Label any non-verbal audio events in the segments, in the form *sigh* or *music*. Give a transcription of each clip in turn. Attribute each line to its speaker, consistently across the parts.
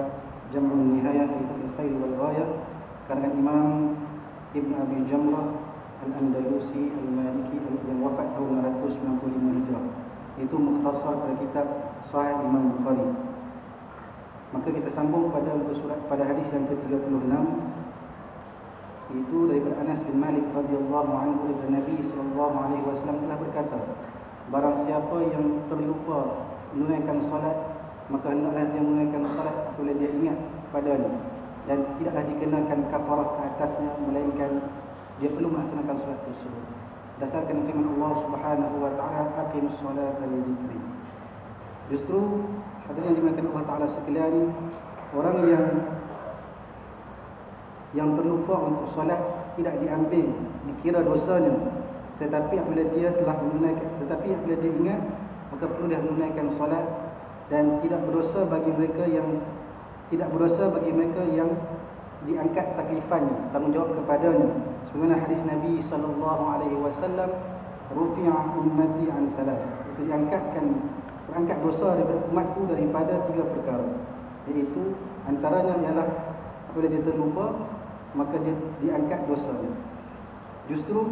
Speaker 1: kitab Jam'un Nihayah fi Khair wal Ghayah karangan Imam Ibn Abi Jamrah Al-Andalusi Al-Maliki yang wafat tahun 995 Hijrah. Itu mukhtasar pada kitab Sahih Imam Bukhari. Maka kita sambung pada surat pada hadis yang ke-36 itu daripada Anas bin Malik radhiyallahu anhu dari Nabi sallallahu alaihi wasallam telah berkata, barang siapa yang terlupa menunaikan solat maka hendaklah dia menunaikan solat apabila dia ingat padanya dan tidaklah dikenakan kafarah ke atasnya melainkan dia perlu melaksanakan solat tersebut. Berdasarkan firman Allah Subhanahu wa taala aqimus solata li dzikri justru hadirin yang dimuliakan Allah taala sekalian orang yang yang terlupa untuk solat tidak diambil dikira dosanya. Tetapi apabila dia telah menunaikan tetapi apabila dia ingat maka perlu dia menunaikan solat dan tidak berdosa bagi mereka yang tidak berdosa bagi mereka yang diangkat taklifannya tanggungjawab kepadanya. Sebagaimana hadis Nabi sallallahu alaihi wasallam rufi'a ummati an salas. Itu diangkatkan terangkat dosa daripada umatku daripada tiga perkara. Iaitu antaranya ialah apabila dia terlupa maka dia diangkat dosanya. Justru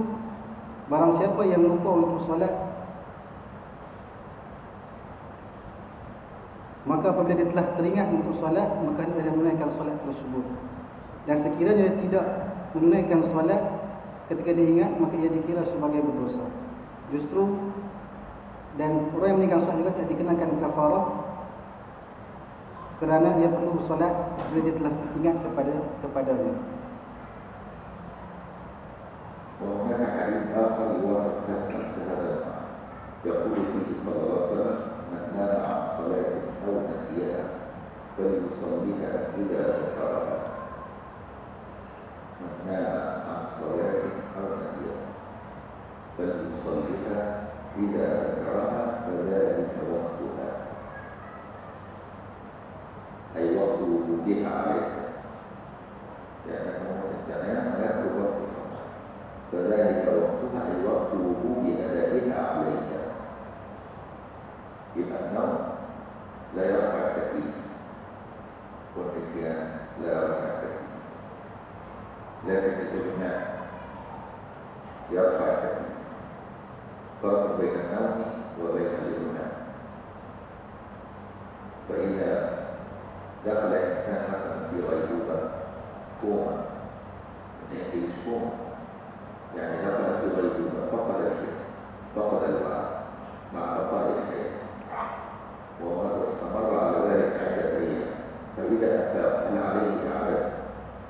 Speaker 1: barang siapa yang lupa untuk solat maka apabila dia telah teringat untuk solat maka dia menunaikan solat tersebut dan sekiranya dia tidak menunaikan solat ketika dia ingat maka ia dikira sebagai berdosa justru dan orang yang meninggalkan solat juga tidak dikenakan kafarah kerana ia perlu solat bila dia telah ingat kepada kepadanya
Speaker 2: وهناك حديث آخر يوافق نفس هذا المعنى يقول فيه صلى الله عليه وسلم من نام عن صلاة أو نسيها فليصليها إذا ذكرها. من نام عن صلاة أو نسيها فليصليها إذا ذكرها فذلك وقتها. أي وقت وجودها عليك لأنه التنام يأخذ وقت الصلاة فذلك وقتها أي وقت وجود أدائها عليك يبقى النوم لا يرفع التكليف. والنسيان لا يرفع التكليف. لكن الإغماء يرفع التكليف. فرق بين النوم وبين الإغماء فإذا دخل الإنسان مثلا في غيبوبة كوما. من مش كوما. يعني دخل في غيبوبة فقد الحس فقد الوعي مع بقاء الحياة. ومر استمر على ذلك عدة أيام فإذا أفاق هل عليه إعادة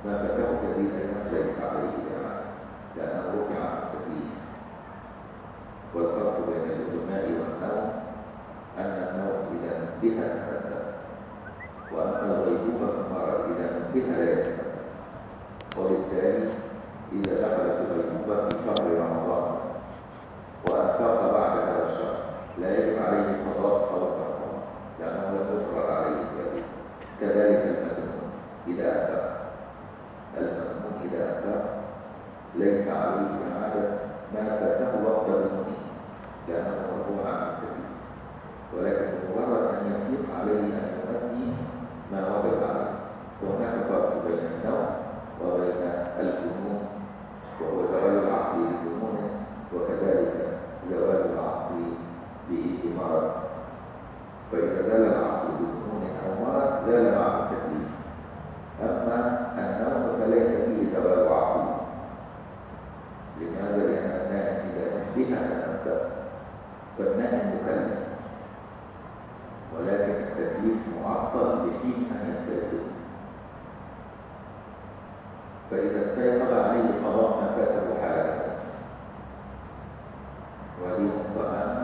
Speaker 2: ما فاته هذه الأيام ليس عليه إعادة لأنه رفع عن التكليف. والفرق بين الإغماء والنوم أن النوم إذا نبه تنبه وأما الغيبوبة فالمرأة إذا نبه لا وبالتالي إذا دخلت الغيبوبة في شهر رمضان وأفاق بعد هذا الشهر لا يجب عليه قضاء صوت لأنه يفرض عليه ذلك كذلك المجنون إذا أفاق المجنون إذا أفاق ليس عليه إعادة ما فاته وقت جنونه لأنه مرفوع عن التكليف ولكن مجرد أن يطلق عليه أن يؤدي ما وجب عليه وهناك فرق بين النوم وبين الجنون وهو زوال العقل لجنونه وكذلك زوال العقل بإيد مرض فإذا زال العقل بجنون أو مرض زال مع التكليف. أما النوم فليس فيه زوال عقل لماذا؟ لأن النائم إذا أشبه تنبه فالنائم مكلف. ولكن التكليف معطل لحين أن يستيقظ. فإذا استيقظ عليه قضاء ما فاته حالا. وهذه نقطة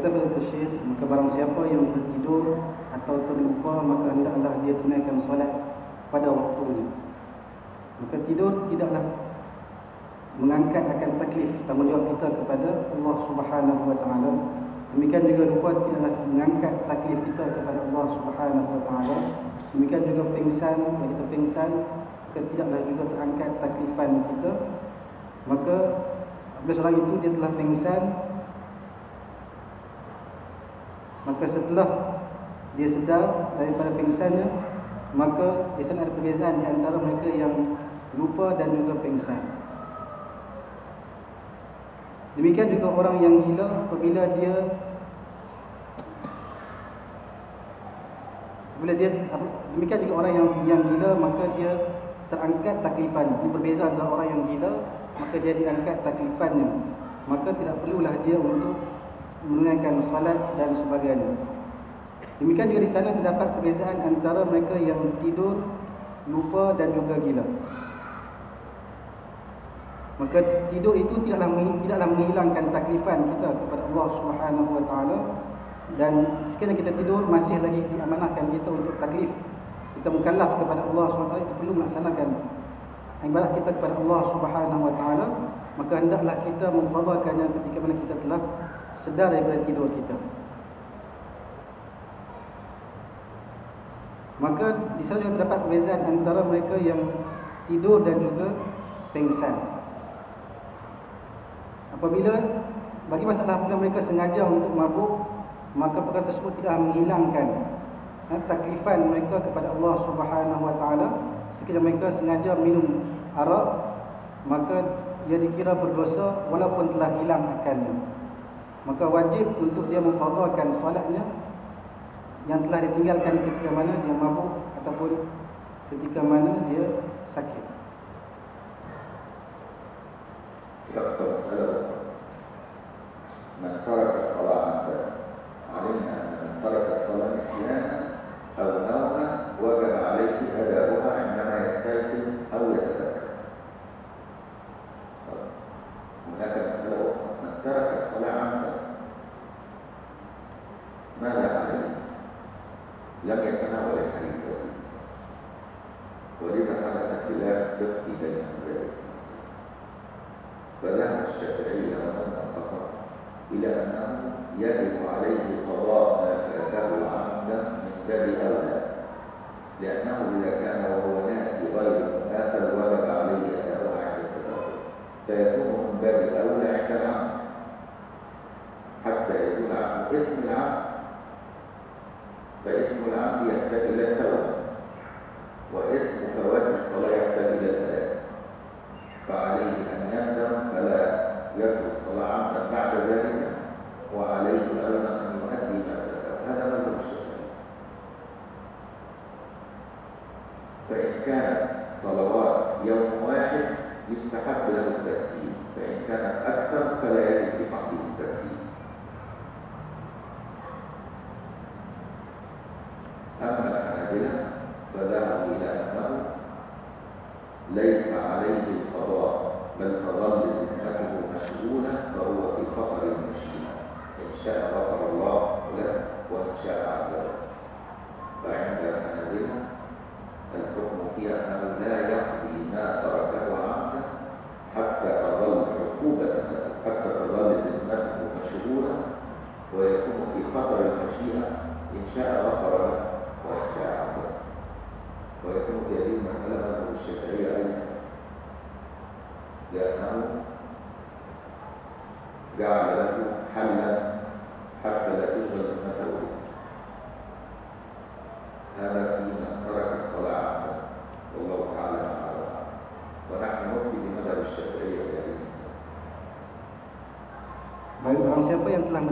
Speaker 1: Kata Fadil Syekh, maka barang siapa yang tertidur atau terlupa maka hendaklah dia tunaikan solat pada waktunya. Maka tidur tidaklah mengangkat akan taklif tanggungjawab kita kepada Allah Subhanahu wa taala. Demikian juga lupa tidaklah mengangkat taklif kita kepada Allah Subhanahu wa taala. Demikian juga pingsan, kalau kita pingsan, maka tidaklah juga terangkat taklifan kita. Maka apabila seorang itu dia telah pingsan Maka setelah dia sedar daripada pingsannya Maka di sana ada perbezaan di antara mereka yang lupa dan juga pingsan Demikian juga orang yang gila apabila dia Bila dia demikian juga orang yang yang gila maka dia terangkat taklifan. Ini berbeza antara orang yang gila maka dia diangkat taklifannya. Maka tidak perlulah dia untuk menunaikan salat dan sebagainya. Demikian juga di sana terdapat perbezaan antara mereka yang tidur, lupa dan juga gila. Maka tidur itu tidaklah tidaklah menghilangkan taklifan kita kepada Allah Subhanahu wa taala dan sekiranya kita tidur masih lagi diamanahkan kita untuk taklif. Kita mukallaf kepada Allah Subhanahu wa taala perlu melaksanakan ibadat kita kepada Allah Subhanahu wa taala maka hendaklah kita mengqadakannya ketika mana kita telah sedar daripada tidur kita. Maka di sana juga terdapat perbezaan antara mereka yang tidur dan juga pengsan. Apabila bagi masalah apabila mereka sengaja untuk mabuk, maka perkara tersebut tidak menghilangkan ha, taklifan mereka kepada Allah Subhanahu Wa Taala. Sekiranya mereka sengaja minum arak, maka ia dikira berdosa walaupun telah hilang akalnya Maka wajib untuk dia mengqadakan solatnya yang telah ditinggalkan ketika mana dia mabuk ataupun ketika mana dia sakit.
Speaker 2: يبقى مسألة من ترك الصلاة عمدا علمنا أن من ترك الصلاة نسيانا أو نوما وجب عليه أداؤها عندما يستيقظ أو يتذكر. هناك مسألة أخرى من ترك الصلاة عمدا ماذا عليه؟ لم يتناول الحديث ولذا حدث خلاف فقهي بين ذلك فذهب الشافعي ومن فقط إلى أنه يجب عليه قضاء ما فاته عمدا من باب أولى لأنه إذا كان وهو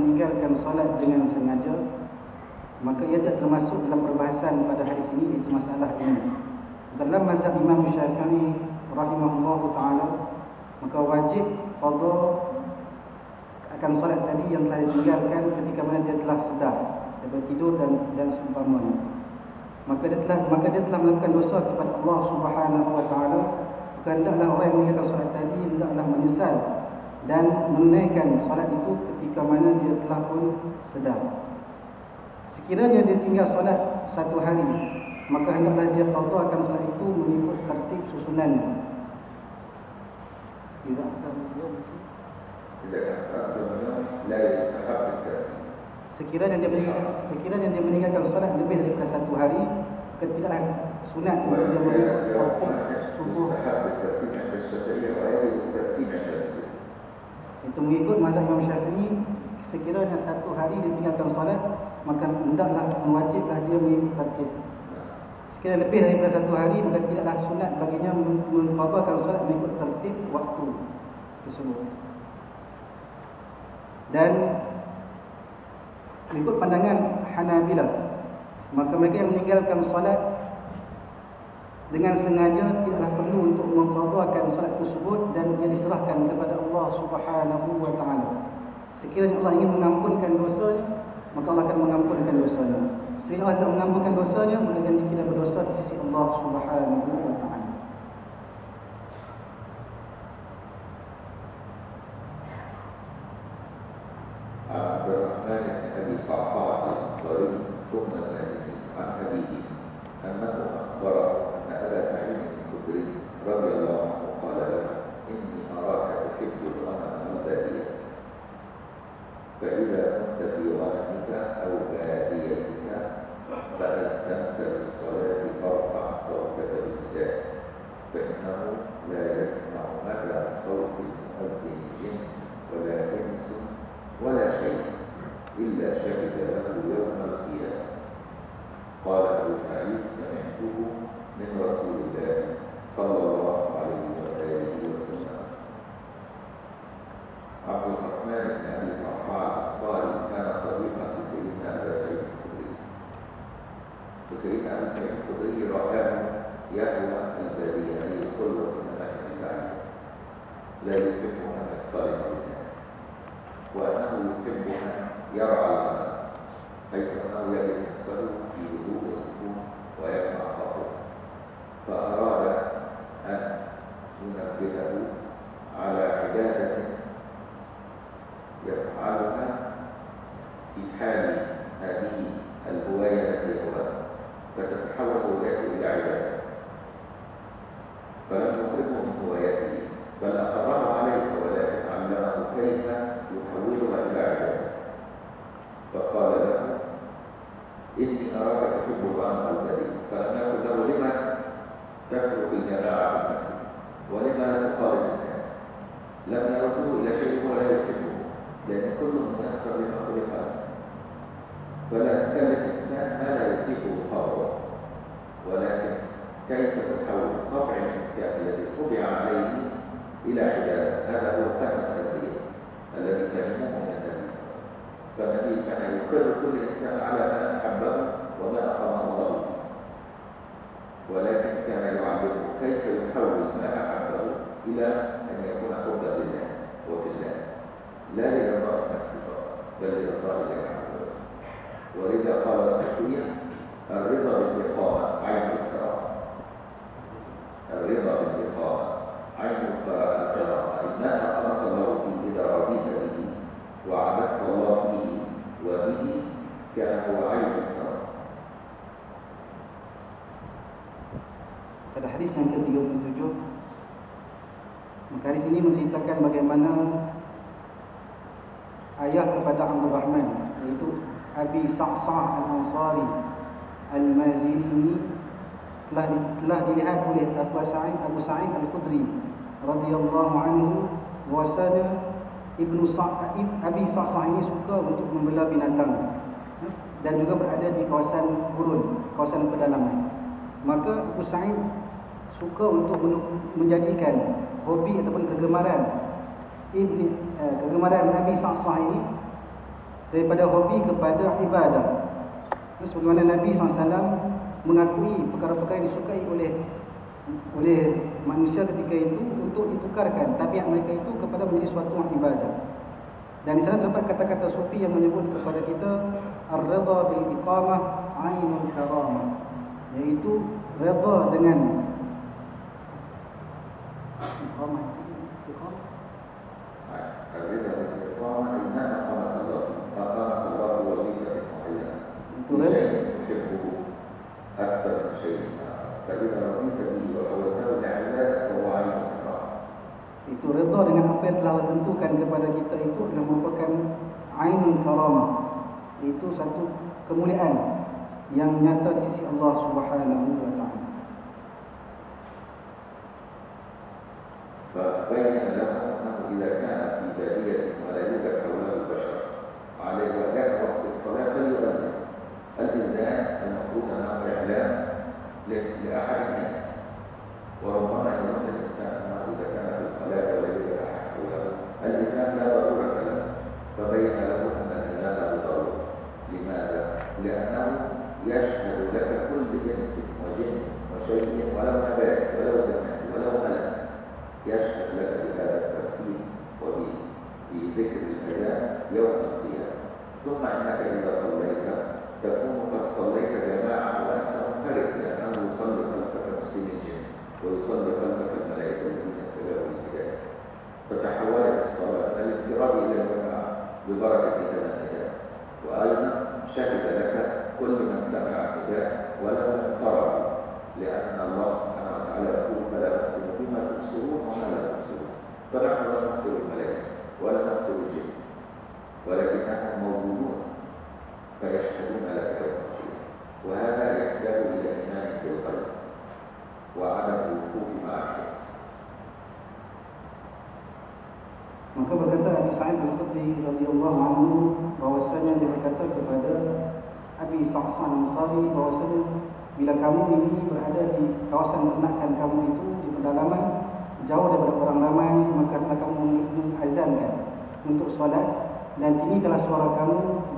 Speaker 1: meninggalkan solat dengan sengaja maka ia tidak termasuk dalam perbahasan pada hadis ini itu masalah ini. Dalam mazhab Imam Syafi'i rahimahullah taala maka wajib qada akan solat tadi yang telah ditinggalkan ketika mana dia telah sedar daripada tidur dan dan seumpamanya. Maka dia telah maka dia telah melakukan dosa kepada Allah Subhanahu wa taala. Maka hendaklah orang yang meninggalkan solat tadi hendaklah menyesal dan menunaikan solat itu ketika mana dia telah pun sedar. Sekiranya dia tinggal solat satu hari, maka hendaklah dia qada akan solat itu mengikut tertib
Speaker 2: susunan. Bisa
Speaker 1: Sekiranya dia meninggalkan sekiranya dia meninggalkan solat lebih daripada satu hari, ketidaklah sunat untuk dia mengikut tertib subuh. Itu mengikut mazhab Imam Syafi'i, sekiranya satu hari dia tinggalkan solat, maka hendaklah mewajiblah dia mengikut tertib. Sekiranya lebih daripada satu hari, maka tidaklah sunat baginya mengqadakan solat mengikut tertib waktu tersebut. Dan mengikut pandangan Hanabila, maka mereka yang meninggalkan solat dengan sengaja tidaklah perlu untuk mengqadakan solat tersebut dan ia diserahkan kepada Allah Subhanahu wa taala. Sekiranya Allah ingin mengampunkan dosanya, maka Allah akan mengampunkan dosanya. Sekiranya Allah tidak mengampunkan dosanya, maka akan dikira berdosa di sisi Allah Subhanahu wa taala.
Speaker 2: فإذا كنت في غنمك أو باديتك فأذنت بالصلاة فارفع صوتك بالنداء فإنه لا يسمع مدى صوت المؤذن جن ولا إنس ولا شيء إلا شهد له يوم القيامة. قال أبو سعيد سمعته من رسول الله صلى الله عليه وآله وسلم. عبد الرحمن بن أبي صعصاع الأنصاري كان صديقا لسيدنا أبا سعيد الخدري وسيدنا أبا سعيد الخدري رآه يهوى البادية أي الخلوة في أماكن البعيدة لا يحب أن يختلط وأنه أن يرعى حيث أنه
Speaker 1: bagaimana Ayah kepada Abdul Rahman Iaitu Abi Sa'sa' Al-Ansari Al-Mazini ini telah, telah dilihat oleh Abu Sa'id Abu Sa'id Al-Khudri radhiyallahu anhu wasada Ibnu Sa'id Abi Sa'sa' ini suka untuk membela binatang dan juga berada di kawasan gurun, kawasan pedalaman. Maka Abu Sa'id suka untuk menjadikan hobi ataupun kegemaran Ibni eh, kegemaran Nabi Sa'sa' ini daripada hobi kepada ibadah. Sebagaimana Nabi SAW mengakui perkara-perkara yang disukai oleh oleh manusia ketika itu untuk ditukarkan tabiat mereka itu kepada menjadi suatu ibadah. Dan di sana terdapat kata-kata sufi yang menyebut kepada kita ar-ridha bil iqamah ainul karamah yaitu redha dengan kemuliaan yang nyata di sisi Allah Subhanahu wa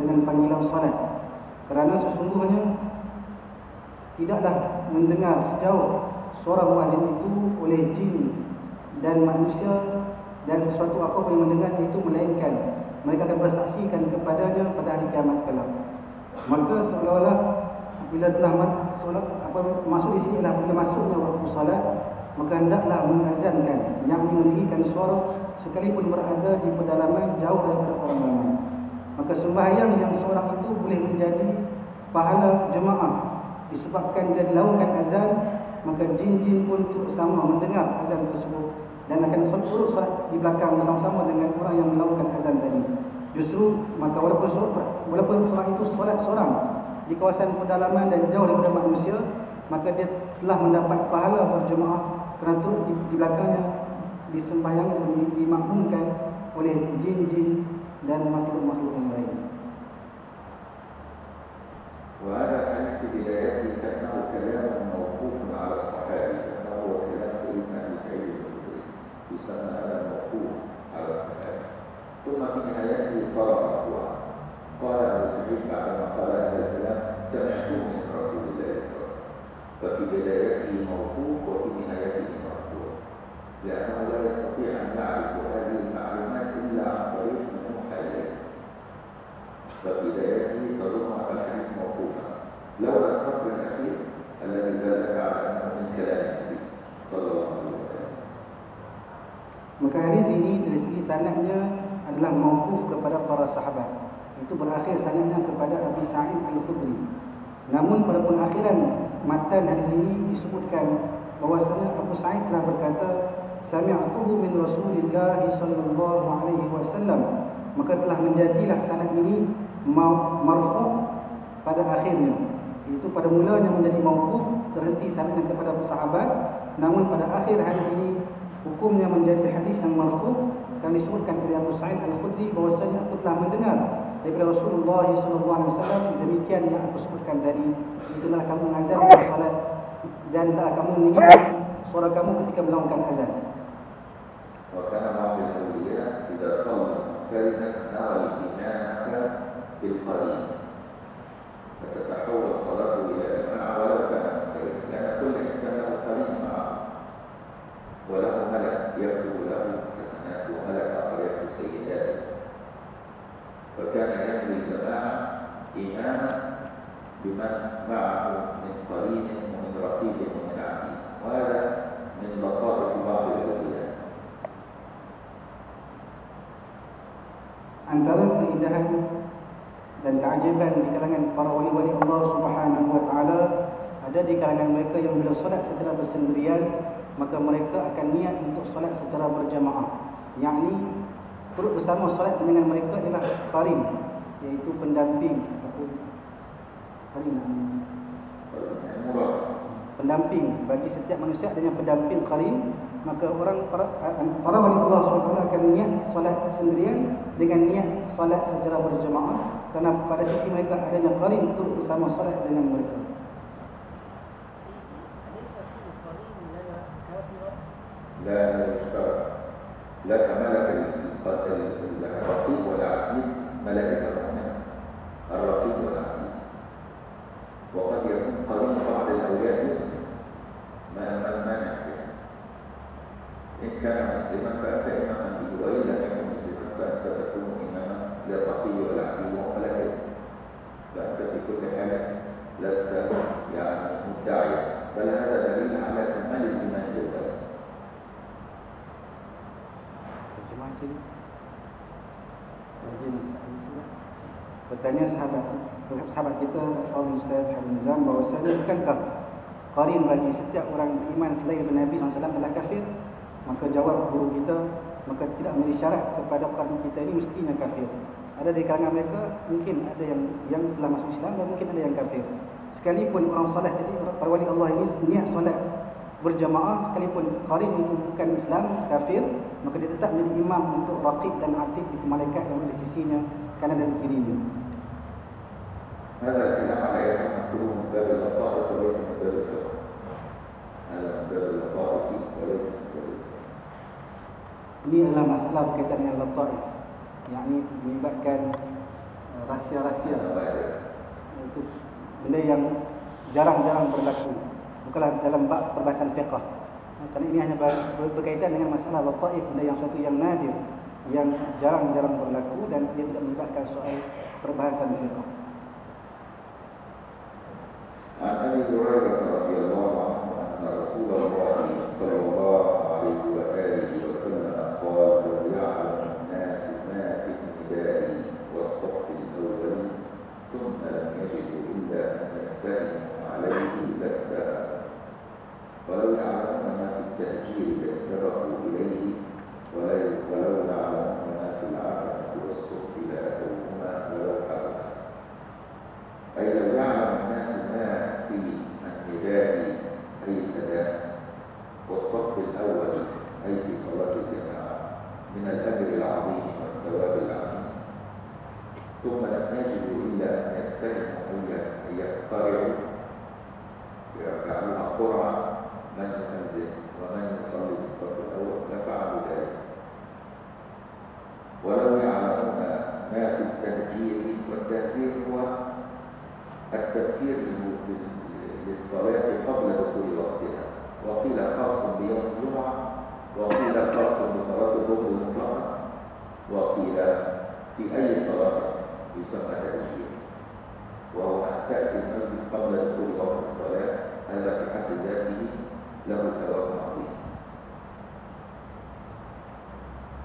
Speaker 1: dengan panggilan solat kerana sesungguhnya tidaklah mendengar sejauh suara muazzin itu oleh jin dan manusia dan sesuatu apa yang mendengar itu melainkan mereka akan bersaksikan kepadanya pada hari kiamat kelak. Maka seolah-olah bila telah solat apa masuk di sini adalah bila masuknya waktu salat maka hendaklah mengazankan yang meninggikan suara sekalipun berada di pedalaman jauh daripada orang ramai. Maka sembahyang yang seorang itu boleh menjadi pahala jemaah disebabkan dia dilakukan azan maka jin-jin pun turut sama mendengar azan tersebut dan akan turut solat di belakang bersama-sama dengan orang yang melakukan azan tadi. Justru maka walaupun solat, walaupun solat itu solat seorang di kawasan pedalaman dan jauh daripada manusia, maka dia telah mendapat pahala berjemaah kerana turut di, di belakangnya disembahyang dan dimakmumkan oleh jin-jin dan makhluk-makhluk yang lain.
Speaker 2: وهذا الحديث في بدايته كأنه كلام موقوف على الصحابي كأنه هو كلام سيدنا أبي سعيد الخدري يسمى هذا الموقوف على الصحابي. ثم في نهايته صار مرفوعا قال أبو سعيد بعدما قال هذا الكلام سمعته من رسول الله صلى الله عليه وسلم. ففي بدايته موقوف وفي نهايته مرفوع لأنه لا يستطيع أن يعرف هذه المعلومات إلا عن طريق ففي بدايته تظن أن الحديث موقوفا لولا السطر الأخير الذي دلك على أنه من كلام النبي صلى الله عليه وسلم
Speaker 1: Maka hadis ini dari segi sanadnya adalah mauquf kepada para sahabat. Itu berakhir sanadnya kepada Abi Sa'id Al-Khudri. Namun pada pengakhiran matan hadis ini disebutkan bahwasanya Abu Sa'id telah berkata, "Sami'tuhu min Rasulillah sallallahu alaihi wasallam." Maka telah menjadilah sanad ini marfu' pada akhirnya. Itu pada mulanya menjadi mauquf terhenti sanadnya kepada sahabat, namun pada akhir hadis ini hukumnya menjadi hadis yang marfu dan disebutkan oleh Abu Sa'id Al-Khudri bahwasanya aku telah mendengar daripada Rasulullah SAW demikian yang aku sebutkan tadi itulah kamu azan dan salat dan hendaklah kamu meninggikan suara kamu ketika melakukan azan
Speaker 2: وكان بعض الأولياء إذا صلى منفردا نوى الإمامة بالقليل فتتحول صلاته إلى جماعة ولو كان منفردا لأن كل إنسان له قليل معه. وله ملك يكتب له حسنات وملك آخر يكتب سيئاته فكان يملي الجماعة إماما بمن معه من قرين ومن رقيب ومن عتيد وهذا من لطائف بعض الأولياء
Speaker 1: antara keindahan dan keajaiban di kalangan para wali-wali Allah Subhanahu wa taala ada di kalangan mereka yang bila solat secara bersendirian maka mereka akan niat untuk solat secara berjamaah. Yakni turut bersama solat dengan mereka ialah qarin iaitu pendamping qarin pendamping bagi setiap manusia adanya pendamping qarin maka orang para, para wali Allah SWT akan niat solat sendirian dengan niat solat secara berjemaah kerana pada sisi mereka adanya qarin turut bersama solat dengan mereka
Speaker 2: لا يشترط لا كملك الرقيب ولا عتيد ملائكة المؤمنة الرقيب والعتيد وقد يكون قرين بعض الأولياء مسلم ما ما المانع فيه إن كان مسلما فأنت فأنت في كل حال لست يعني مدعيا بل هذا دليل على كمال الإيمان بالغيب
Speaker 1: terjemahan sini terjemahan sini Bertanya sahabat sahabat kita Fadil Ustaz Habib Nizam bahawasanya bukankah qarin bagi setiap orang beriman selain Nabi SAW adalah kafir? Maka jawab guru kita, maka tidak menjadi syarat kepada qarin kita ini mestinya kafir. Ada di kalangan mereka mungkin ada yang yang telah masuk Islam dan mungkin ada yang kafir. Sekalipun orang soleh tadi para wali Allah ini niat solat berjamaah sekalipun qarin itu bukan Islam kafir maka dia tetap menjadi imam untuk raqib dan atid itu malaikat yang ada di sisinya kanan dan kirinya.
Speaker 2: هذا الكلام على أيها مكروه من باب اللطائف وليس من باب الفقه هذا من باب اللطائف وليس من باب الفقه
Speaker 1: Ini adalah masalah berkaitan dengan lataif yang ini melibatkan uh, rahsia-rahsia. Itu benda yang jarang-jarang berlaku. Bukanlah dalam bab perbahasan fiqah kerana ini hanya berkaitan dengan masalah wataif benda yang suatu yang nadir yang jarang-jarang berlaku dan dia tidak melibatkan soal perbahasan fiqah
Speaker 2: Adi Hurairah radhiyallahu anhu Rasulullah sallallahu alaihi wasallam qala ثم يجدوا إلا أن يستهموا عليه لاستهموا ولو يعلمون ما في التأجير لاستبقوا إليه ولو ما في العتمه والصف لاتوهما ولو حرما أي لو يعلم الناس ما في النداء أي الأذان والصف الأول أي في صلاة الجماعة من الأجر العظيم والثواب العظيم. ثم لم يجدوا إلا أن يستلموا أن يقترعوا يركعوها قرعة من يؤذن ومن يصلي في الصف الأول لفعلوا ذلك ولو يعلمون ما في التهجير والتهجير هو التفكير للصلاة قبل دخول وقتها. وقيل خاص بيوم الجمعة وقيل خاص بصلاة الظهر المطلقة وقيل في أي صلاة. يسمى تأجيل وهو أن تأتي المسجد قبل دخول وقت الصلاة هذا في حد ذاته له ثواب عظيم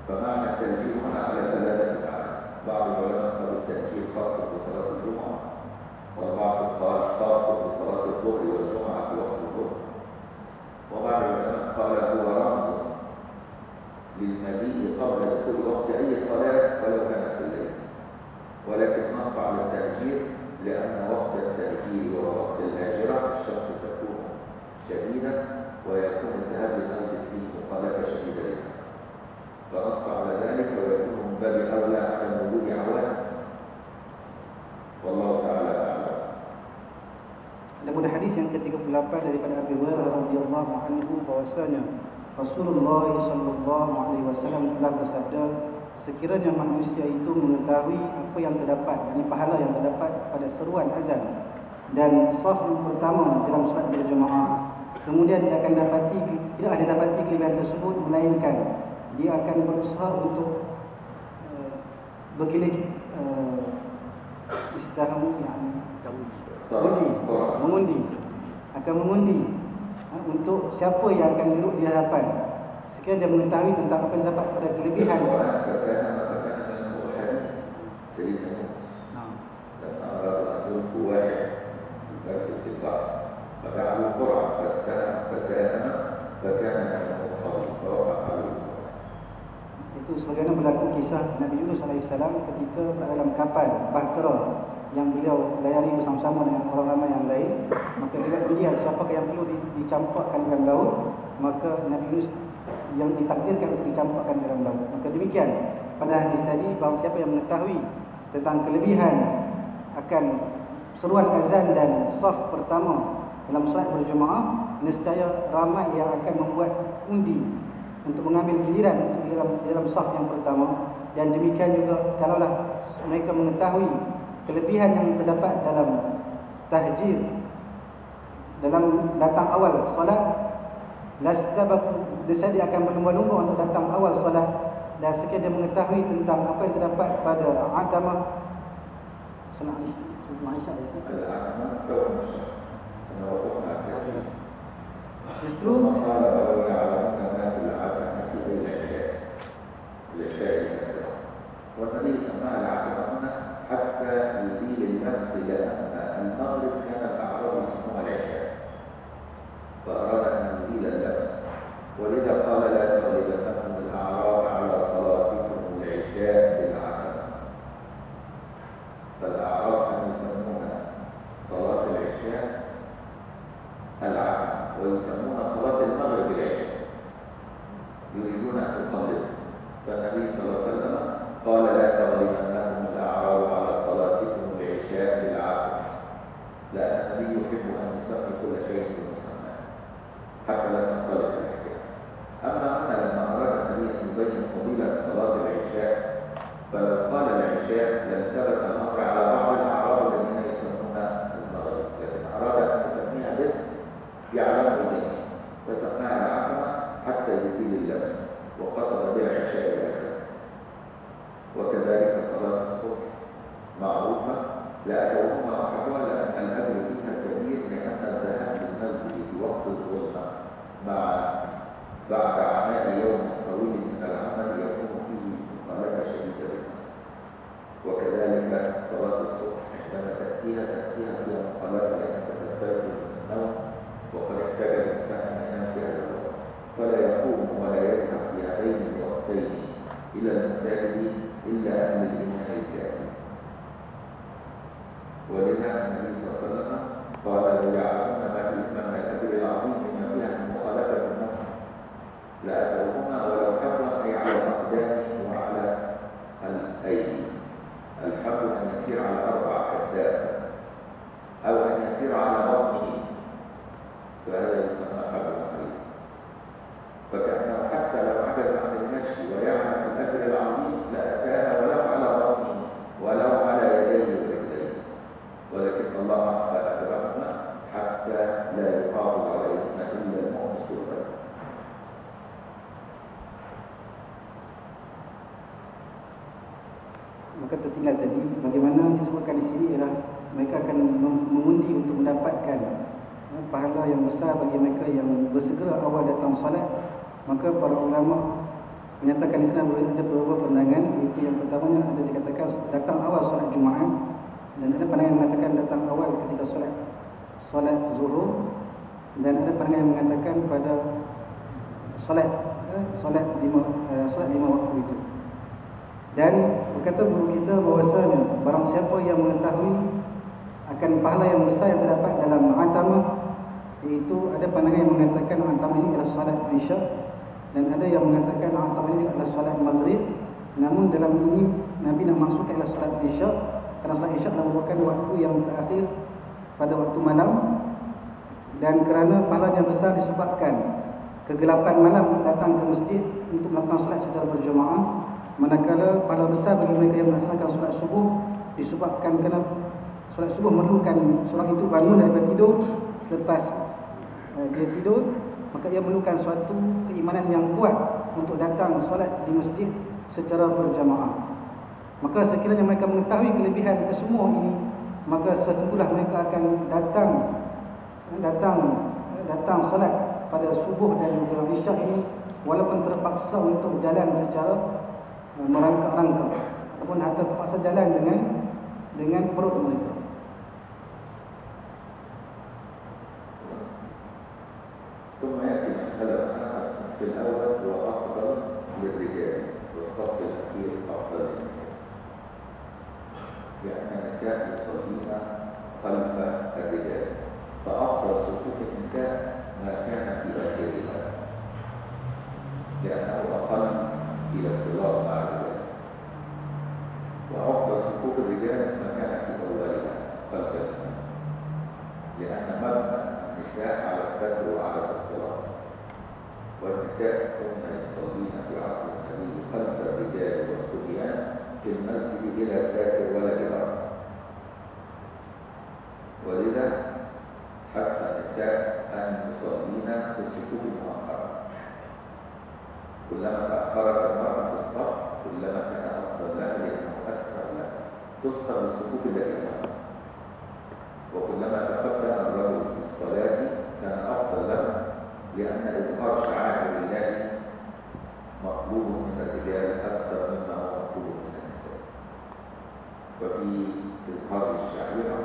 Speaker 2: فمعنى التأجيل هنا على ثلاثة معنى بعض العلماء قالوا التأجيل خاص بصلاة الجمعة والبعض قال خاص بصلاة الظهر والجمعة في وقت الظهر. وبعض العلماء قال هو رمز للمجيء قبل دخول وقت أي صلاة ولو كانت في الليل. ولكن نص على التأجير لأن وقت التأجير ووقت الهاجرة الشمس تكون شديدة ويكون الذهاب للمسجد فيه مخالفة شديدة للناس فنص على ذلك ويكون من باب أولى على وجود عوامل والله تعالى أعلم.
Speaker 1: Adapun hadis yang ke-38 daripada Abu Hurairah radhiyallahu anhu bahwasanya Rasulullah sallallahu alaihi wasallam telah bersabda sekiranya manusia itu mengetahui apa yang terdapat yakni pahala yang terdapat pada seruan azan dan saf pertama dalam solat berjemaah kemudian dia akan dapati tidak ada dapati kelebihan tersebut melainkan dia akan berusaha untuk uh, bergilir uh, istilah yakni Mengundi, mengundi, akan mengundi ha, untuk siapa yang akan duduk di hadapan. Sekiranya dia mengetahui tentang apa yang dapat pada kelebihan. Itu sebagaimana berlaku kisah Nabi Yunus AS ketika berada dalam kapal Bahtera yang beliau layari bersama-sama dengan orang ramai yang lain maka bila melihat siapakah yang perlu dicampakkan dalam laut maka Nabi Yunus yang ditakdirkan untuk dicampakkan dalam laut maka demikian pada hadis tadi bahawa siapa yang mengetahui tentang kelebihan akan seruan azan dan saf pertama dalam solat berjemaah nescaya ramai yang akan membuat undi untuk mengambil giliran untuk dalam dalam saf yang pertama. Dan demikian juga kalaulah mereka mengetahui kelebihan yang terdapat dalam tahjir dalam datang awal solat lastabaq dia saya akan berlumba-lumba untuk datang awal solat dan sekiranya dia mengetahui tentang apa yang terdapat pada atama sunnah ni. Sunnah Aisyah ni justru
Speaker 2: Tidak ada antara mereka yang berharap semua mereka berharap menjadi lelaki. ولذا قال لا تغلبنكم الأعراب على صلاتكم العشاء بالعتمة فالأعراب كانوا يسمون صلاة العشاء العتمة ويسمون صلاة المغرب العشاء. يريدون أن يخلطوا فالنبي صلى الله عليه وسلم قال لا تغلبنكم الأعراب على صلاتكم العشاء بالعتمة لأن النبي يحب أن يسمي كل شيء بمسماه حتى لا تختلط الأحكام أما أن لما النبي أن يبين فضيلة صلاة العشاء فلو قال العشاء لالتبس الأمر على بعض الأعراب الذين يسمون المغرب. لكن أراد أن يسميها باسم يعلمه الجميع فسماها العتمة حتى يزيل اللبس وقصد بالعشاء الآخر. وكذلك صلاة الصبح معروفة لأتوهما وحدها لأن الأجر فيها كبير لأن الذهاب للمسجد في وقت الظلمة مع بعد عناء يوم طويل من العمل يكون فيه مخالفة شديدة بالنفس. وكذلك صلاة الصبح عندما تأتيها تأتيها فيها
Speaker 1: bersegera awal datang solat. Maka para ulama menyatakan di sana ada beberapa pandangan iaitu yang pertamanya ada dikatakan datang awal solat Jumaat dan ada pandangan yang mengatakan datang awal ketika solat solat zuhur dan ada pandangan yang mengatakan pada solat eh, solat lima eh, solat lima waktu itu. Dan berkata guru kita bahawasanya barang siapa yang mengetahui akan pahala yang besar yang terdapat dalam atamah iaitu ada pandangan yang mengatakan atamah ini adalah solat Isya dan ada yang mengatakan atamah ini adalah solat Maghrib. Namun dalam ini Nabi nak maksudkan adalah solat Isya kerana solat Isya adalah merupakan waktu yang terakhir pada waktu malam dan kerana pahalanya besar disebabkan kegelapan malam datang ke masjid untuk melakukan solat secara berjemaah. Manakala pahala besar bagi mereka yang melaksanakan solat subuh disebabkan kerana solat subuh memerlukan seorang itu bangun daripada tidur selepas dia tidur maka ia memerlukan suatu keimanan yang kuat untuk datang solat di masjid secara berjamaah maka sekiranya mereka mengetahui kelebihan kesemua ini maka suatu itulah mereka akan datang datang datang solat pada subuh dan juga isyak ini walaupun terpaksa untuk jalan secara merangkak-rangkak ataupun hatta terpaksa jalan dengan dengan perut mereka.
Speaker 2: الصف الأول هو أفضل للرجال والصف الأخير أفضل للنساء. لأن النساء يصلين خلف الرجال. فأفضل صفوف النساء ما كان في آخرها لأنه أقل في الاختلاط مع الرجال. وأفضل صفوف الرجال ما كان في أولها خلف الإمام لأن مبنى النساء على الستر وعلى الاختلاط والنساء كن يصلين في عصر النبي خلف الرجال والصبيان في المسجد بلا ساتر ولا جدار ولذا حث النساء أن يصلين في الصفوف المؤخرة كلما تأخرت المرأة في الصف كلما كان أفضل لها لأنه أسرع لها. تسقط الصفوف التي معها وكلما تقدم الرجل في الصلاة كان أفضل له لأن إظهار شعائر الله مطلوب من الرجال أكثر مما هو مطلوب من النساء. وفي إظهار الشعيرة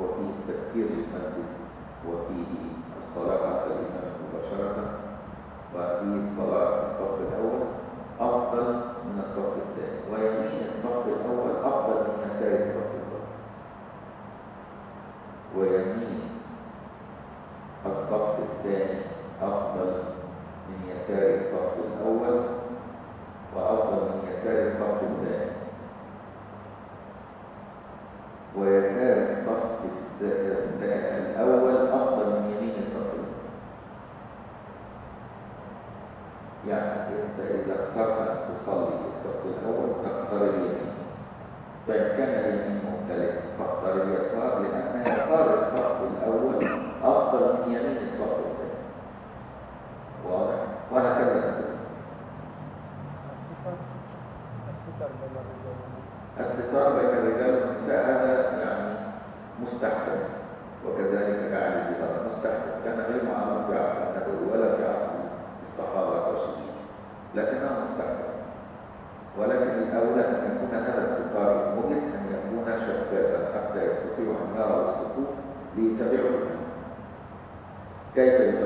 Speaker 2: وفي تذكير المسجد وفيه الصلاة على الإمام مباشرة وفي صلاة في الصف الأول أفضل من الصف الثاني ويمين الصف الأول أفضل من يسار الصف الأول ويمين الصف الثاني أفضل من يسار الصف الأول وأفضل من يسار الصف الثاني. ويسار الصف الأول أفضل من يمين الصف الثاني. يعني أنت إذا اخترت أن تصلي الصف الأول تختار اليمين فإن كان اليمين ممتلئ فاختار اليسار لأن يسار الصف الأول أفضل من يمين الصف الثاني.
Speaker 1: l'interiore. Che è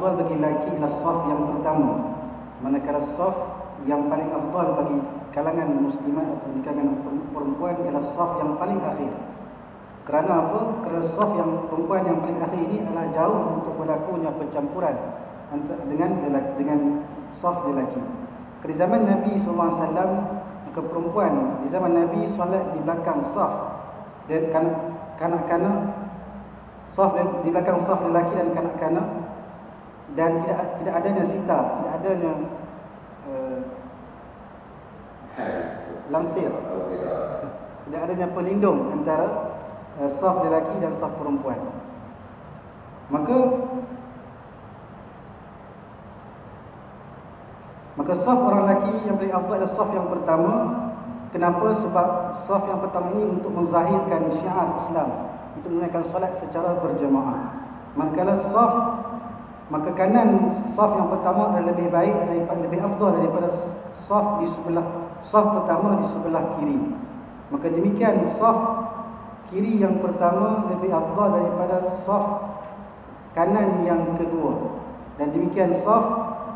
Speaker 1: afdal bagi lelaki adalah saf yang pertama. Manakala saf yang paling afdal bagi kalangan muslimat atau kalangan perempuan ialah saf yang paling akhir. Kerana apa? Kerana saf yang perempuan yang paling akhir ini adalah jauh untuk berlakunya pencampuran dengan lelaki, dengan saf lelaki. Di zaman Nabi SAW maka perempuan di zaman Nabi solat di belakang saf dan kanak-kanak saf di belakang saf lelaki dan kanak-kanak dan tidak tidak adanya sita tidak adanya eh,
Speaker 2: uh, lansir
Speaker 1: tidak adanya pelindung antara eh, uh, saf lelaki dan saf perempuan. Maka maka saf orang lelaki yang paling afdal adalah saf yang pertama. Kenapa? Sebab saf yang pertama ini untuk menzahirkan syiar Islam. Itu menunaikan solat secara berjemaah manakala saf maka kanan saf yang pertama adalah lebih baik daripada lebih afdal daripada saf di sebelah saf pertama di sebelah kiri. Maka demikian saf kiri yang pertama lebih afdal daripada saf kanan yang kedua. Dan demikian saf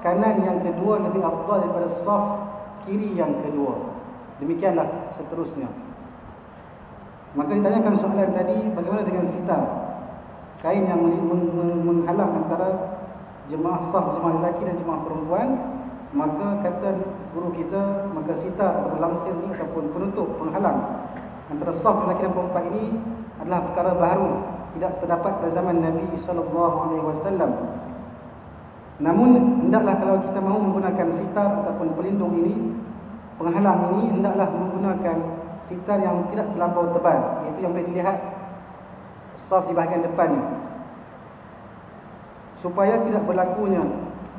Speaker 1: kanan yang kedua lebih afdal daripada saf kiri yang kedua. Demikianlah seterusnya. Maka ditanyakan soalan tadi bagaimana dengan sitar? Kain yang menghalang antara jemaah saf jemaah lelaki dan jemaah perempuan maka kata guru kita maka sitar atau langsir ni ataupun penutup penghalang antara saf lelaki dan perempuan ini adalah perkara baru tidak terdapat pada zaman Nabi sallallahu alaihi wasallam. Namun hendaklah kalau kita mahu menggunakan sitar ataupun pelindung ini penghalang ini hendaklah menggunakan sitar yang tidak terlampau tebal iaitu yang boleh dilihat saf di bahagian depan supaya tidak berlakunya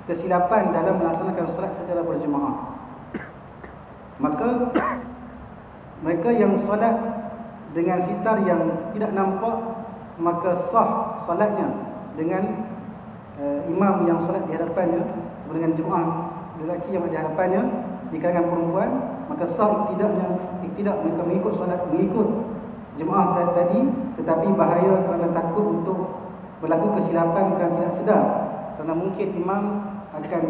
Speaker 1: kesilapan dalam melaksanakan solat secara berjemaah. Maka *coughs* mereka yang solat dengan sitar yang tidak nampak maka sah solatnya dengan uh, imam yang solat di hadapannya dengan jemaah lelaki yang di hadapannya di kalangan perempuan maka sah tidaknya tidak mereka mengikut solat mengikut jemaah tadi tetapi bahaya kerana takut untuk berlaku kesilapan kerana tidak sedar. Kerana mungkin imam akan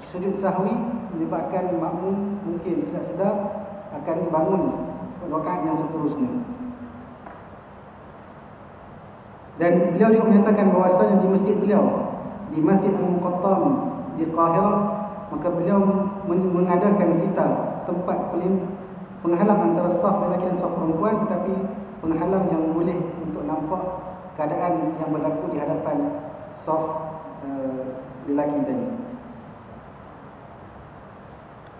Speaker 1: sujud sahwi menyebabkan makmum mungkin tidak sedar akan bangun rakaat yang seterusnya. Dan beliau juga menyatakan bahawasanya di masjid beliau di Masjid Al-Muqattam di Qahirah maka beliau mengadakan sitar tempat penghalang antara saf lelaki dan saf perempuan tetapi penghalang yang boleh untuk nampak keadaan yang berlaku di hadapan saf uh, lelaki tadi.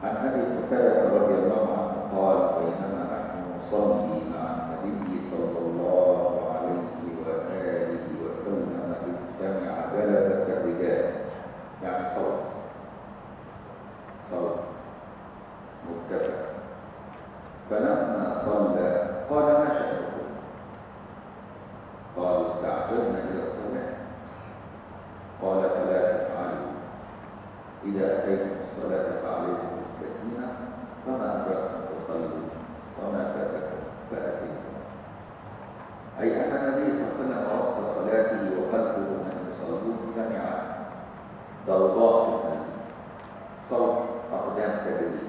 Speaker 2: عن ابي قتاده رضي الله عنه قال بينما نحن نصلي مع النبي صلى الله عليه واله وسلم اذ سمع جلبه الرجال يعني صوت صوت مرتفع فلما صلى قال ما شأنكم قالوا استعجلنا إلى الصلاة قال فلا تفعلوا. إذا أتيتم الصلاة فعليكم السكينة فما أدركتم فصلوا. وما فاتكم فأتيتم. أي أن النبي صلى الله عليه وسلم وقت صلاته وخلفه من يصلون سمع ضوضاء في المسجد صوت أقدام تدري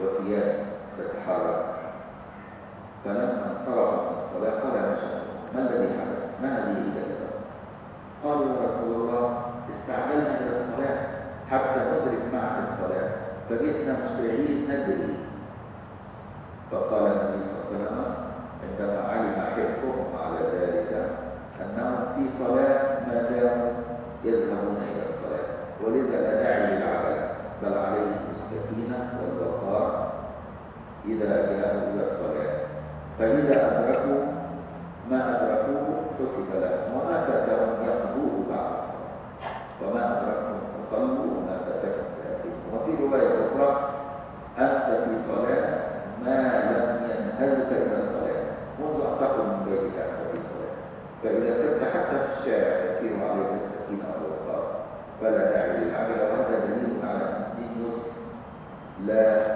Speaker 2: وثياب تتحرك. فلما انصرف من الصلاة قال ما شأنكم ما الذي حدث؟ ما هذه الكلمة؟ قالوا يا رسول الله استعجلنا إلى الصلاة حتى ندرك معك الصلاة فجئنا مسرعين ندري فقال النبي صلى الله عليه وسلم عندما علم حرصهم على ذلك أنهم في صلاة ما داموا يذهبون إلى الصلاة ولذا لا داعي للعمل بل عليهم السكينة والوقار إذا جاءوا إلى الصلاة فإذا أدركوا ما أدركوه حسب لهم وما فاتهم يقضوه بعد وما أدركتم فصلوا وما فاتكم فأتيكم وفي رواية أخرى أنت في صلاة ما لم ينهزك إلى الصلاة. منذ أن تخرج من بيتك أنت في صلاة. فإذا سرت حتى في الشارع تسير عليك السكينة والوقار. فلا داعي للعجلة وهذا دليل على أن الدين يسر لا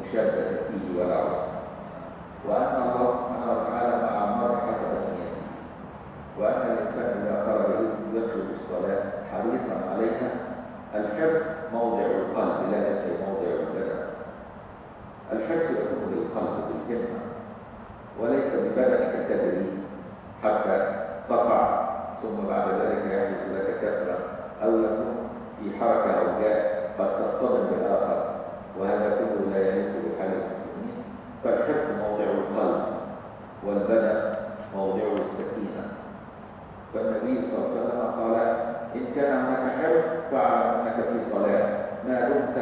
Speaker 2: مشدد فيه ولا عسر وأن الله سبحانه وتعالى مع المرء حسب نيته وأن الإنسان إذا خرج يطلب الصلاة حريصا عليها الحرص موضع القلب لا ليس موضع البدن الحرص يكون بالقلب بالهمة وليس ببدنك تدري حتى تقع ثم بعد ذلك يحدث لك كسرة أو يكون في حركة أو جاء قد تصطدم بآخر وهذا كله لا يليق بحال المسلمين فالحرص موضع القلب والبدن موضع السكينة فالنبي صلى الله عليه وسلم قال إن كان هناك حرص فاعلم أنك في صلاة ما دمت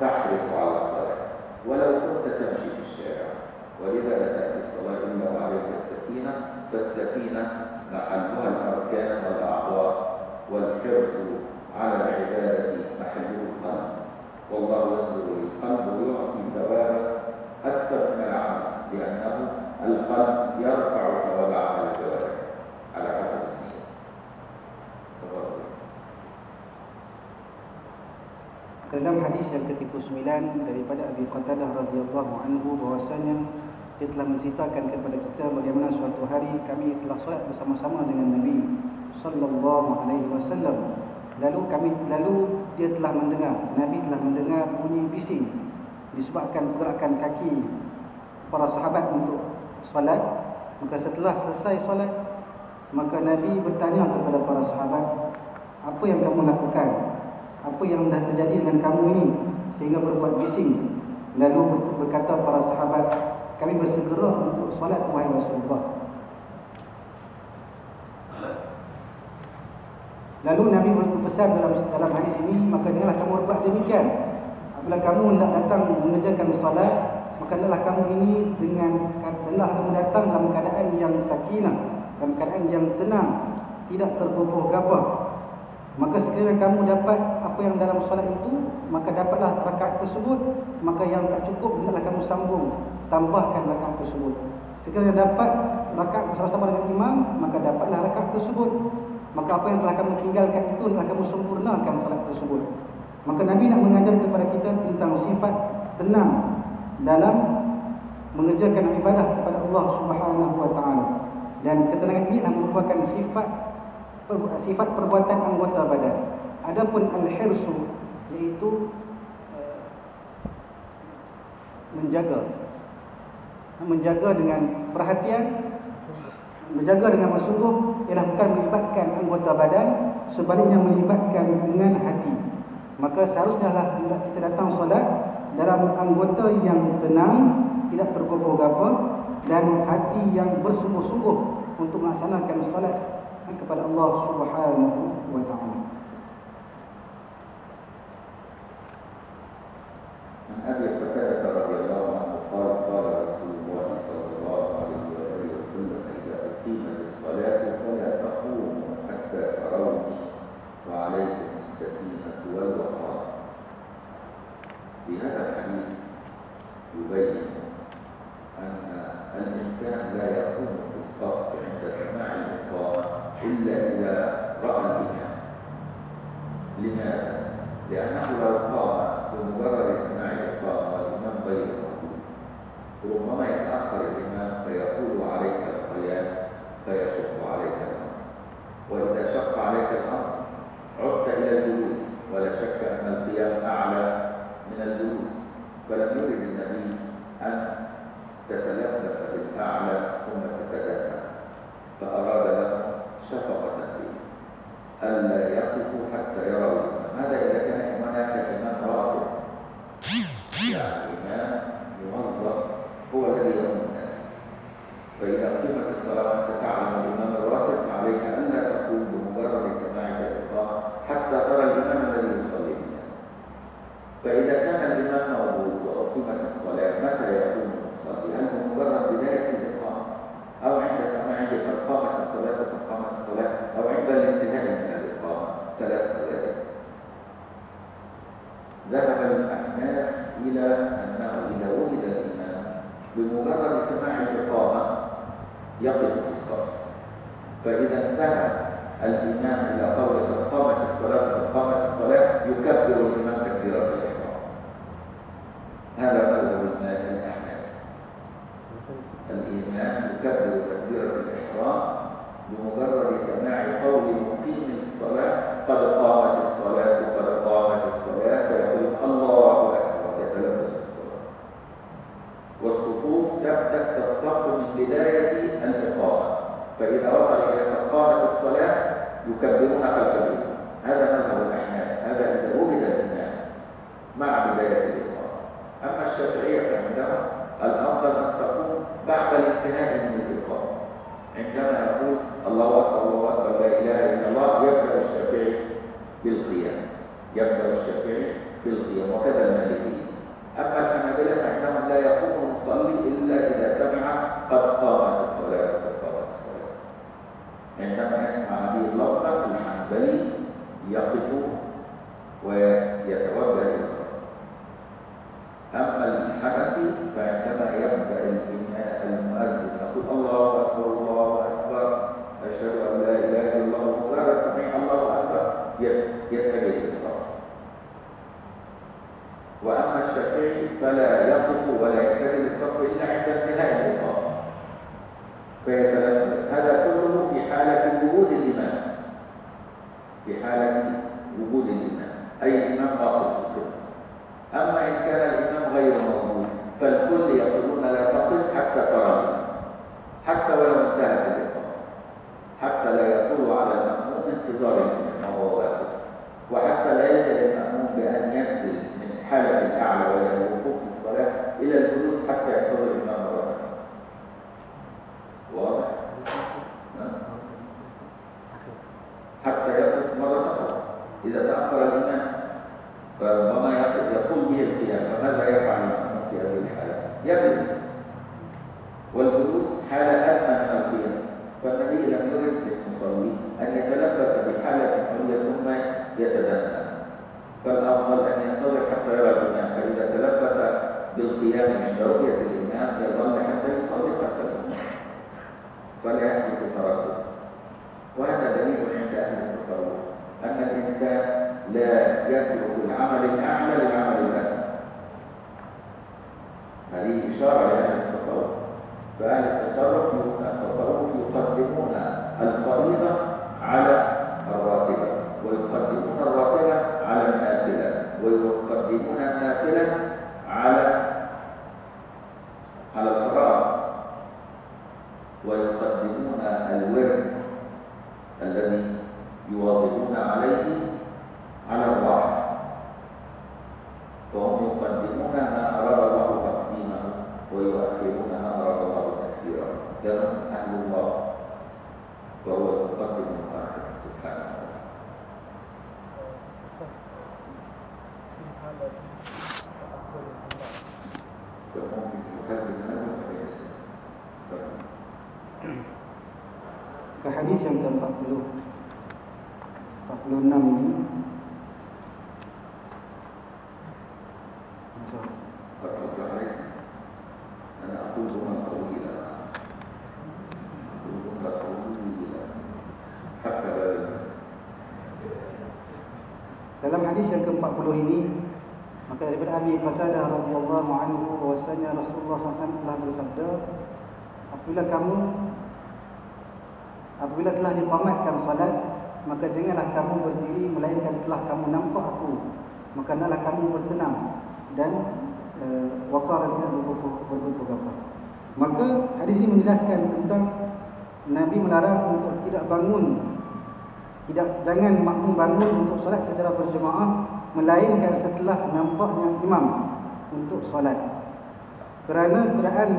Speaker 2: تحرص على الصلاة ولو كنت تمشي في الشارع ولذا لا تأتي الصلاة إلا وعليك السكينة فالسكينة محلها الأركان والأعضاء والحرص على العبادة محله القلب والله ينظر للقلب ويعطي ثوابه أكثر من العمل لأنه القلب يرفع ثواب عمل الجوارح على حسب النية
Speaker 1: dalam hadis yang ke-39 daripada Abi Qatadah radhiyallahu anhu bahwasanya dia telah menceritakan kepada kita bagaimana suatu hari kami telah solat bersama-sama dengan Nabi sallallahu alaihi wasallam. Lalu kami lalu dia telah mendengar Nabi telah mendengar bunyi bising disebabkan pergerakan kaki para sahabat untuk solat. Maka setelah selesai solat maka Nabi bertanya kepada para sahabat apa yang kamu lakukan? Apa yang dah terjadi dengan kamu ini? Sehingga berbuat bising. Lalu berkata para sahabat kami bersegera untuk solat wahai Rasulullah Lalu Nabi berpesan dalam dalam hadis ini maka janganlah kamu berbuat demikian. Apabila kamu hendak datang mengerjakan solat, maka hendaklah kamu ini dengan hendaklah kamu datang dalam keadaan yang sakinah, dalam keadaan yang tenang, tidak tergopoh gapah. Maka sekiranya kamu dapat apa yang dalam solat itu, maka dapatlah rakaat tersebut, maka yang tak cukup hendaklah kamu sambung, tambahkan rakaat tersebut. Sekiranya dapat rakaat bersama-sama dengan imam, maka dapatlah rakaat tersebut maka apa yang telah kamu tinggalkan itu adalah kamu sempurnakan salat tersebut. Maka Nabi nak mengajar kepada kita tentang sifat tenang dalam mengerjakan ibadah kepada Allah Subhanahu wa taala. Dan ketenangan ini merupakan sifat sifat perbuatan anggota badan. Adapun al-hirsu iaitu uh, menjaga menjaga dengan perhatian Menjaga dengan bersungguh ialah bukan melibatkan anggota badan, sebaliknya melibatkan dengan hati. Maka seharusnya lah kita datang solat dalam anggota yang tenang, tidak tergopoh gapa dan hati yang bersungguh-sungguh untuk melaksanakan solat kepada Allah Subhanahu wa taala.
Speaker 2: Abi Qatadah radhiyallahu السكينة والوقار في هذا الحديث يبين أن الإنسان لا يقوم في الصف عند سماع الإقامة إلا إذا رأى الإمام لماذا؟ لأنه لو قام بمجرد سماع الإقامة والإمام غير موجود ربما يتأخر الإمام فيقول عليك القيام فيشق عليك الأمر. وإذا شق عليك الأمر عدت إلى الجلوس. ولا شك أن القيام أعلى من الجلوس. فلم يرد النبي أن تتلبس بالأعلى ثم تتجنب فأراد لهم شفقة به ألا يقفوا حتى يروا ماذا إذا كان وهم يقدمون ما أراد الله تقديمه ويؤخرون ما أراد الله تأخيره لهم أهل الله وهو المقدم المؤخر سبحانه وتعالى
Speaker 3: في حالة تأخر الإمام
Speaker 2: فممكن يقدم له فيسر
Speaker 1: Ke hadis yang ke-40 40 ini maka daripada Abi Qatadah radhiyallahu anhu bahwasanya Rasulullah SAW telah bersabda apabila kamu apabila telah diqamatkan salat maka janganlah kamu berdiri melainkan telah kamu nampak aku maka hendaklah kamu bertenang dan eh, uh, waqar tidak berbukuh berbukuh apa. maka hadis ini menjelaskan tentang Nabi melarang untuk tidak bangun tidak jangan makmum bangun untuk solat secara berjemaah melainkan setelah nampaknya imam untuk solat. Kerana keadaan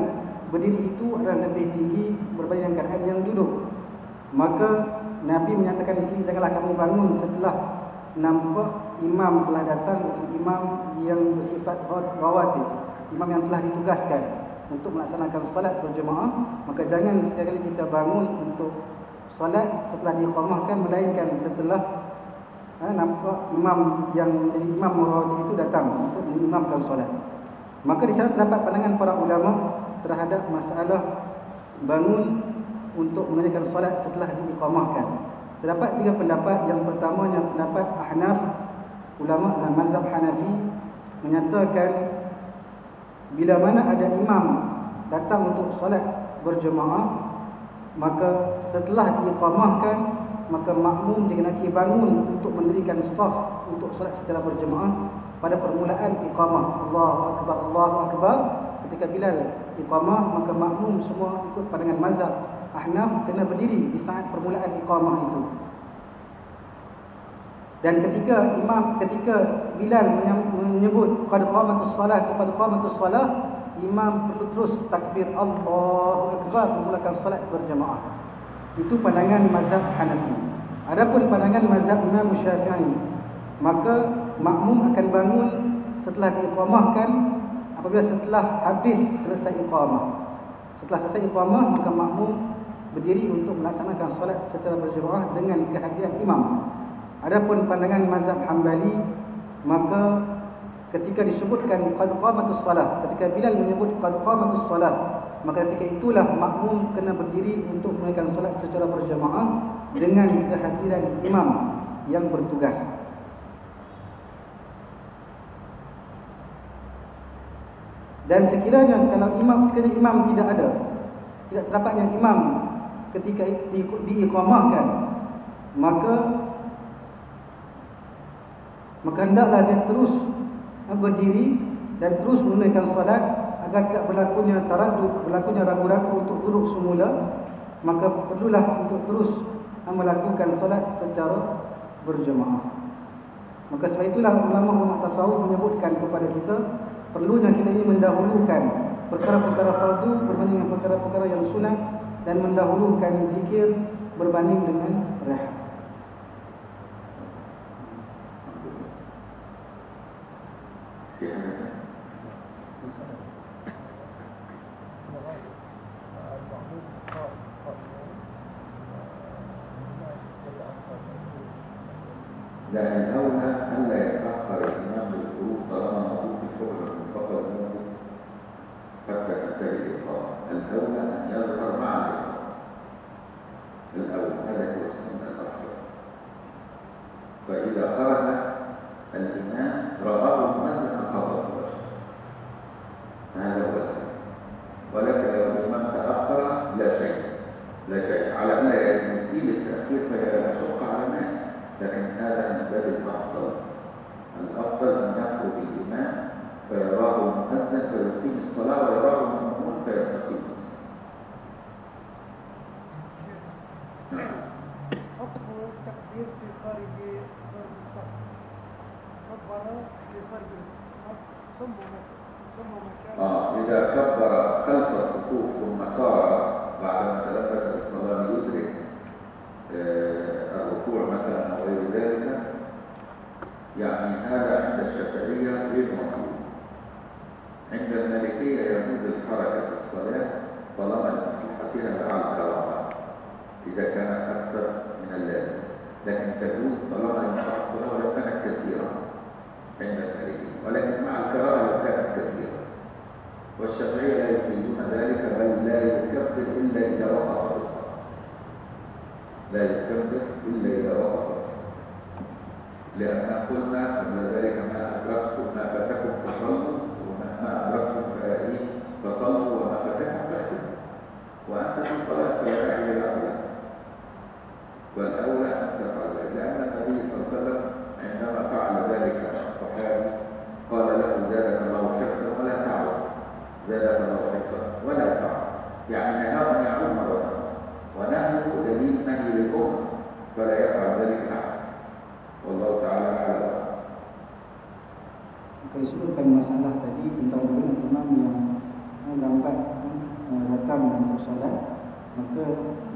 Speaker 1: berdiri itu adalah lebih tinggi berbanding keadaan yang duduk. Maka Nabi menyatakan di sini janganlah kamu bangun setelah nampak imam telah datang untuk imam yang bersifat rawatib, imam yang telah ditugaskan untuk melaksanakan solat berjemaah, maka jangan sekali kita bangun untuk solat setelah diiqamahkan melainkan setelah ha, nampak imam yang menjadi imam rawatib itu datang untuk mengimamkan solat. Maka di sana terdapat pandangan para ulama terhadap masalah bangun untuk mengerjakan solat setelah diiqamahkan. Terdapat tiga pendapat. Yang pertamanya pendapat Ahnaf, ulama dalam mazhab Hanafi menyatakan bila mana ada imam datang untuk solat berjemaah maka setelah diiqamahkan maka makmum dikenaki bangun untuk mendirikan saf untuk solat secara berjemaah pada permulaan iqamah. Allahu akbar Allahu akbar. Ketika Bilal iqamah maka makmum semua ikut pandangan mazhab Ahnaf kena berdiri di saat permulaan iqamah itu. Dan ketika imam ketika Bilal menyebut qad qamatus salat qad qamatus salat imam perlu terus takbir Allahu akbar memulakan solat berjemaah itu pandangan mazhab Hanafi. Adapun pandangan mazhab Imam Syafi'i maka makmum akan bangun setelah diiqamahkan apabila setelah habis selesai iqamah. Setelah selesai iqamah maka makmum berdiri untuk melaksanakan solat secara berjemaah dengan kehadiran imam. Adapun pandangan mazhab Hambali maka ketika disebutkan qad qamatus salah ketika Bilal menyebut qad qamatus salah maka ketika itulah makmum kena berdiri untuk menunaikan solat secara berjamaah dengan kehadiran imam yang bertugas. Dan sekiranya kalau imam sekiranya imam tidak ada tidak terdapatnya imam ketika di, diiqamahkan maka maka hendaklah dia terus berdiri dan terus menunaikan solat agar tidak berlakunya taradud, berlakunya ragu-ragu untuk duduk semula, maka perlulah untuk terus melakukan solat secara berjemaah. Maka sebab itulah ulama-ulama tasawuf menyebutkan kepada kita perlunya kita ini mendahulukan perkara-perkara fardu berbanding dengan perkara-perkara yang sunat dan mendahulukan zikir berbanding dengan rehat.
Speaker 2: لا الأولى ألا يتأخر الإمام بالخروج طالما موجود في الحكم المنفقد المسجد حتى تنتهي الإقامة الأولى أن يظهر مع الإقامة الأول هذا هو السنة الأفضل فإذا خرج الصلاة ويراه لمصلحتها مع الكراهة إذا كانت أكثر من اللازم. لكن تجوز طالما لمصلحة الصلاة ولو كانت كثيرة عند المالكية ولكن مع الكراهة لو كانت كثيرة. والشافعية لا يجيزون ذلك بل لا يكبر إلا إذا وقف في الصلاة. لا يكبر إلا إذا وقف في الصلاة. لأن قلنا قبل ذلك ما أدركتم ما فاتكم فصلوا وما ما أدركتم فإيه فصلوا وأنت في صلاة فلا داعي للأولى والأولى أن تفعل ذلك لأن النبي صلى الله عليه وسلم عندما فعل ذلك الصحابي قال له زادك الله حرصا ولا تعود زادك الله حرصا ولا تعود يعني نهاه أن يعود مرة ونهيه دليل نهي للأمة فلا يفعل ذلك أحد. والله تعالى أعلم.
Speaker 1: Disebutkan masalah tadi tentang imam yang lambat. Datang untuk solat maka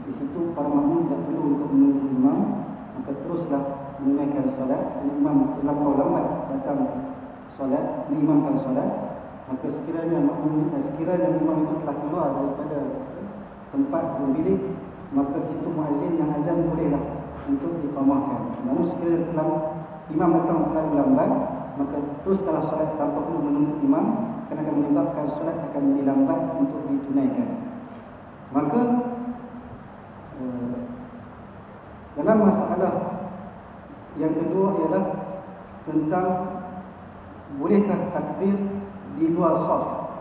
Speaker 1: di situ para makmum tidak perlu untuk menunggu imam. Maka teruslah menunaikan solat. Sekali imam terlampau lambat datang solat mengimamkan solat maka sekiranya makmum eh, sekiranya imam itu telah keluar daripada tempat bilik maka di situ muazzin yang azan bolehlah untuk diqamahkan. Namun sekiranya telah imam datang terlalu lambat maka teruskanlah solat tanpa perlu menunggu imam kerana akan menyebabkan solat akan menjadi lambat untuk ditunaikan. Maka eh, dalam masalah yang kedua ialah tentang bolehkah takbir di luar saf?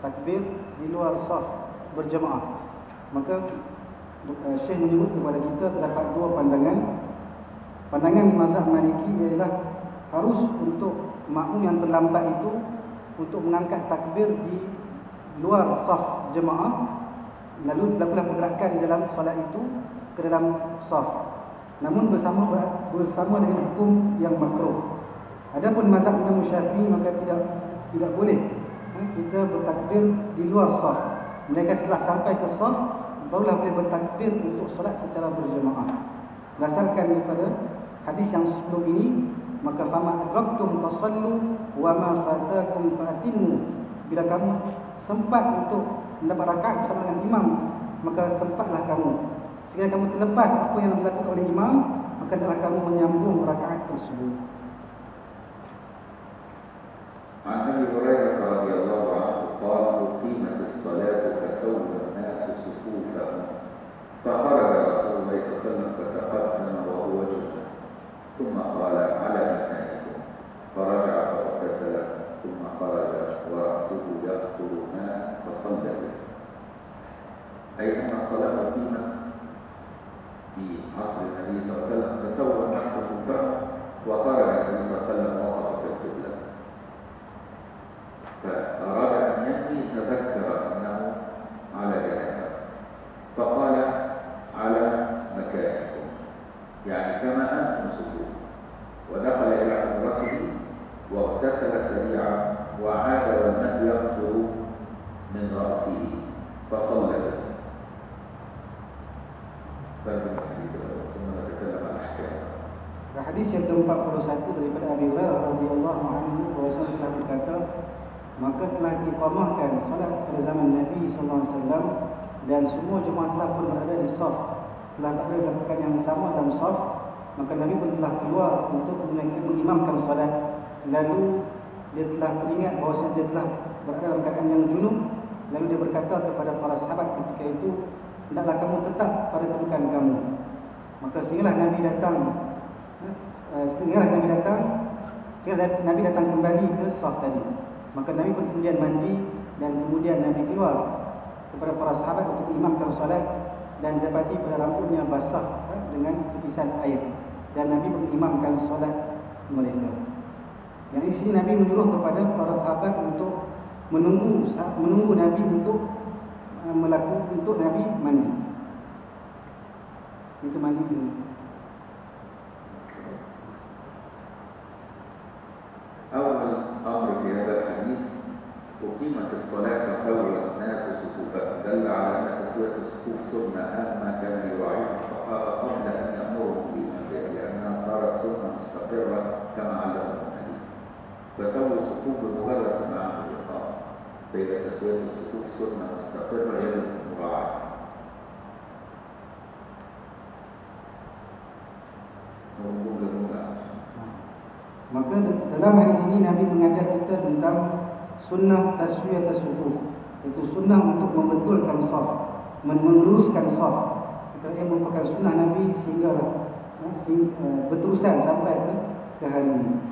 Speaker 1: Takbir di luar saf berjemaah. Maka uh, Syekh menyebut kepada kita terdapat dua pandangan. Pandangan mazhab maliki ialah harus untuk makmum yang terlambat itu untuk mengangkat takbir di luar saf jemaah lalu berlakulah pergerakan dalam solat itu ke dalam saf. Namun bersama bersama dengan hukum yang makruh. Adapun mazhab Imam Syafi'i maka tidak tidak boleh eh, kita bertakbir di luar saf. Mereka setelah sampai ke saf barulah boleh bertakbir untuk solat secara berjemaah. Berdasarkan daripada hadis yang sebelum ini maka fama adraktum fasallu wa ma fatakum fatimu bila kamu sempat untuk mendapat rakaat bersama dengan imam maka sempatlah kamu. Sekiranya kamu terlepas apa yang dilakukan oleh imam maka adalah kamu menyambung rakaat tersebut.
Speaker 2: Ada di orang yang kalau dia Allah Fahu qimat as-salat Fasawna nasu sufufa Fahara Rasulullah SAW Fatahat ثم قال على مكانكم. فرجع فاغتسل ثم خرج ورأسه يقطر ماء فصلى به. اي ان الصلاه اقيمت في عصر النبي صلى الله عليه وسلم فسوى الناس صفوفهم وخرج النبي صلى الله عليه وسلم وقف في القبلة. فأراد أن ينهي تذكر يقطر من رأسه فصلى به فمن الحديث الأول ثم نتكلم عن أحكامه
Speaker 1: Hadis yang ke-41 daripada Abi Hurairah radhiyallahu anhu Rasulullah telah berkata maka telah diqamahkan solat pada zaman Nabi sallallahu alaihi wasallam dan semua jemaah telah pun berada di saf telah berada dalam keadaan yang sama dalam saf maka Nabi pun telah keluar untuk mengimamkan solat lalu dia telah teringat bahawa dia telah berada dalam keadaan yang junub. Lalu dia berkata kepada para sahabat ketika itu hendaklah kamu tetap pada kedudukan kamu. Maka sehinggalah Nabi datang. Eh, sehinggalah Nabi datang. Sehingga Nabi datang kembali ke saf tadi. Maka Nabi pun kemudian mandi dan kemudian Nabi keluar kepada para sahabat untuk imamkan solat dan dapati pada rambutnya basah eh, dengan titisan air. Dan Nabi mengimamkan solat mereka. Yang di sini Nabi menyuruh kepada para sahabat untuk menunggu menunggu Nabi untuk uh, melakukan untuk Nabi mandi. Itu mandi dulu.
Speaker 2: أول أمر في هذا الحديث أقيمت الصلاة فصلى الناس صفوفا دل على أن تسوية الصفوف سنة أما كان يراعيها الصحابة قبل أن يأمرهم بها لأنها صارت سنة مستقرة كما علمهم الحديث فسووا الصفوف بمجرد سماع الإقامة فإذا تسوية الصفوف سنة مستقرة يجب المراعاة
Speaker 1: Maka dalam hadis ini Nabi mengajar kita tentang sunnah taswiyah tasufuf Itu sunnah untuk membetulkan saf Meluruskan saf Kerana ia merupakan sunnah Nabi sehingga uh, berterusan sampai ke, ke hari ini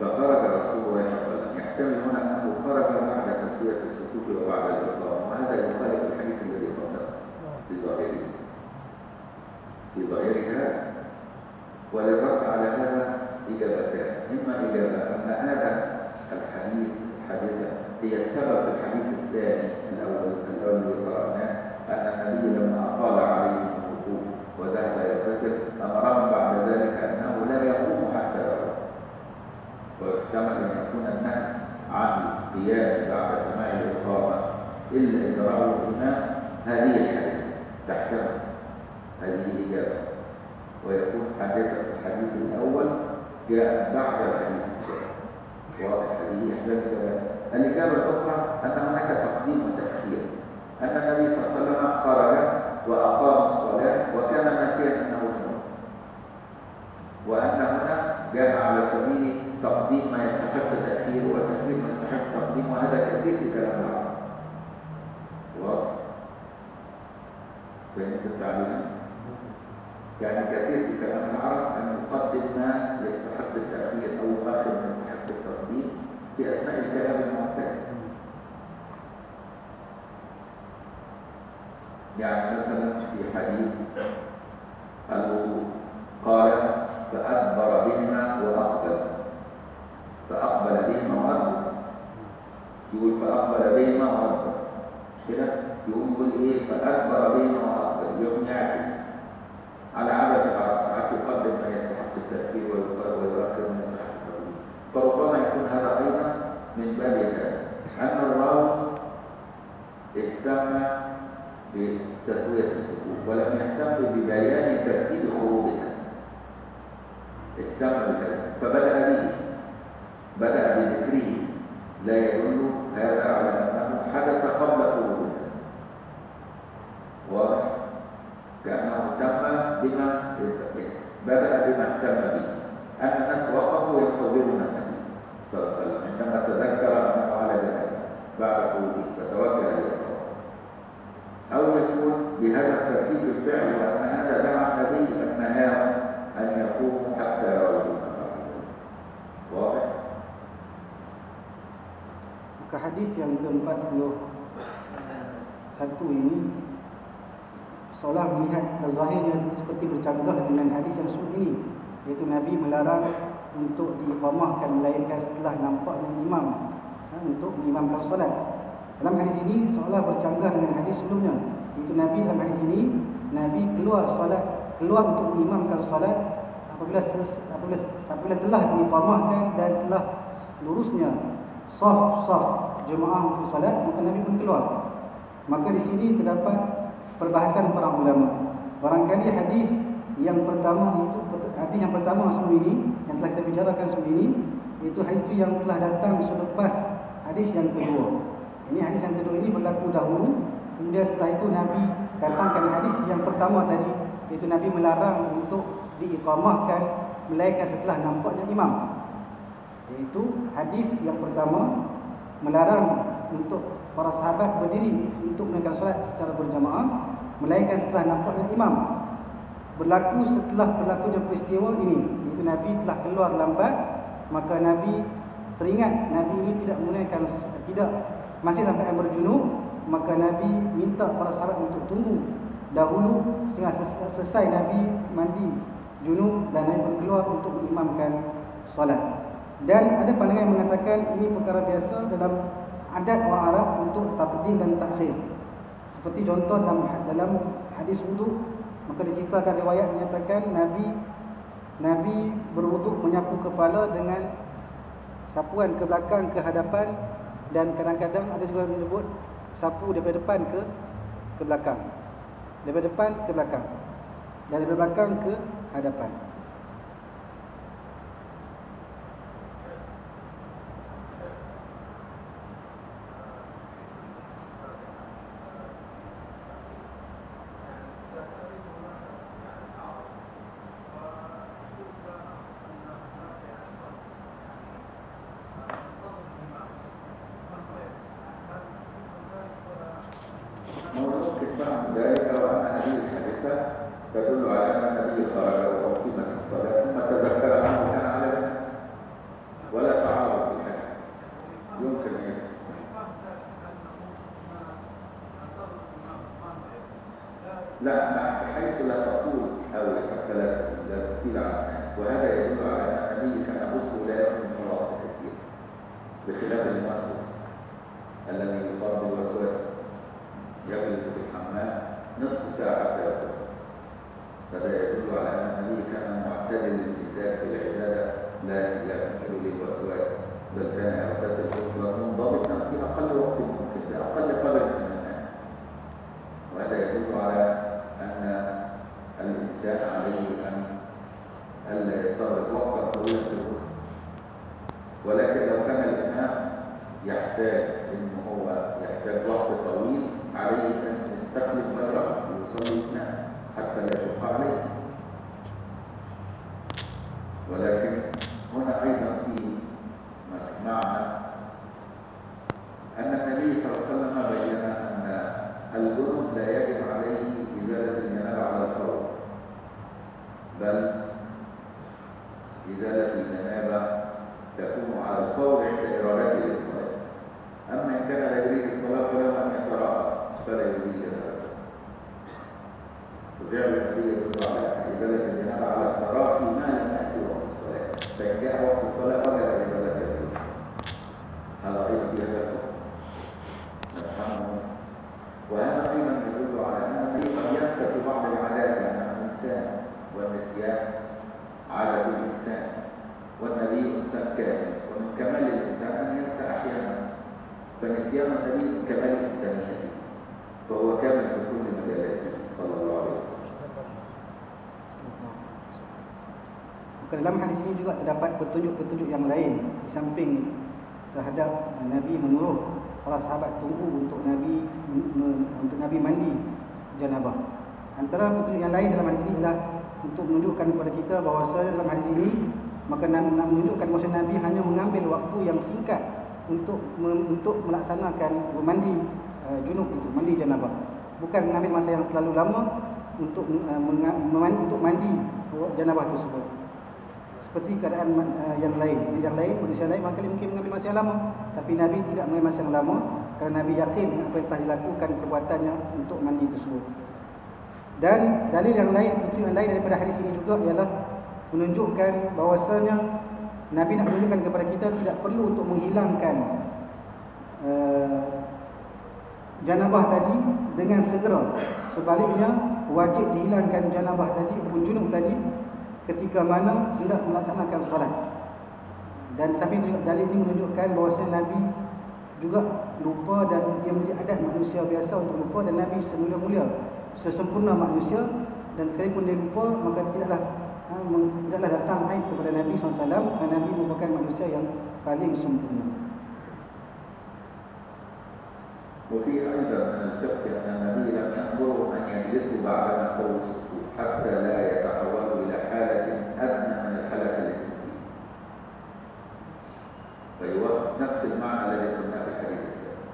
Speaker 2: فخرج رسول الله صلى الله عليه وسلم. يحتمل هنا أنه خرج بعد تسوية الصفوف وبعد الإقامة. وهذا يخالف الحديث الذي قبله في ظاهره. في ظاهرها وللرد على هذا إجابتان. إما إجابة أن هذا الحديث الحادثة هي السبب في الحديث الثاني الأول الأول الذي قرأناه أن النبي لما أطال عليهم الوقوف وذهب يغتسل أمرهم بعد ذلك انه لا يقوم حتى يرى ويحتمل أن يكون النهي عن القيام بعد سماع الإقامة إلا اذا رأوا الامام هذه الحادثة تحتمل هذه اجابه ويكون حادثة الحديث الأول جاء بعد الحديث الثاني. واضح هذه إحدى الإجابات. الإجابة الأخرى أن هناك تقديم وتأخير. أن النبي صلى الله عليه وسلم خرج وأقام الصلاة وكان ناسيا أنه جنوب وأن هنا جاء على سبيل تقديم ما يستحق تأخيره وتأخير ما يستحق تقديمه وهذا كثير في كلام العرب. واضح فهمت التعليم يعني كثير في كلام العرب أن يقدم ما يستحق التأخير أو يؤخر ما يستحق التقديم في أثناء الكلام المعتاد. يعني مثلا في حديث الوضوء قال فأدبر بهما وأقبل فأقبل بهما وأدبر يقول فأقبل بهما وأدبر مش كده؟ يقوم يقول إيه؟ فأدبر بهما وأقبل يقوم يعكس على عادة العرب. ساعات يقدم ما يستحق التأخير ويؤخر ما يستحق التقديم فربما يكون هذا أيضا من باب هذا أن الراوي اهتم بتسوية الصفوف ولم يهتم ببيان ترتيب خروجها اهتم بهذا فبدأ به. بدأ بذكره لا يدل هذا على أنه حدث قبل خروجها واضح؟ كأنه اهتم بما بدأ بما اهتم به. أن الناس وقفوا ينتظرون النبي صلى الله عليه وسلم عندما تذكر أنه على ذلك بعد خروجه فتوجه إلى الله أو يكون بهذا الترتيب الفعل وأن هذا دعا النبي أن أن يقوموا حتى يروا.
Speaker 1: Maka hadis yang ke-41 ini seolah melihat zahirnya seperti bercanggah dengan hadis yang sebelum ini iaitu Nabi melarang untuk diqamahkan melainkan setelah nampaknya imam ha, untuk mengimamkan solat. Dalam hadis ini seolah bercanggah dengan hadis sebelumnya. Itu Nabi dalam hadis ini Nabi keluar solat, keluar untuk mengimamkan solat apabila apabila apabila telah diqamahkan dan telah lurusnya saf-saf jemaah untuk solat maka Nabi pun keluar. Maka di sini terdapat perbahasan para ulama. Barangkali hadis yang pertama itu hadis yang pertama sebelum ini yang telah kita bicarakan sebelum ini itu hadis itu yang telah datang selepas hadis yang kedua. Ini hadis yang kedua ini berlaku dahulu kemudian setelah itu Nabi datangkan hadis yang pertama tadi iaitu Nabi melarang untuk diiqamahkan melainkan setelah nampaknya imam. Iaitu hadis yang pertama melarang untuk para sahabat berdiri untuk menunaikan solat secara berjamaah melainkan setelah nampaknya imam. Berlaku setelah berlakunya peristiwa ini, iaitu Nabi telah keluar lambat, maka Nabi teringat Nabi ini tidak menunaikan tidak masih dalam keadaan berjunub, maka Nabi minta para sahabat untuk tunggu dahulu sehingga selesai Nabi mandi junub dan Nabi keluar untuk mengimamkan solat. Dan ada pandangan yang mengatakan ini perkara biasa dalam adat orang Arab untuk takdim dan takhir. Seperti contoh dalam dalam hadis wudu maka diceritakan riwayat menyatakan Nabi Nabi berwuduk menyapu kepala dengan sapuan ke belakang ke hadapan dan kadang-kadang ada juga menyebut sapu daripada depan ke ke belakang. Daripada depan ke belakang. Dan daripada belakang ke hadapan.
Speaker 2: كان معتدل الميزان في العبادة لا يميل للوسواس بل كان يغتسل غسلا منضبطا في أقل وقت ممكن في أقل قدر من الماء وهذا يدل على أن الإنسان عليه أن ألا يستغرق وقتا
Speaker 1: juga terdapat petunjuk-petunjuk yang lain di samping terhadap Nabi menyuruh para sahabat tunggu untuk Nabi untuk Nabi mandi janabah. Antara petunjuk yang lain dalam hadis ini adalah untuk menunjukkan kepada kita bahawa dalam hadis ini maka nak menunjukkan bahawa Nabi hanya mengambil waktu yang singkat untuk untuk melaksanakan mandi uh, junub itu, mandi janabah. Bukan mengambil masa yang terlalu lama untuk uh, untuk mandi janabah tersebut seperti keadaan uh, yang lain. Yang lain manusia lain maka mungkin mengambil masa yang lama. Tapi Nabi tidak mengambil masa yang lama kerana Nabi yakin apa yang telah dilakukan perbuatannya untuk mandi tersebut. Dan dalil yang lain petunjuk yang lain daripada hadis ini juga ialah menunjukkan bahawasanya Nabi nak menunjukkan kepada kita tidak perlu untuk menghilangkan uh, janabah tadi dengan segera. Sebaliknya wajib dihilangkan janabah tadi ataupun junub tadi ketika mana hendak melaksanakan solat. Dan sampai itu dalil ini menunjukkan bahawa Nabi juga lupa dan ia menjadi adat manusia biasa untuk lupa dan Nabi semulia-mulia sesempurna manusia dan sekalipun dia lupa maka tidaklah ha, tidaklah datang aib kepada Nabi SAW kerana Nabi merupakan manusia yang paling sempurna.
Speaker 2: وفيه أيضا من الفقه أن النبي لم يأمرهم أن يجلسوا بعدما سووا الصفوف حتى لا يتحولوا إلى حالة أدنى من الحالة التي فيوافق نفس المعنى الذي قلناه في الحديث السابق.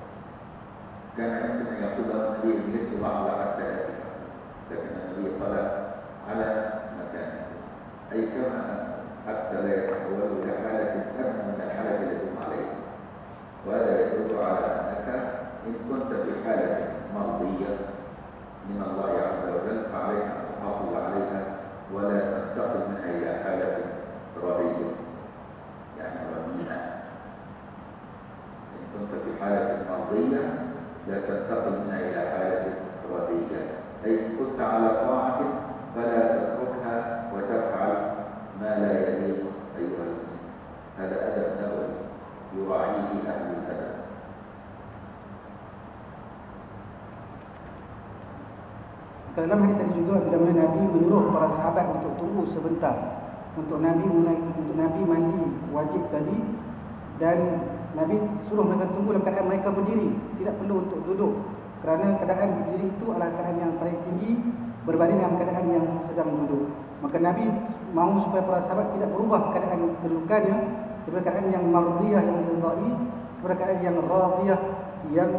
Speaker 2: كان يمكن أن يقول النبي اجلسوا لحظة حتى يأتي لكن النبي قال على مكانه. أي كما حتى لا يتحولوا إلى حالة أدنى من الحالة التي هم عليها. وهذا يدل على أنك إن كنت في حالة مرضية من الله عز وجل فعليك أن تحافظ عليها ولا تنتقل منها إلى حالة رضية يعني رميئة إن كنت في حالة مرضية لا تنتقل منها إلى حالة رضية أي إن كنت على طاعة فلا تتركها وتفعل ما لا يليق أيها المسلم. هذا أدب نبوي يراعيه أهل الأدب.
Speaker 1: Dalam hadis tadi juga bila mana Nabi menyuruh para sahabat untuk tunggu sebentar. Untuk Nabi untuk Nabi mandi wajib tadi dan Nabi suruh mereka tunggu dalam keadaan mereka berdiri. Tidak perlu untuk duduk. Kerana keadaan berdiri itu adalah keadaan yang paling tinggi berbanding dengan keadaan yang sedang duduk. Maka Nabi mahu supaya para sahabat tidak berubah keadaan kedudukannya daripada keadaan yang mardiyah yang diridai kepada keadaan yang radiyah yang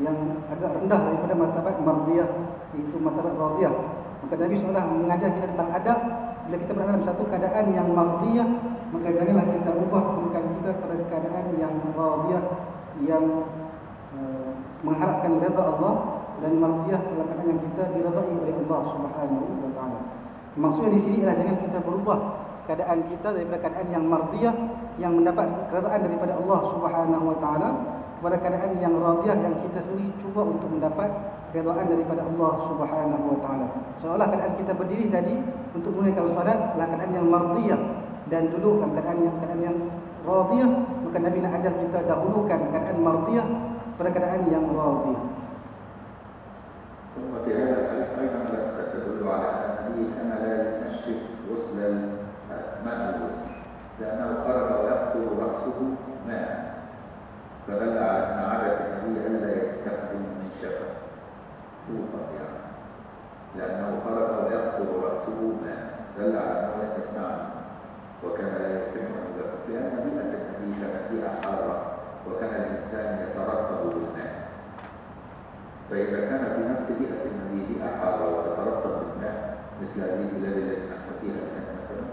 Speaker 1: yang agak rendah daripada martabat mardiyah itu martabat radiyah. Maka Nabi SAW mengajar kita tentang adab. Bila kita berada dalam satu keadaan yang mardiyah maka janganlah kita ubah kedudukan kita pada keadaan yang radiyah yang uh, mengharapkan redha Allah dan mardiyah dalam keadaan yang kita diredai oleh Allah Subhanahu wa taala. Maksudnya di sini adalah jangan kita berubah keadaan kita daripada keadaan yang mardiyah yang mendapat keredaan daripada Allah Subhanahu wa taala kepada keadaan yang radiyah yang kita sendiri cuba untuk mendapat redaan daripada Allah Subhanahu wa taala. Seolah keadaan kita berdiri tadi untuk menunaikan salat adalah keadaan yang mardiyah dan duduk dalam keadaan yang keadaan yang radiyah, maka Nabi nak ajar kita dahulukan keadaan mardiyah pada keadaan yang radiyah.
Speaker 2: ثم في هذا الحديث ايضا لفته تدل على ان النبي كان لا ينشف غسل ماء الغسل لانه خرج ويقطر راسه ماء فدل على ان عاده النبي الا يستخدم من شفه توفر يعني لأنه خرج ويقطر رأسه ماء دل على أنه لا يستعمل. وكان لا ان يدخل لأن بيئه النبي كانت بيئه حاره وكان الإنسان يترطب بالماء. فإذا كان في نفس بيئة النبي بيئة حارة وتترطب بالماء مثل هذه البلاد التي نحن فيها الآن مثلا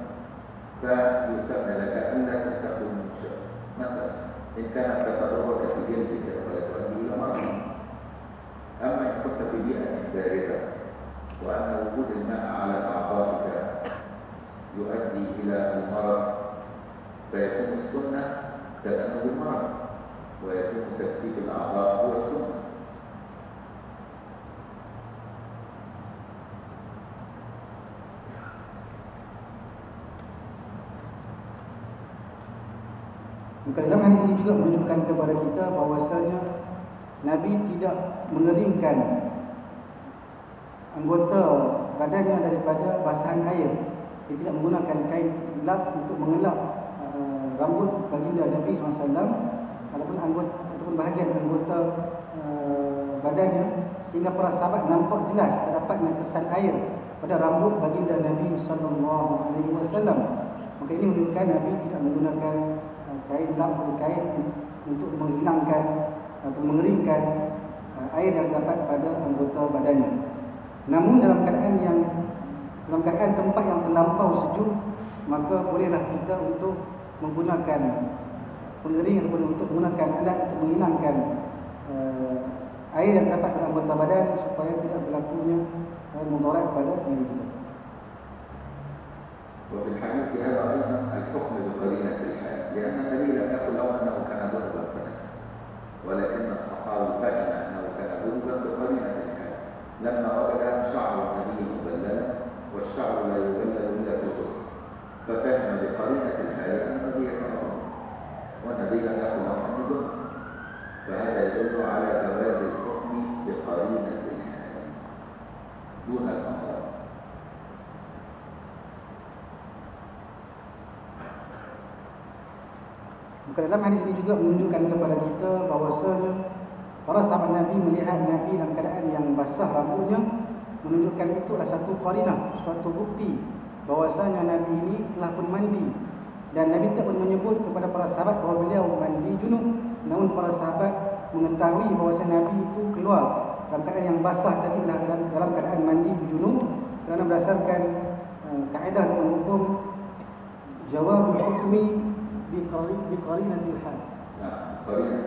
Speaker 2: فيسمى لك ألا تستخدم من شيء مثلا. إن كانت تتدرج في جلدك فلا تؤدي إلى مرض أما إن كنت في بيئة باردة وأن وجود الماء على أعضائك يؤدي إلى المرض فيكون السنة تدأنه المرض ويكون تكفيف الأعضاء هو السنة.
Speaker 1: Maka dalam hadis ini juga menunjukkan kepada kita bahawasanya Nabi tidak mengeringkan anggota badannya daripada basahan air. Dia tidak menggunakan kain lap untuk mengelap uh, rambut baginda Nabi SAW ataupun anggota ataupun bahagian anggota uh, badannya sehingga para sahabat nampak jelas terdapatnya kesan air pada rambut baginda Nabi SAW. Maka ini menunjukkan Nabi tidak menggunakan kain lap atau kain untuk menghilangkan atau mengeringkan uh, air yang terdapat pada anggota badannya. Namun dalam keadaan yang dalam keadaan tempat yang terlampau sejuk, maka bolehlah kita untuk menggunakan pengering ataupun untuk menggunakan alat untuk menghilangkan uh, air yang terdapat pada anggota badan supaya tidak berlakunya uh, mudarat pada diri kita.
Speaker 2: وفي الحديث هذا ايضا الحكم بقرينه الحال لأن النبي لم يقل له أنه كان ذنبا فنسي ولكن الصحابة فهم أنه كان ذنبا بقرينة الحال لما وجد شعر النبي مبللا والشعر لا يبلل إلا في الغسل ففهم بقرينة الحال ان النبي ذنبا والنبي لم يقل له أنه ذنب. فهذا يدل على جواز الحكم بقرينة الحال دون المقام.
Speaker 1: Maka dalam hadis ini juga menunjukkan kepada kita bahawasanya para sahabat Nabi melihat Nabi dalam keadaan yang basah rambutnya menunjukkan itu adalah satu qarinah, suatu bukti bahwasanya Nabi ini telah pun mandi. Dan Nabi tidak pun menyebut kepada para sahabat bahawa beliau mandi junub. Namun para sahabat mengetahui bahwasanya Nabi itu keluar dalam keadaan yang basah tadi dalam, dalam keadaan mandi junub kerana berdasarkan uh, kaedah dan hukum jawab hukmi qarinatil hal
Speaker 2: نعم قرينة.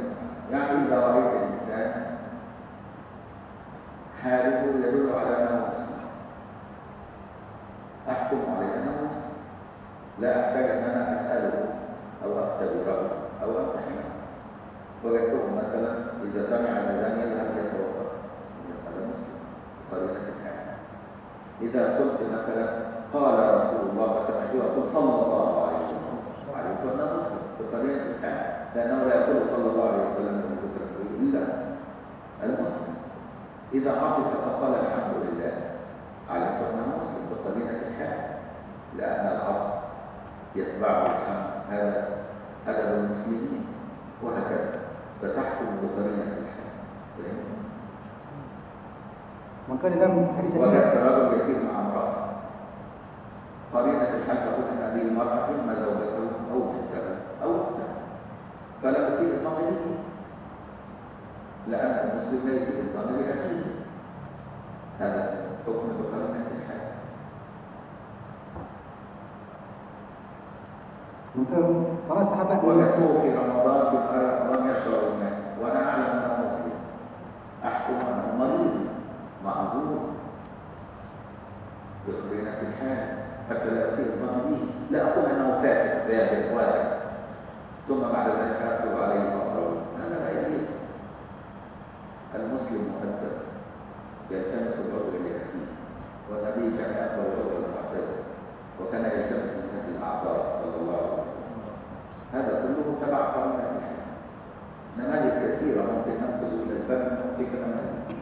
Speaker 2: يعني إذا رأيت الإنسان حاله يدل على أنه مسلم. أحكم عليه أنه مسلم. لا أحتاج أن أنا أسأله أو أختبره أو أمتحنه وجدته مثلا إذا سمع الأذان يذهب يتوضأ. هذا مسلم قرينة الحال. إذا قلت مثلا قال رسول الله صلى الله عليه وسلم علمت أنه مسلم بقرينة الحال لأنه لا يقول صلى الله عليه وسلم من ذكر إلا المسلم إذا عطس فقال الحمد لله علمت أنه مسلم بقرينة الحال لأن العطس يتبعه الحمد هذا أدب المسلمين وهكذا فتحكم بقرينة الحال فهمت؟
Speaker 1: maka dalam hadis tadi
Speaker 2: وجدت رجل يسير مع امرأة قرينة الحال تقول أن هذه المرأة إما زوجته أو بنته أو أخته فلا يسيء الظن به لأن المسلم لا يسيء الظن بأخيه هذا حكم بقرينة الحال
Speaker 1: maka para sahabat
Speaker 2: وجدته في رمضان في رمضان يشرب الماء وأنا أعلم أنه مسلم. أحكم أنه مريض معذور. بقرينة الحال. حتى لا يصير الظن به لا أقول أنه فاسق ذابح واحد ثم بعد ذلك أتلو عليه فأقرأه هذا لا يليق المسلم مؤدب يلتمس العذر لأخيه والنبي كان يقبل العذر المعتذر وكان يلتمس الناس الأعذار صلى الله عليه وسلم. هذا كله تبع قانون نماذج كثيرة ممكن ننقذ إلى الفن نعطيك نماذج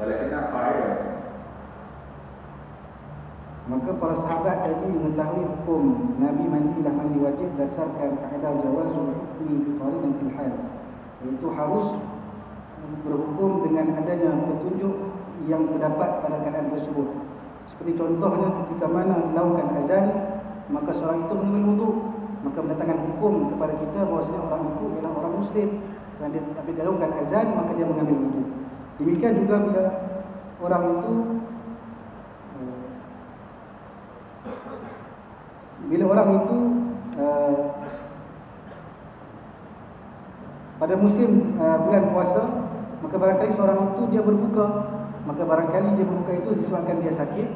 Speaker 2: ولكنها قاعدة.
Speaker 1: Maka para sahabat tadi mengetahui hukum Nabi mandi dan mandi wajib berdasarkan kaedah jawazul hukmi bi qarinatil hal. Iaitu harus berhukum dengan adanya petunjuk yang terdapat pada keadaan tersebut. Seperti contohnya ketika mana dilakukan azan maka seorang itu mengambil wudu maka mendatangkan hukum kepada kita bahwasanya orang itu ialah orang muslim. Dan dia dilakukan azan maka dia mengambil wudu. Demikian juga bila orang itu bila orang itu uh, pada musim uh, bulan puasa maka barangkali seorang itu dia berbuka. Maka barangkali dia berbuka itu disebabkan dia sakit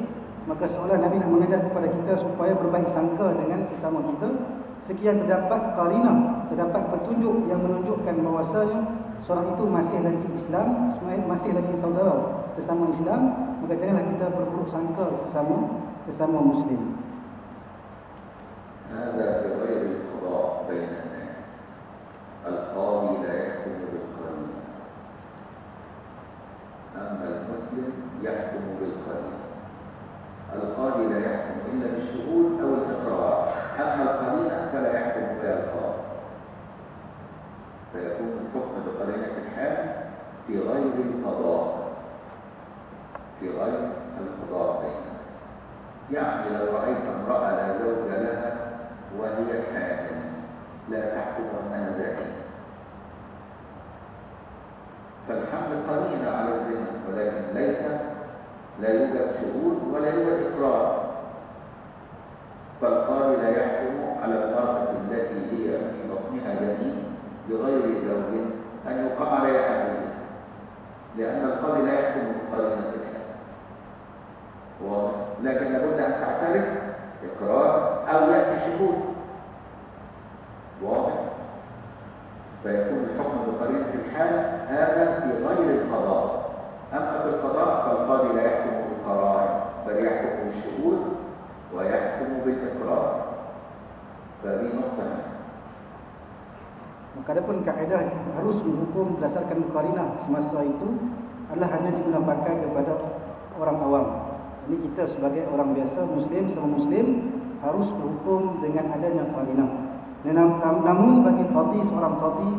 Speaker 1: maka seolah Nabi nak mengajar kepada kita supaya berbaik sangka dengan sesama kita. Sekian terdapat kalina terdapat petunjuk yang menunjukkan bahawasanya seorang itu masih lagi Islam masih lagi saudara sesama Islam. Maka janganlah kita berburuk sangka sesama sesama muslim
Speaker 2: هذا في غير القضاء بين الناس. القاضي لا يحكم بالقانون أما المسلم يحكم بالقانون القاضي لا يحكم إلا بالشهود أو الإقرار. أما القرينة فلا يحكم بها فيكون الحكم بقرينة الحال في غير القضاء. في غير القضاء بيننا. يعني لو رأيت امرأة لا زوج لها وهي حامل لا تحكم أنها زانية فالحمل قرينة على الزنا ولكن ليس لا يوجد شهود ولا يوجد إقرار. فالقاضي لا يحكم على المرأة التي هي في بطنها جنين بغير زوج أن يقام عليها حد الزنا لأن القاضي لا يحكم بقرينة الحمل واضح. لكن لابد أن تعترف إقرار أو يأتي شهود. واضح. فيكون الحكم بقرينة الحال هذا في غير القضاء. أما في القضاء فالقاضي لا يحكم بالقرائن بل يحكم بالشهود ويحكم بالإقرار. فهذه نقطة.
Speaker 1: Maka adapun kaedah harus menghukum berdasarkan qarinah semasa itu. Adalah hanya digunakan kepada orang awam. Ini kita sebagai orang biasa muslim sama muslim harus berhukum dengan adanya nam- Namun bagi qadi seorang qadi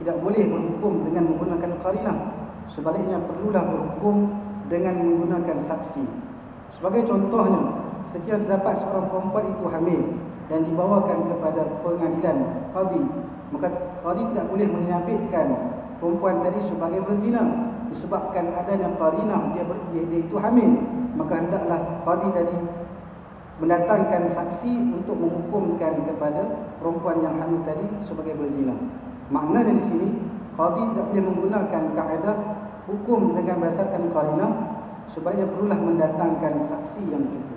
Speaker 1: tidak boleh berhukum dengan menggunakan qarinah. Sebaliknya perlulah berhukum dengan menggunakan saksi. Sebagai contohnya, sekiranya terdapat seorang perempuan itu hamil dan dibawakan kepada pengadilan qadi, maka qadi tidak boleh menyabitkan perempuan tadi sebagai berzina disebabkan adanya qarinah dia, dia, dia itu hamil, maka hendaklah qadi tadi mendatangkan saksi untuk menghukumkan kepada perempuan yang hamil tadi sebagai berzina. Maknanya di sini qadi tidak boleh menggunakan kaedah hukum dengan berdasarkan qarinah sebabnya perlulah mendatangkan saksi yang cukup.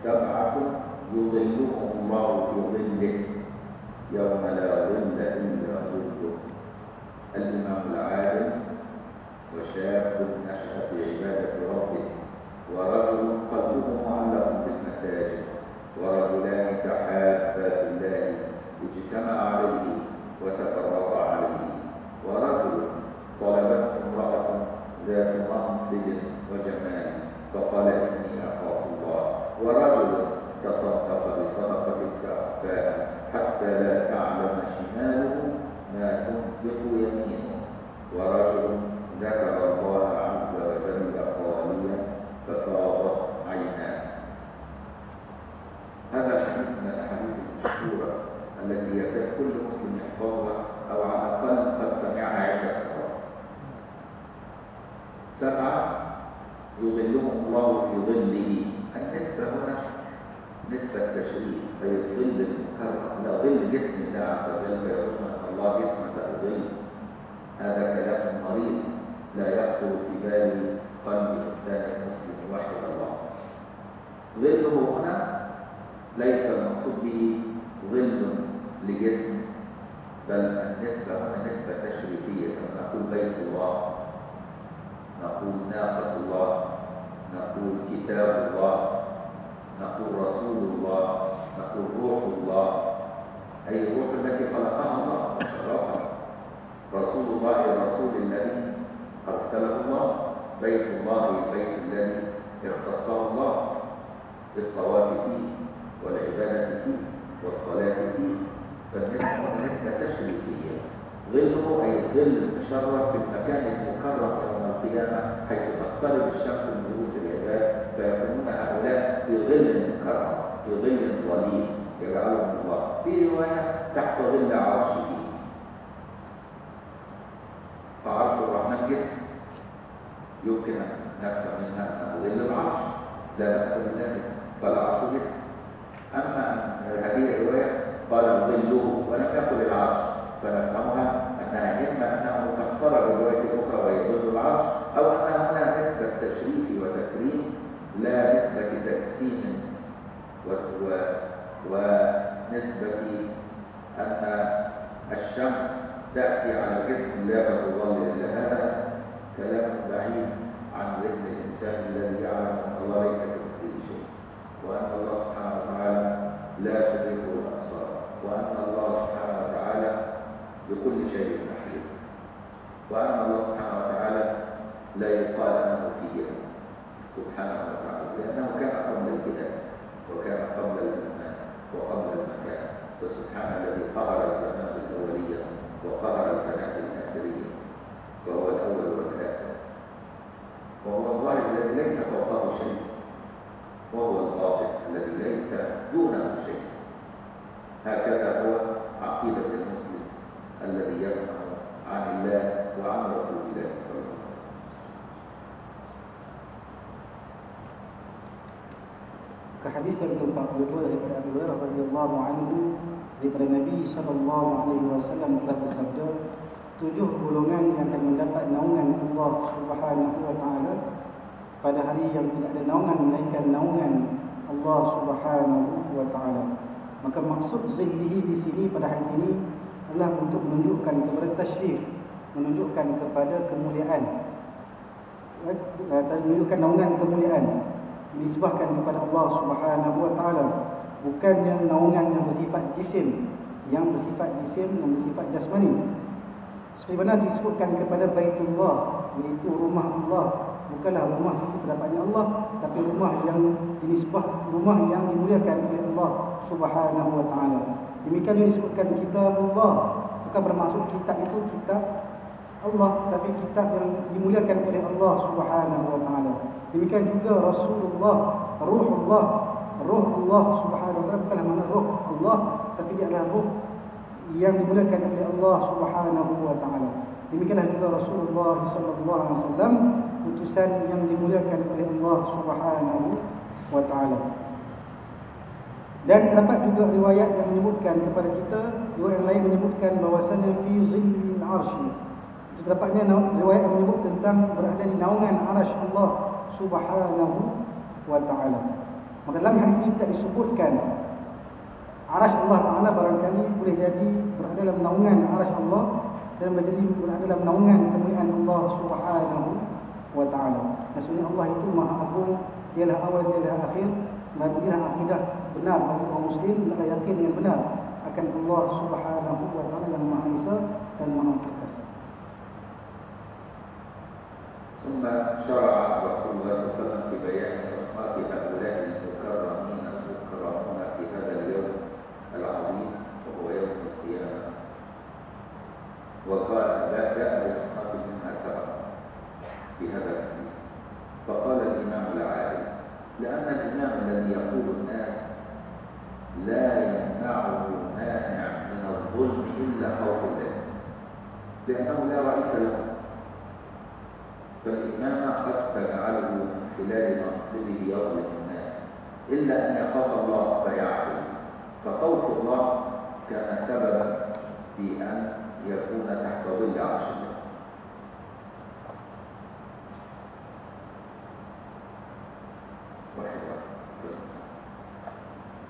Speaker 2: Sallallahu alaihi wasallam. يظلهم الله في ظله يوم لا ظل إلا ظله. الإمام العادل وشاب نشا في عباده ربه ورجل قلبه معلق بالمساجد ورجلان تحابا في الله اجتمع عليه وتفرقا عليه. ورجل طلبته امرأة ذات منصب وجمال فقال إني أخاف الله. ورجل تصدق بصدقة فأخفاها حتى لا تعلم شماله ما تنفق يمينه. ورجل ذكر الله عز وجل خاليا ففاضت عيناه. هذا الحديث من الأحاديث المشهورة التي يكاد كل مسلم يحفظها أو على الأقل قد سمعها عدة مرات سبعة يظلهم الله في ظله. النسبة هنا نسبة تشريف أي الظل المكرم لا ظل جسم الله عز وجل فيظن الله جسمه ظل هذا كلام مريض لا يخطر في بال قلب إنسان مسلم وحد الله ظله هنا ليس المقصود به ظل لجسم بل النسبة هنا نسبة تشريفية كما نقول بيت الله نقول ناقة الله نقول كتاب الله. نقول رسول الله نقول روح الله. أي الروح التي خلقها الله؟ وشرفها رسول الله الرسول الذي أرسله الله. بيت الله البيت الذي اختصه الله. بالطواف فيه والعبادة فيه والصلاة فيه. فالنسبة نسبة تشريفية. ظله أي الظل المشرف في المكان المكرم يوم القيامة حيث تقترب الشمس من رؤوس العباد فيكونون هؤلاء في ظل مكرم في ظل ظليل يجعلهم الله. في رواية تحت ظل عرشه. فعرش الرحمن جسم. يمكن أن نفهم منها أنه ظل العرش. لا بأس بذلك فالعرش جسم. أما هذه الرواية قال ظله ولم يقل العرش فنفهمها أنها إما أنها مفسرة بالرواية الأخرى وهي ظل العرش أو أن هنا نسبة تشريف وتكريم لا نسبة. و... ونسبة أن الشمس تأتي على الجسم لا تظل إلا هذا كلام بعيد عن ذهن الإنسان الذي يعلم أن الله ليس كمثله شيء وأن الله سبحانه وتعالى لا تدركه الأبصار وأن الله سبحانه وتعالى بكل شيء محيط وأن الله سبحانه وتعالى لا يقال أنه في جهة سبحانه وتعالى لأنه كان قبل البداية وكان قبل الزمان وقبل المكان فسبحان الذي قهر الزمان بالأولية وقهر الفناء بالآخرية وهو الأول والآخر. وهو الله الذي ليس فوقه شيء وهو الباطن الذي ليس دونه شيء. هكذا هو عقيدة المسلم الذي يفهم عن الله وعن رسول الله صلى الله عليه وسلم.
Speaker 1: Ke hadis yang ke-42 daripada Abu Hurairah radhiyallahu anhu daripada Nabi sallallahu alaihi wasallam telah bersabda tujuh golongan yang akan mendapat naungan Allah Subhanahu wa taala pada hari yang tidak ada naungan melainkan naungan Allah Subhanahu wa taala. Maka maksud zillihi di sini pada hari ini adalah untuk menunjukkan kepada tasyrif, menunjukkan kepada kemuliaan. Menunjukkan naungan kemuliaan disebabkan kepada Allah Subhanahu wa taala bukannya naungan yang bersifat jisim yang bersifat jisim yang bersifat jasmani. Seperti mana disebutkan kepada Baitullah Iaitu rumah Allah. Bukanlah rumah situ terdapatnya Allah Tapi rumah yang dinisbah Rumah yang dimuliakan oleh Allah Subhanahu wa ta'ala. Demikian disebutkan kitab Allah Bukan bermaksud kitab itu kitab Allah Tapi kitab yang dimuliakan oleh Allah Subhanahu wa ta'ala Demikian juga Rasulullah Ruhullah Ruh Allah Subhanahu wa ta'ala Bukanlah mana ruh Allah Tapi dia adalah ruh yang dimuliakan oleh Allah Subhanahu wa taala. Demikianlah juga Rasulullah sallallahu alaihi wasallam utusan yang dimuliakan oleh Allah Subhanahu wa taala. Dan terdapat juga riwayat yang menyebutkan kepada kita, riwayat yang lain menyebutkan bahawasanya fi zillil arsy. Terdapatnya riwayat yang menyebut tentang berada di naungan arsy Allah Subhanahu wa taala. Maka dalam hadis ini tidak disebutkan Arash Allah Ta'ala barangkali boleh jadi berada dalam naungan arash Allah dan menjadi berada dalam naungan kemuliaan Allah Subhanahu wa Ta'ala. Maksudnya Allah itu Maha Agung, dialah awal, dialah akhir, dan dialah akidah benar bagi orang muslim hendaklah yakin dengan benar akan Allah Subhanahu wa Ta'ala yang Maha Esa dan Maha Perkasa.
Speaker 2: ثم شرع رسول الله صلى الله عليه وسلم في بيان أصحاب هؤلاء المكرمين المكرمون في هذا اليوم العظيم وهو يوم القيامة. وقال لا جاء بإسقاط منها سبق في هذا الحديث. فقال الإمام العالم لأن الإمام الذي يقول الناس لا يمنعه مانع من الظلم إلا خوف الله لأنه لا رئيس له. فالإمام قد تجعله من خلال منصبه يظلم الناس إلا أن يخاف الله فيعدل فخوف الله كان سببا في أن يكون تحت ظل عرش الله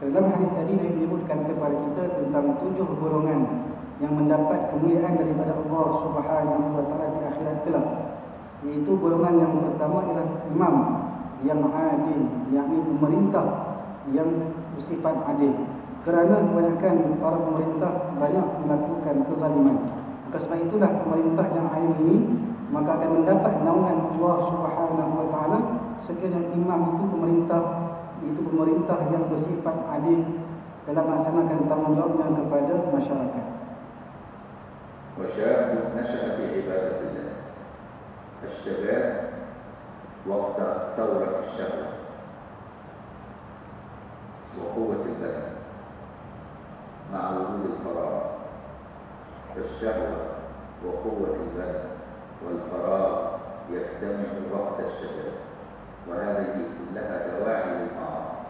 Speaker 1: Dalam hadis tadi yang menyebutkan kepada kita tentang tujuh golongan yang mendapat kemuliaan daripada Allah Subhanahu wa taala di akhirat kelak. Itu golongan yang pertama ialah imam yang adil, yakni pemerintah yang bersifat adil. Kerana kebanyakan para pemerintah banyak melakukan kezaliman. Maka sebab itulah pemerintah yang adil ini maka akan mendapat naungan Allah Subhanahu wa taala sekiranya imam itu pemerintah itu pemerintah yang bersifat adil dalam melaksanakan tanggungjawabnya kepada masyarakat.
Speaker 2: Wa syabu nasha fi ibadatillah الشباب وقت ثورة الشهوة وقوة البدن مع وجود الفراغ. فالشهوة وقوة البدن والفراغ يجتمع وقت الشباب وهذه كلها دواعي للمعاصي.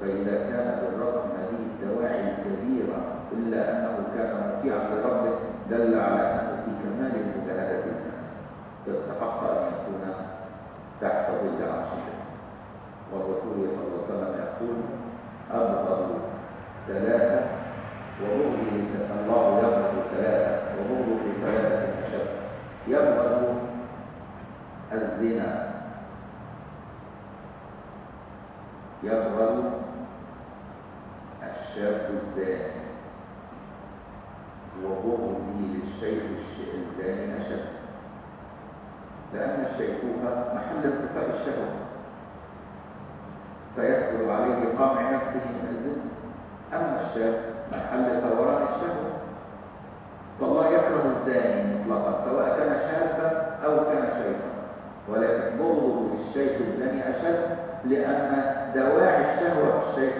Speaker 2: فإذا كان بالرغم هذه الدواعي الكبيرة إلا أنه كان مطيعا لربه دل على أنه في كمال مجاهدة الناس يستحق أن يكون تحت ظل عرش الله والرسول صلى الله عليه وسلم يقول أبغض ثلاثة وبغض الله يبغض ثلاثة وبغض ثلاثة أشد. يبغض الزنا. يبغض الشاب الزاني. وبغضه للشيخ الزاني أشد. لأن الشيخوخة محل ارتفاع الشهوة. فيسهل عليه قمع نفسه من الزنا أما الشاب محل ثوران الشهوة. فالله يكره الزاني مطلقا سواء كان شابا أو كان شيخا ولكن بغضه للشيخ الزاني أشد لأن دواعي الشهوة في الشيخ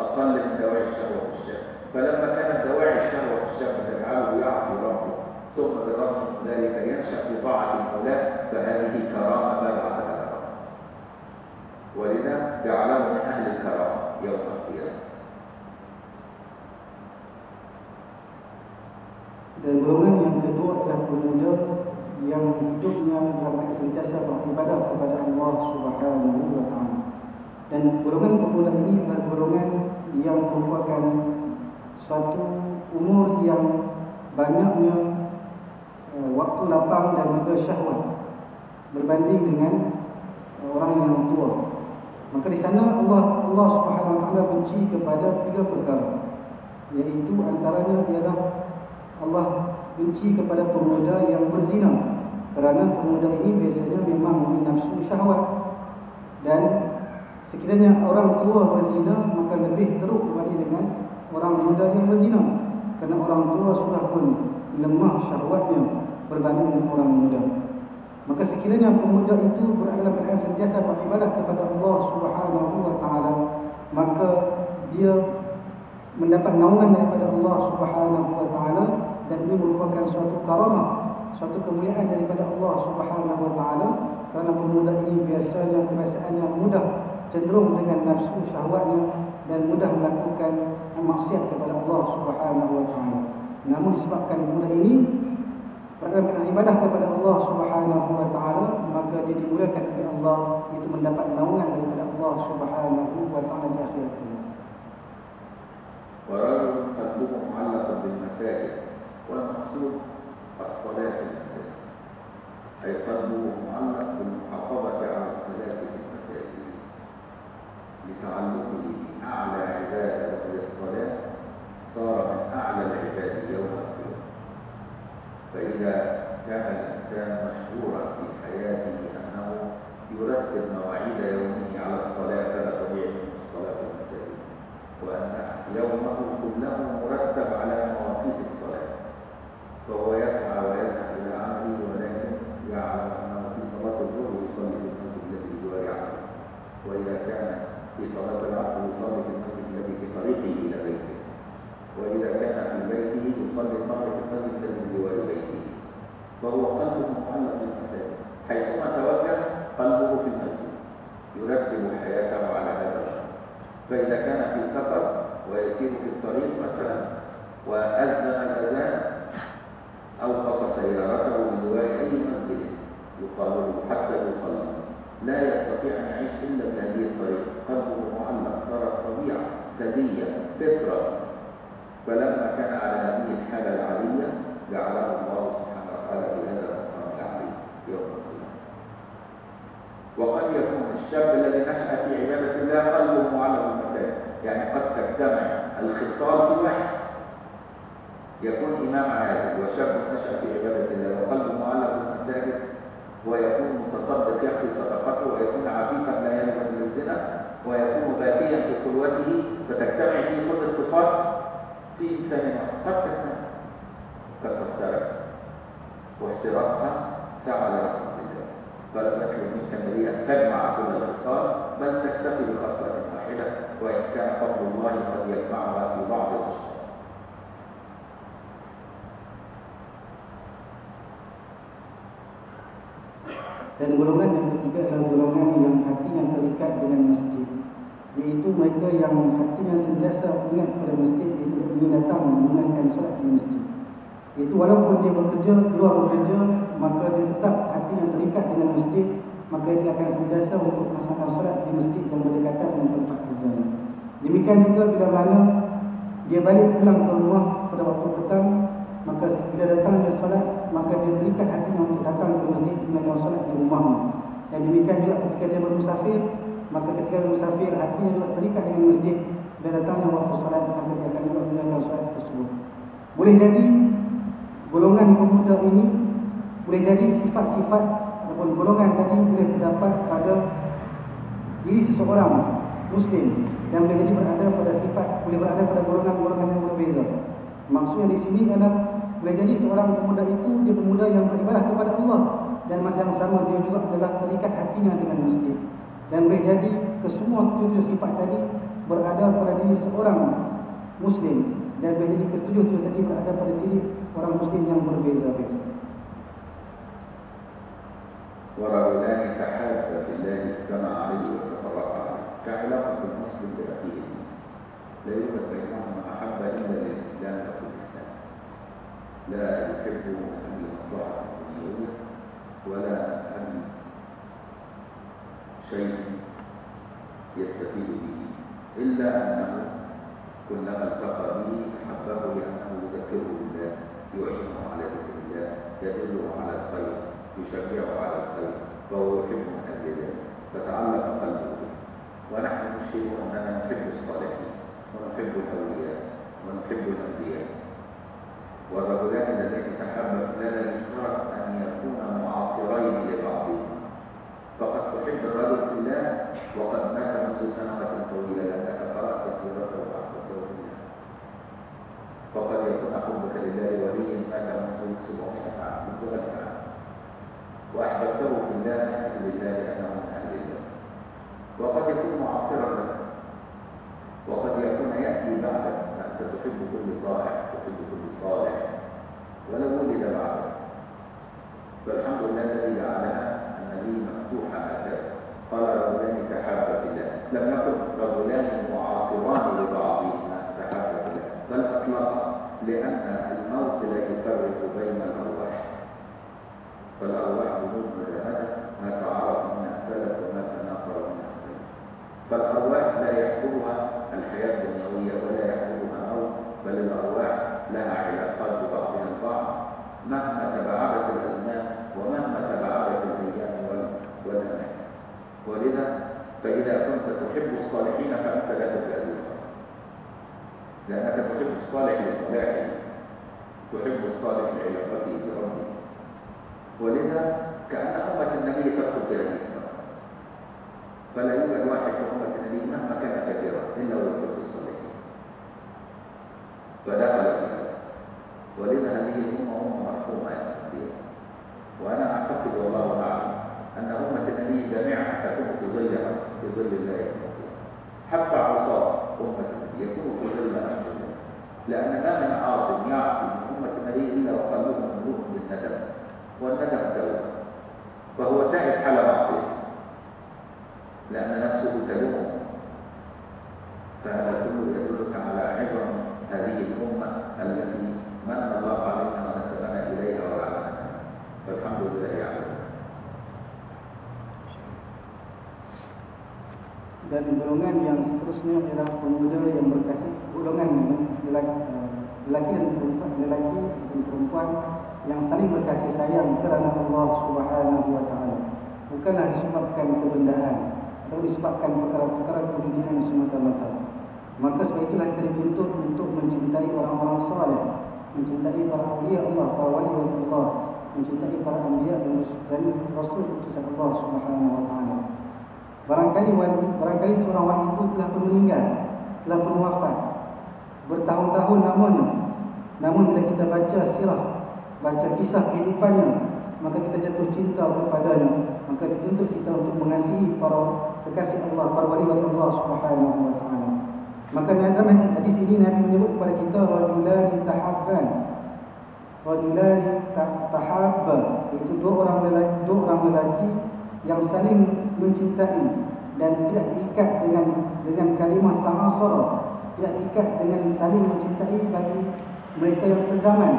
Speaker 2: أقل من دواعي الشهوة في الشاب فلما كانت دواعي الشهوة في الشاب تجعله يعصي ربه. ثم بالرغم من ذلك ينشأ في طاعة المولى فهذه كرامة ما بعدها كرامة ولذا جعله من أهل الكرامة يوم القيامة
Speaker 1: Dan golongan yang kedua adalah pemuda yang hidupnya dalam sentiasa beribadah kepada Allah Subhanahu wa taala. Dan golongan pemuda ini adalah golongan yang merupakan suatu umur yang banyaknya uh, waktu lapang dan juga syahwat berbanding dengan uh, orang yang tua. Maka di sana Allah Allah Subhanahu wa taala benci kepada tiga perkara. Iaitu antaranya ialah Allah benci kepada pemuda yang berzina kerana pemuda ini biasanya memang memiliki nafsu syahwat dan sekiranya orang tua berzina maka lebih teruk berbanding dengan orang muda yang berzina kerana orang tua sudah pun lemah syahwatnya berbanding dengan orang muda maka sekiranya pemuda itu berada dalam keadaan sentiasa beribadah kepada Allah Subhanahu wa taala maka dia mendapat naungan daripada Allah Subhanahu wa taala dan ini merupakan suatu karamah suatu kemuliaan daripada Allah Subhanahu wa taala kerana pemuda ini biasanya kebiasaannya mudah cenderung dengan nafsu syahwatnya dan mudah melakukan maksiat kepada Allah Subhanahu wa taala. Namun disebabkan pemuda ini berada ibadah kepada Allah Subhanahu wa taala, maka dia dimuliakan oleh Allah itu mendapat naungan daripada Allah Subhanahu wa taala di akhirat kelak.
Speaker 2: ورجل قلبه معلق بالمساجد والمقصود الصلاة في المساجد أي معلق بالمحافظة على الصلاة في المساجد بأعلى عبادة وهي الصلاة صار من أعلى العباد يوم القيامة فإذا كان الإنسان مشهورا في حياته أنه يرتب مواعيد يومه على الصلاة فلا تضيع منه الصلاة المساجد وأن يومه كله مرتب على مواقيت الصلاة فهو يسعى ويذهب إلى عمله ولكن يعلم أنه في صلاة الظهر يصلي في المسجد الذي بجوار عمله وإذا كان في صلاة العصر يصلي في المسجد الذي في طريقه إلى بيته وإذا كان في بيته يصلي المغرب في المسجد الذي بجوار بيته. فهو قلبه معلق بالمساجد حيثما توجه قلبه في المسجد يرتب حياته على هذا الأمر فإذا كان في سفر ويسير في الطريق مثلا وأذن الأذان أوقف سيارته بجوار أي مسجد يقال له حتى يصلي. لا يستطيع أن يعيش إلا بهذه الطريقة قلبه معلق صارت طبيعة سدية فطرة. فلما كان على هذه الحالة العالية جعله الله سبحانه وتعالى بهذا المقام العالي يوم القيامة. وقد يكون الشاب الذي نشأ في عبادة الله قلبه معلق بالمساجد يعني قد تجتمع الخصال في واحد. يكون إمام عادل وشاب نشأ في عبادة الله وقلبه معلق بالمساجد ويكون متصدق يخفي صدقته ويكون عفيفا لا يلزم للزنا ويكون باكيا في خلوته فتجتمع فيه كل الصفات في إنسان واحد قد تجتمع. قد تفترق وافتراقها سعى لرحمة الله فلم يطلب منك أن تجمع كل الخصال بل تكتفي بخصلة واحدة وإن كان فضل الله قد يجمعها في بعض الأشخاص
Speaker 1: Dan golongan yang ketiga adalah golongan yang hatinya terikat dengan masjid Iaitu mereka yang hatinya sentiasa ingat pada masjid Iaitu ingin datang menunaikan solat di masjid Itu walaupun dia bekerja, keluar bekerja Maka dia tetap hatinya terikat dengan masjid Maka dia akan sentiasa untuk melaksanakan solat di masjid yang berdekatan dengan tempat kerjanya. Demikian juga bila mana dia balik pulang ke rumah pada waktu petang maka bila datang dia solat maka dia terikat hatinya untuk datang ke masjid menunaikan solat di rumahnya dan demikian juga ketika dia bermusafir maka ketika bermusafir hatinya juga terikat dengan masjid. Bila datangnya waktu solat maka dia akan juga menunaikan solat tersebut. Boleh jadi golongan pemuda ini boleh jadi sifat-sifat ataupun golongan tadi boleh terdapat pada diri seseorang muslim dan boleh jadi berada pada sifat boleh berada pada golongan-golongan yang berbeza maksudnya di sini adalah boleh jadi seorang pemuda itu dia pemuda yang beribadah kepada Allah dan masa yang sama dia juga adalah terikat hatinya dengan masjid. Dan boleh jadi kesemua tujuh sifat tadi berada pada diri seorang muslim dan boleh jadi ketujuh-tujuh tadi berada pada diri orang muslim yang berbeza-beza.
Speaker 2: ورجلان تحابا في الله اجتمع عليه وتفرقا عليه كعلاقة المسلم بأخيه المسلم لا يوجد بينهما محبة إلا للإسلام أو في الإسلام لا يحب أن لمصلحة دنيوية ولا أن شيء يستفيد به إلا أنه كلما التقى به أحبه لأنه يذكره يعينه على ذكر يدله على الخير يشجعه على الخير فهو يحب من ذلك فتعلق قلبه به. ونحن نشهد أننا نحب الصالحين ونحب الأولياء ونحب الأنبياء. والرجلان اللذين تحبا لا يشترط أن يكون معاصرين لبعضهما فقد تحب الرجل في الله وقد مات منذ سنوات طويلة لأنك قرأت سيرته في الله فقد لله ولي مات منذ 700 عام منذ ألف عام وأحببته في الله أجل الله لأنه من أهل الله وقد يكون معاصرا. لك وقد يكون يأتي بعدك أنت تحب كل طائع تحب كل صالح. ولو ولد بعدك. فالحمد لله الذي جعلها النبي مفتوحة هكذا قال رجلان تحابا في الله. لم يكن رجلان معاصران لبعضهما تحابا في الله. بل أطلقا. لأن الموت لا يفرق بين الأرواح. فالأرواح جنود مجاهدة ما تعارف منها اختلف وما تناقر منها اختلف فالأرواح لا يحكمها الحياة الدنيوية ولا يحكمها موت بل الأرواح لها علاقات ببعضها البعض. مهما تباعدت الأزمان ومهما تباعدت الأيام وال- والأماكن ولذا فإذا كنت تحب الصالحين فأنت لا الأصل لأنك تحب الصالح لصلاحه تحب الصالح لعلاقته بربه ولذا كأن أمة النبي تدخل في هذه السنة فلا يوجد واحد في أمة النبي مهما كان كثيرا إلا ويحب الصالحين. فدخل فيها. ولذا هذه الأمة أمة مرحومة أخي وأنا أعتقد والله أعلم أن أمة النبي جميعا تكون في ظل في ظل الله. حتى عصاة أمة يكونوا في ظل الله لأن ما من عاصم يعصي من أمة النبي إلا وقلبه مملوء بالندم. والندم توبة فهو تائب حال معصية لأن نفسه تلومه فهذا كله يدلك على عظم هذه الأمة التي من الله علينا ونسبنا إليها وعلمنا. فالحمد لله ذلك.
Speaker 1: Dan golongan yang seterusnya ialah pemuda yang berkasih golongan lelaki, eh, lelaki dan perempuan lelaki dan perempuan yang saling berkasih sayang kerana Allah Subhanahu wa taala. Bukanlah disebabkan kebendaan atau disebabkan perkara-perkara keduniaan semata-mata. Maka sebab itulah kita dituntut untuk mencintai orang-orang saleh mencintai para awliya Allah para wali Allah mencintai para anbiya dan rasul utusan Allah Subhanahu wa taala Barangkali wali, barangkali seorang wali itu telah pun meninggal, telah pun wafat bertahun-tahun namun namun bila kita baca sirah, baca kisah kehidupannya, maka kita jatuh cinta kepadanya. Maka dituntut kita untuk mengasihi para kekasih Allah, para wali Allah Subhanahu wa taala. Maka dalam hadis ini Nabi menyebut kepada kita rajulani tahabban. Rajulani tahabba, itu dua orang lelaki, dua orang lelaki yang saling mencintai dan tidak diikat dengan dengan kalimah ta'asar tidak diikat dengan saling mencintai bagi mereka yang sezaman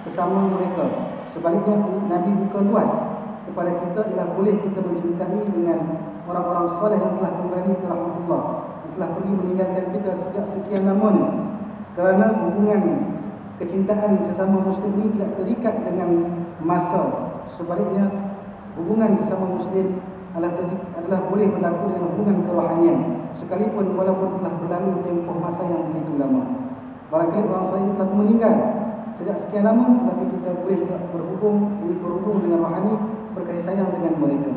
Speaker 1: sesama mereka. Sebaliknya Nabi buka luas kepada kita ialah boleh kita mencintai dengan orang-orang saleh yang telah kembali ke rahmatullah yang telah pergi meninggalkan kita sejak sekian lamanya kerana hubungan kecintaan sesama muslim ini tidak terikat dengan masa. Sebaliknya hubungan sesama muslim adalah, adalah boleh berlaku dengan hubungan kerohanian sekalipun walaupun telah berlalu tempoh masa yang begitu lama. Barangkali orang saya telah meninggal sejak sekian lama tetapi kita boleh berhubung boleh berhubung dengan rohani berkasih sayang dengan mereka.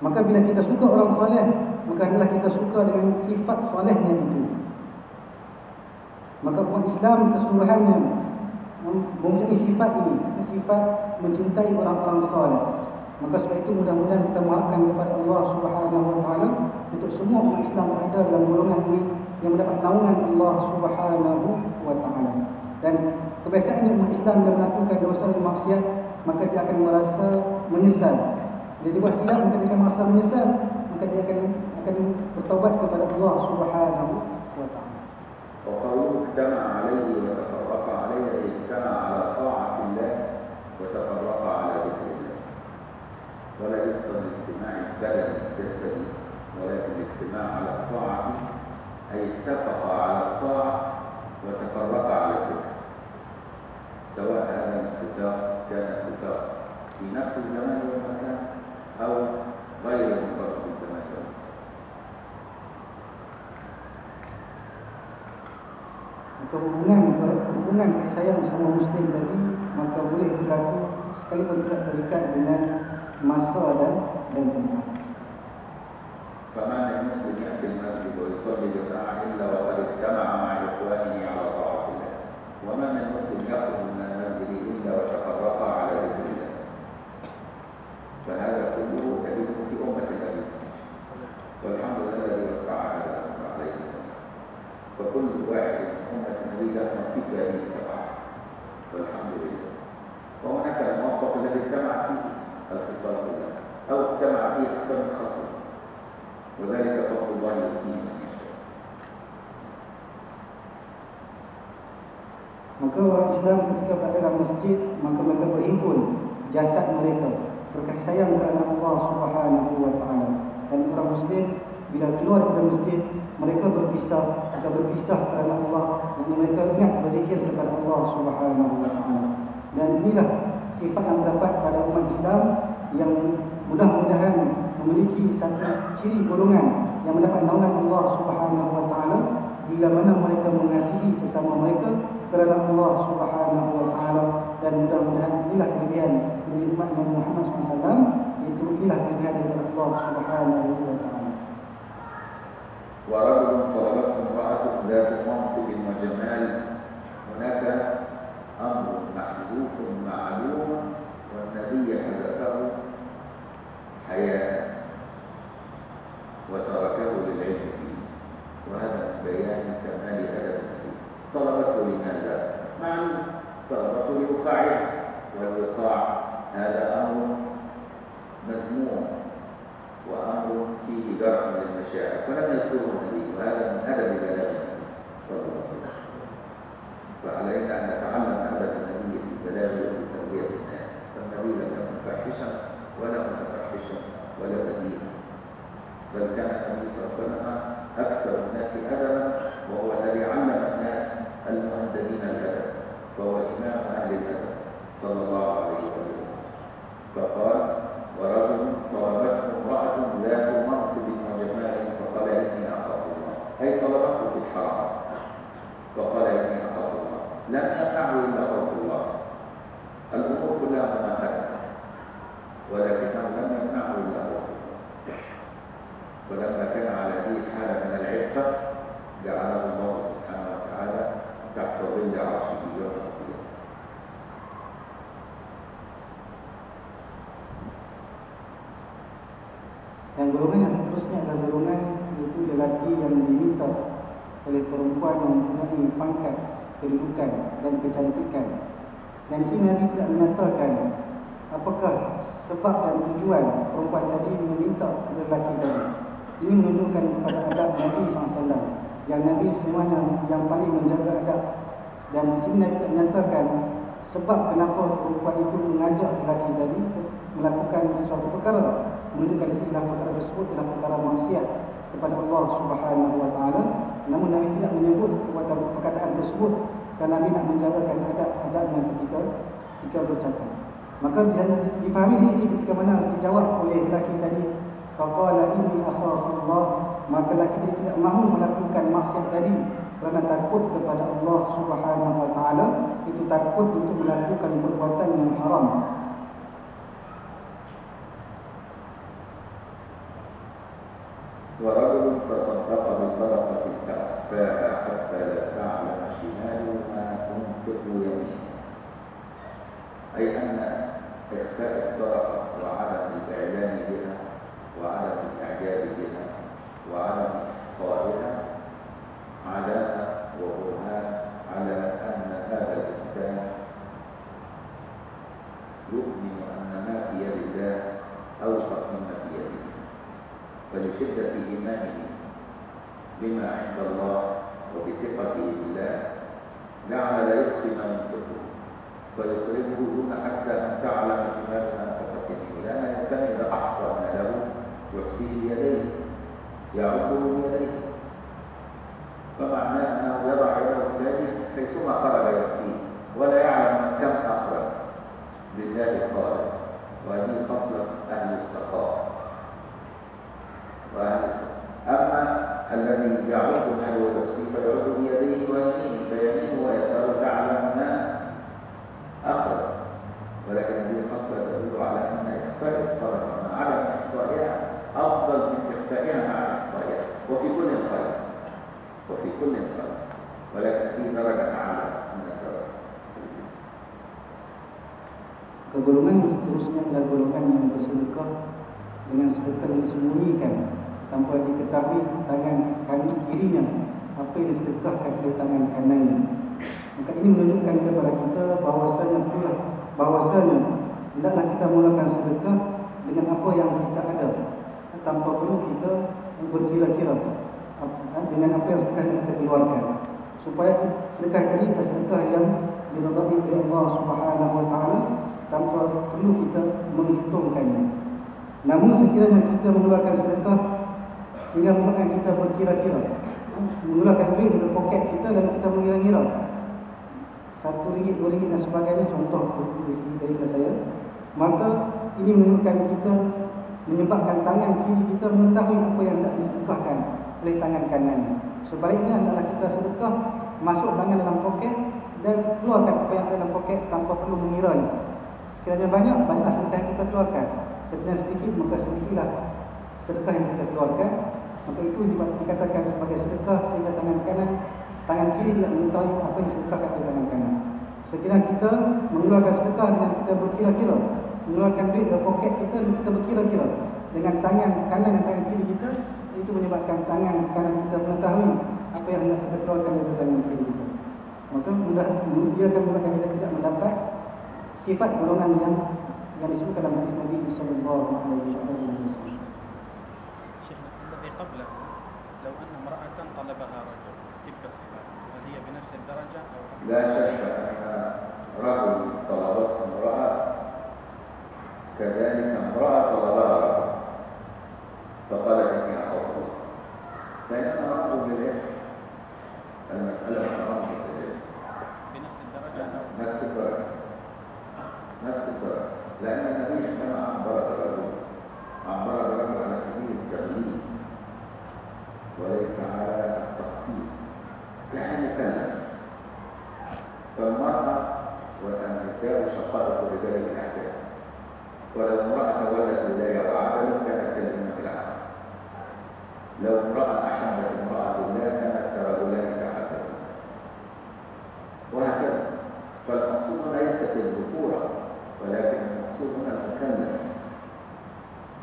Speaker 1: Maka bila kita suka orang soleh, maka adalah kita suka dengan sifat solehnya itu. Maka umat Islam keseluruhannya mempunyai sifat ini, sifat mencintai orang-orang soleh. Maka sebab itu mudah-mudahan kita mengharapkan kepada Allah Subhanahu wa taala untuk semua orang Islam berada dalam golongan ini yang mendapat naungan Allah Subhanahu wa taala. Dan kebiasaannya umat Islam yang melakukan dosa dan maksiat maka dia akan merasa menyesal. Dia buat silap maka dia akan merasa menyesal maka dia akan akan bertobat kepada Allah Subhanahu wa taala.
Speaker 2: Qalu kadama ولا يقصد الاجتماع البدني الجسدي ولكن الاجتماع على الطاعة أي اتفق على الطاعة وتفرق على الذكر سواء هذا الاتفاق كان اتفاق في نفس الزمان والمكان أو غير منطبق الزمان والمكان
Speaker 1: Maka hubungan hubungan kasih sayang sama muslim tadi maka boleh berlaku sekalipun tidak terikat dengan dan tempat.
Speaker 2: فما من مسلم يأتي المسجد ويصلي جماعة إلا وقد اجتمع مع إخوانه على طاعة الله. وما من مسلم يخرج من المسجد إلا وتفرق على ذكر الله. فهذا كله تجده في أمة النبي. والحمد لله الذي وسع الأمر علينا فكل واحد من أمة النبي له نصيب هذه السبعة. والحمد لله. وهناك الموقف الذي اجتمع فيه. الخصال كلها أو اجتمع فيه أكثر من خصل وذلك فضل الله يؤتيه من يشاء
Speaker 1: Maka orang Islam ketika berada dalam masjid maka mereka berhimpun jasad mereka berkasih sayang kerana Allah Subhanahu wa taala. Dan orang muslim bila keluar dari masjid mereka berpisah agar berpisah kerana Allah dan mereka ingat berzikir kepada Allah Subhanahu wa taala. Dan inilah sifat yang terdapat pada umat Islam yang mudah-mudahan memiliki satu ciri golongan yang mendapat naungan Allah Subhanahu wa taala bila mana mereka mengasihi sesama mereka kerana Allah Subhanahu wa taala dan mudah-mudahan inilah kelebihan dari umat Nabi Muhammad SAW itu inilah kelebihan dari Allah Subhanahu wa taala.
Speaker 2: ورجل طلبته امرأة ذات منصب وجمال هناك أمر محذوف معلوم والنبي حذفه حياة وتركه للعلم فيه. وهذا بيان كمال أدب النبي طلبته لماذا؟ معلوم. طلبته لوقاعها والوقاع هذا أمر مذموم وأمر فيه جرح للمشاعر. فلم يذكره النبي وهذا من أدب بلاغ النبي صلى الله عليه وسلم. فعلينا أن نتعلم أدب النبي في البلاغ وفي تربية الناس. فالنبي لم يكن فاحشا ولا متفحشا ولا بدينا بل كان النبي صلى الله عليه وسلم أكثر الناس أدبا وهو الذي علم الناس المهددين الأدب فهو إمام أهل الأدب صلى الله عليه وسلم. فقال ورجل طلبته امرأة ذات منصب وجمال فقال إني أخاف الله. أي طلبته في الحرام. فقال إني أخاف الله. لم يمنعه إلا خوف الله. الأمور كلها مماثلة ولكنه لم يمنعه إلا خوف ولما كان على هذه الحالة من العفة جعله الله سبحانه وتعالى تحت ظل عرشه يوم القيامة.
Speaker 1: Dan golongan seterusnya adalah golongan itu lelaki yang diminta oleh perempuan yang mempunyai pangkat, kedudukan dan kecantikan. Dan di sini Nabi tidak menyatakan apakah sebab dan tujuan perempuan tadi meminta kepada lelaki tadi. Ini menunjukkan kepada adab Nabi SAW yang Nabi semuanya yang paling menjaga adab. Dan di sini Nabi menyatakan sebab kenapa perempuan itu mengajak lelaki tadi melakukan sesuatu perkara menunjukkan di sini dalam perkara tersebut adalah perkara maksiat kepada Allah Subhanahu wa taala namun Nabi tidak menyebut perkataan tersebut dan Nabi nak menjagakan adab-adabnya ketika ketika bercakap. Maka difahami di sini ketika mana dijawab oleh lelaki tadi faqala inni akhafullah maka lelaki tadi tidak mahu melakukan maksiat tadi kerana takut kepada Allah Subhanahu wa taala. Itu takut untuk melakukan perbuatan yang haram
Speaker 2: ورجل تصدق بصدقة فأخفاها حتى لا تعلم شماله ما تنفق يمينه. أي أن إخفاء الصدقة وعدم الإعلان بها وعدم الإعجاب بها وعدم إحصائها علامة وبرهان على أن هذا الإنسان يؤمن أن ما في يد الله أوثق مما في يده. فلشدة إيمانه بما عند الله وبثقته بالله جعل لا يحصي ما ينفقه فيخرجه دون حتى أن تعلم شمال ما أنفقت يمينه لأن الإنسان إذا أحصى ماله يحصيه بيديه يعده بيديه. فمعناه أنه يضع يده الثاني حيثما خرج يكفيه ولا يعلم من كم أخرج. لله خالص وهذه خصلة أهل السخاء السخاء أما الذي يعد ماله ويحصيه فيعد بيديه ويمينه فيمينه ويساره تعلم ما أخرج. ولكن هذه إخفاء الصلاة مع عدم إحصائها أفضل من إخفائها مع الإحصائيات وفي كل خير وفي كل خير ولكن في درجة أعلى من الدرجة.
Speaker 1: Kegolongan seterusnya adalah golongan yang bersedekah dengan sedekah yang disembunyikan. Tanpa diketahui tangan kanan kirinya apa yang disedekahkan oleh tangan kanannya. Maka ini menunjukkan kepada kita bahawasanya pula bahawasanya hendaklah kita mulakan sedekah dengan apa yang kita ada tanpa perlu kita berkira-kira dengan apa yang sedekah kita keluarkan supaya sedekah tadi adalah sedekah yang diridai oleh Allah Subhanahu wa taala tanpa perlu kita menghitungkannya. Namun sekiranya kita mengeluarkan sedekah sehingga membuatkan kita berkira-kira, mengeluarkan duit dari poket kita dan kita mengira-ngira. Satu ringgit, dua ringgit dan sebagainya contoh di sini daripada saya. Maka ini menunjukkan kita menyebabkan tangan kiri kita mengetahui apa yang hendak disedekahkan oleh tangan kanan. Sebaliknya adalah kita sedekah masuk tangan dalam poket dan keluarkan apa yang dalam poket tanpa perlu mengira sekiranya banyak, banyaklah sedekah yang kita keluarkan. Sekiranya sedikit, maka sedikitlah sedekah yang kita keluarkan Maka itu juga dikatakan sebagai sedekah sehingga tangan kanan, tangan kiri tidak mengetahui apa yang sedekahkan kepada tangan kanan. Sekiranya kita mengeluarkan sedekah dengan kita berkira-kira, mengeluarkan duit dari poket kita dan kita berkira-kira dengan tangan kanan dan tangan kiri kita, itu menyebabkan tangan kanan kita mengetahui apa yang hendak kita keluarkan dari tangan kiri kita. Maka mudah, dia akan mudahkan kita tidak mendapat sifat golongan yang yang disebut dalam hadis Nabi Sallallahu Alaihi Wasallam.
Speaker 4: قبله لو أن امرأة طلبها رجل تلك الصفات هل هي بنفس الدرجة أو
Speaker 2: لا شك أن رجل طلبته امرأة كذلك امرأة طلبها رجل. فقالت إني أخوف فإنما أخذ بالإثم المسألة أمر بالإثم
Speaker 4: بنفس الدرجة أو؟
Speaker 2: نفس الدرجة. نفس الدرجة. لأن النبي عندما عبر الرجل. عبر الرجل على سبيل التغليب وليس على التخصيص يعني مكلف فالمرأة والنساء شقائق الرجال الأحكام. ولو امرأة ولت ولاية وعدل كانت كلمة العدل لو امرأة أحبت امرأة الله كانت كرجلان تحبت وهكذا. فالمقصود ليست الذكورة ولكن المقصود هنا المكلف.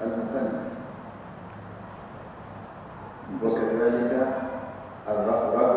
Speaker 2: المكلف. Boca de
Speaker 1: la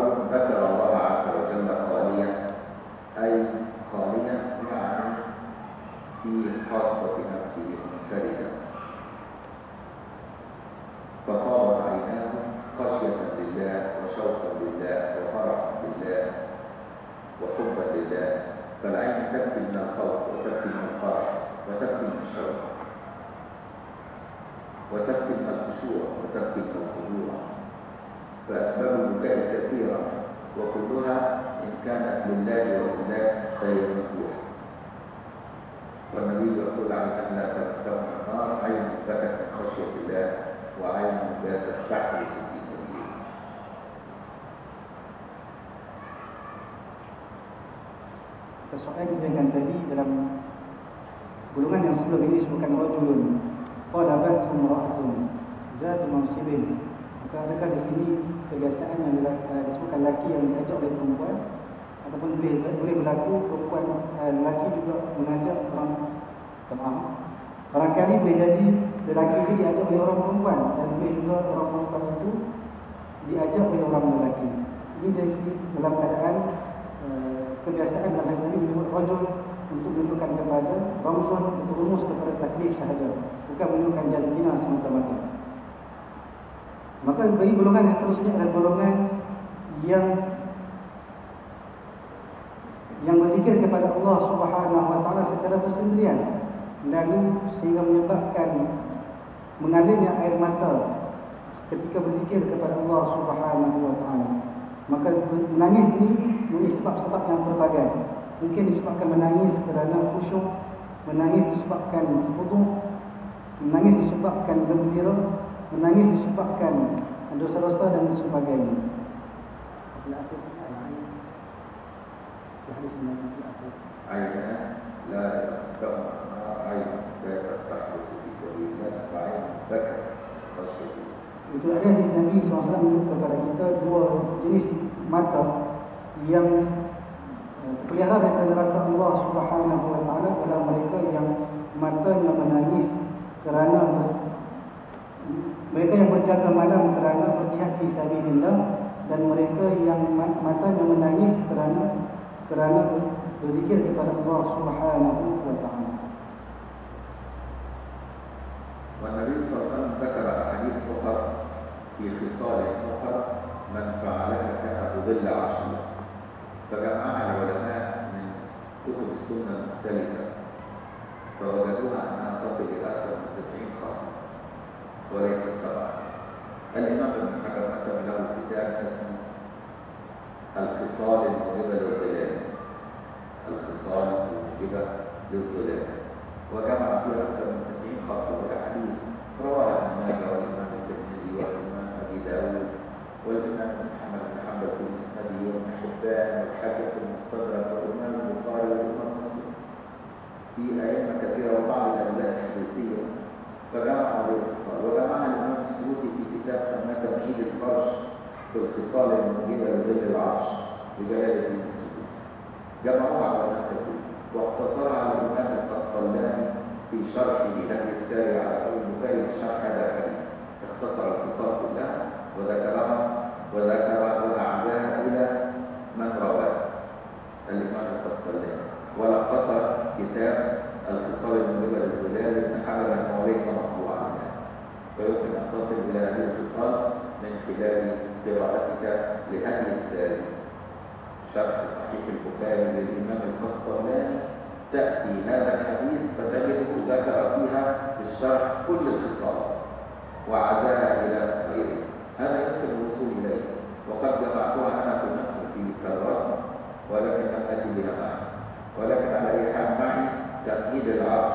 Speaker 1: Kita yang tadi dalam golongan yang sebelum ini disebutkan rajulun qadabat imra'atun zatu mansibin maka adakah di sini kebiasaan yang uh, disebutkan lelaki yang diajak oleh perempuan ataupun boleh boleh berlaku perempuan uh, lelaki juga mengajak orang maaf barangkali boleh jadi lelaki itu diajak oleh orang perempuan dan boleh juga orang perempuan itu diajak oleh orang lelaki. Ini dari dalam keadaan uh, kebiasaan dalam hadis ini menyebut rajul untuk menunjukkan kepada ramzun untuk rumus kepada taklif sahaja bukan menunjukkan jantina semata-mata. Maka bagi golongan yang seterusnya adalah golongan yang yang berzikir kepada Allah Subhanahu wa taala secara bersendirian lalu sehingga menyebabkan mengalirnya air mata ketika berzikir kepada Allah Subhanahu wa taala. Maka menangis ini Mungkin sebab-sebab yang berbagai Mungkin disebabkan menangis kerana khusyuk Menangis disebabkan putuh Menangis disebabkan gembira Menangis disebabkan dosa-dosa dan sebagainya. Itulah hadis Nabi SAW menunjukkan kepada kita dua jenis mata yang eh, terpelihara daripada neraka Allah Subhanahu Wa Taala adalah mereka yang matanya menangis kerana mereka yang berjaga malam kerana berjihad fi sabilillah dan mereka yang ma- matanya menangis kerana kerana berzikir kepada Allah Subhanahu Wa Taala.
Speaker 2: والنبي صلى الله عليه وسلم ذكر أحاديث أخرى في خصال أخرى من فعلها كان بظل عرش فجمعها العلماء من كتب السنة المختلفة فوجدوها أنها تصل إلى أكثر من 90 خصلة وليست سبعة الإمام ابن حجر مثلا له كتاب اسمه الخصال الموجبة للظلال الخصال الموجبة للظلال وجمع فيها أكثر من 90 خصلة والأحاديث رواها ابن ماجه والإمام الترمذي والإمام أبي داود والإمام محمد حبان والحاكم في المستدرك والإمام البخاري والإمام مسلم. في أئمة كثيرة وبعض الأجزاء الحديثية. فجمعوا بالاختصار وجمعها الإمام السيوطي في كتاب سماه تمهيد الفرش في الخصال الموجبة لظل العرش لجلال الدين السيوطي. جمعوها علماء كثير واختصرها الإمام القسطلاني في شرحه هدي الساري على البخاري في شرح هذا الحديث. اختصر القصار كلها وذكرها. وذكر وأعزاها إلى من رواه. الإمام القسطلاني ولخص كتاب الخصال الموجبة للزلال ابن حجر أنه ليس مطبوعا ويمكن أن تصل إلى هذه الخصال من خلال قراءتك لهدي الساري شرح صحيح البخاري للإمام القسطلاني تأتي هذا الحديث فتجده ذكر فيها في الشرح كل الخصال. وعزاها إلى غيره. هذا يمكن الوصول إليه. وقد جمعتها أنا في مصر في كالرسم ولكن لم أتي بها معي. ولكن على أي حال معي تمهيد العرش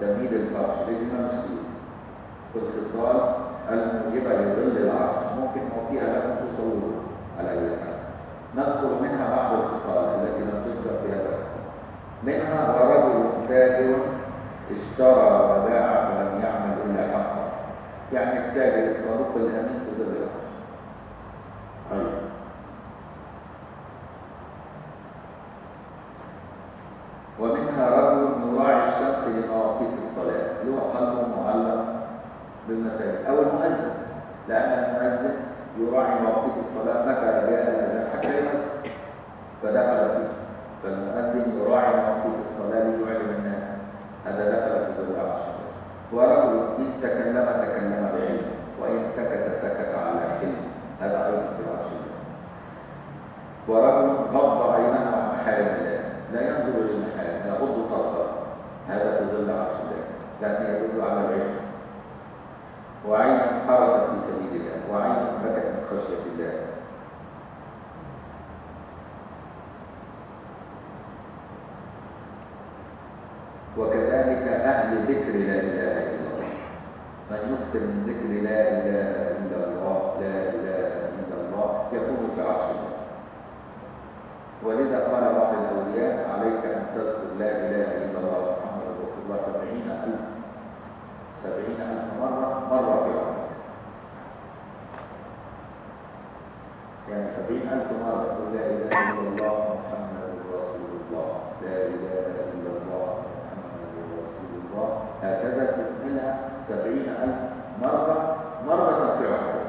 Speaker 2: تمهيد الفرش للإمام السيوطي في الخصال الموجبة لظل العرش ممكن أعطيها لكم تصورها على أي حال. نذكر منها بعض الخصال التي لم تذكر في هذا منها ورجل تاجر اشترى وباع فلم يعمل إلا حقا. يعني التاجر الصادق الأمين. طيب. ومنها رجل يراعي الشمس لمواقيت الصلاة هو قلبه معلق بالمساجد أو المؤذن لأن المؤذن يراعي مواقيت الصلاة متى جاء الأذان؟ حتى يؤذن فدخل فيه فالمؤذن يراعي مواقيت الصلاة ليعلم الناس هذا دخل في العرش. ورجل إن تكلم تكلم بعلم وإن سكت سكت على حلم هذا أيضا في العرش ورجل غض عينه عن محارم الله. لا ينظر للمحارم يغض طرفه. هذا في ظل عرش الله لأنه يدل على العلم وعين حرست في سبيل الله. وعين بكت من خشية الله. وكذلك أهل ذكر لا إله إلا من يكثر من ذكر لا إله إلا الله لا إله إلا الله يكون في عرش ولذا قال بعض الأولياء عليك أن تذكر لا إله إلا الله محمد رسول الله سبعين ألف سبعين ألف مرة مرة في عمرك. يعني سبعين ألف مرة تقول لا إله إلا الله محمد رسول الله لا إله إلا الله محمد رسول الله هكذا تكملها سبعين ألف مرة مرة في عمرك.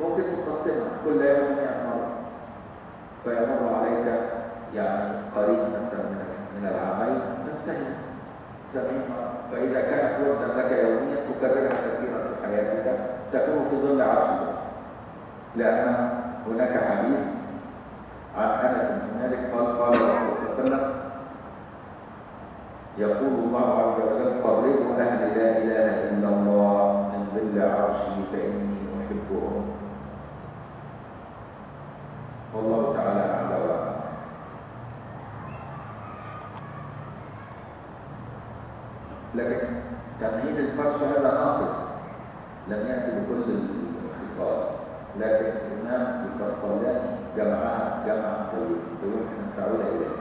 Speaker 2: ممكن تقسمها كل يوم مئة مرة. فيمر عليك يعني قريب مثلا من العامين تنتهي سبعين مرة. فإذا كانت وردا لك يوميا تكررها كثيرا في حياتك تكون في ظل عرش الله لأن هناك حديث عن أنس بن مالك قال قال الرسول صلى الله عليه وسلم يقول الله عز وجل قربوا أهل لا إله إلا الله من ظل عرشي فإني أحبهم. والله تعالى أعلى وأعلم لكن تمهيد الفرش هذا ناقص لم يأتي بكل الخصال. لكن الإمام القسطلاني جمعها جمعا طيب ويمكن أن تعود إليه.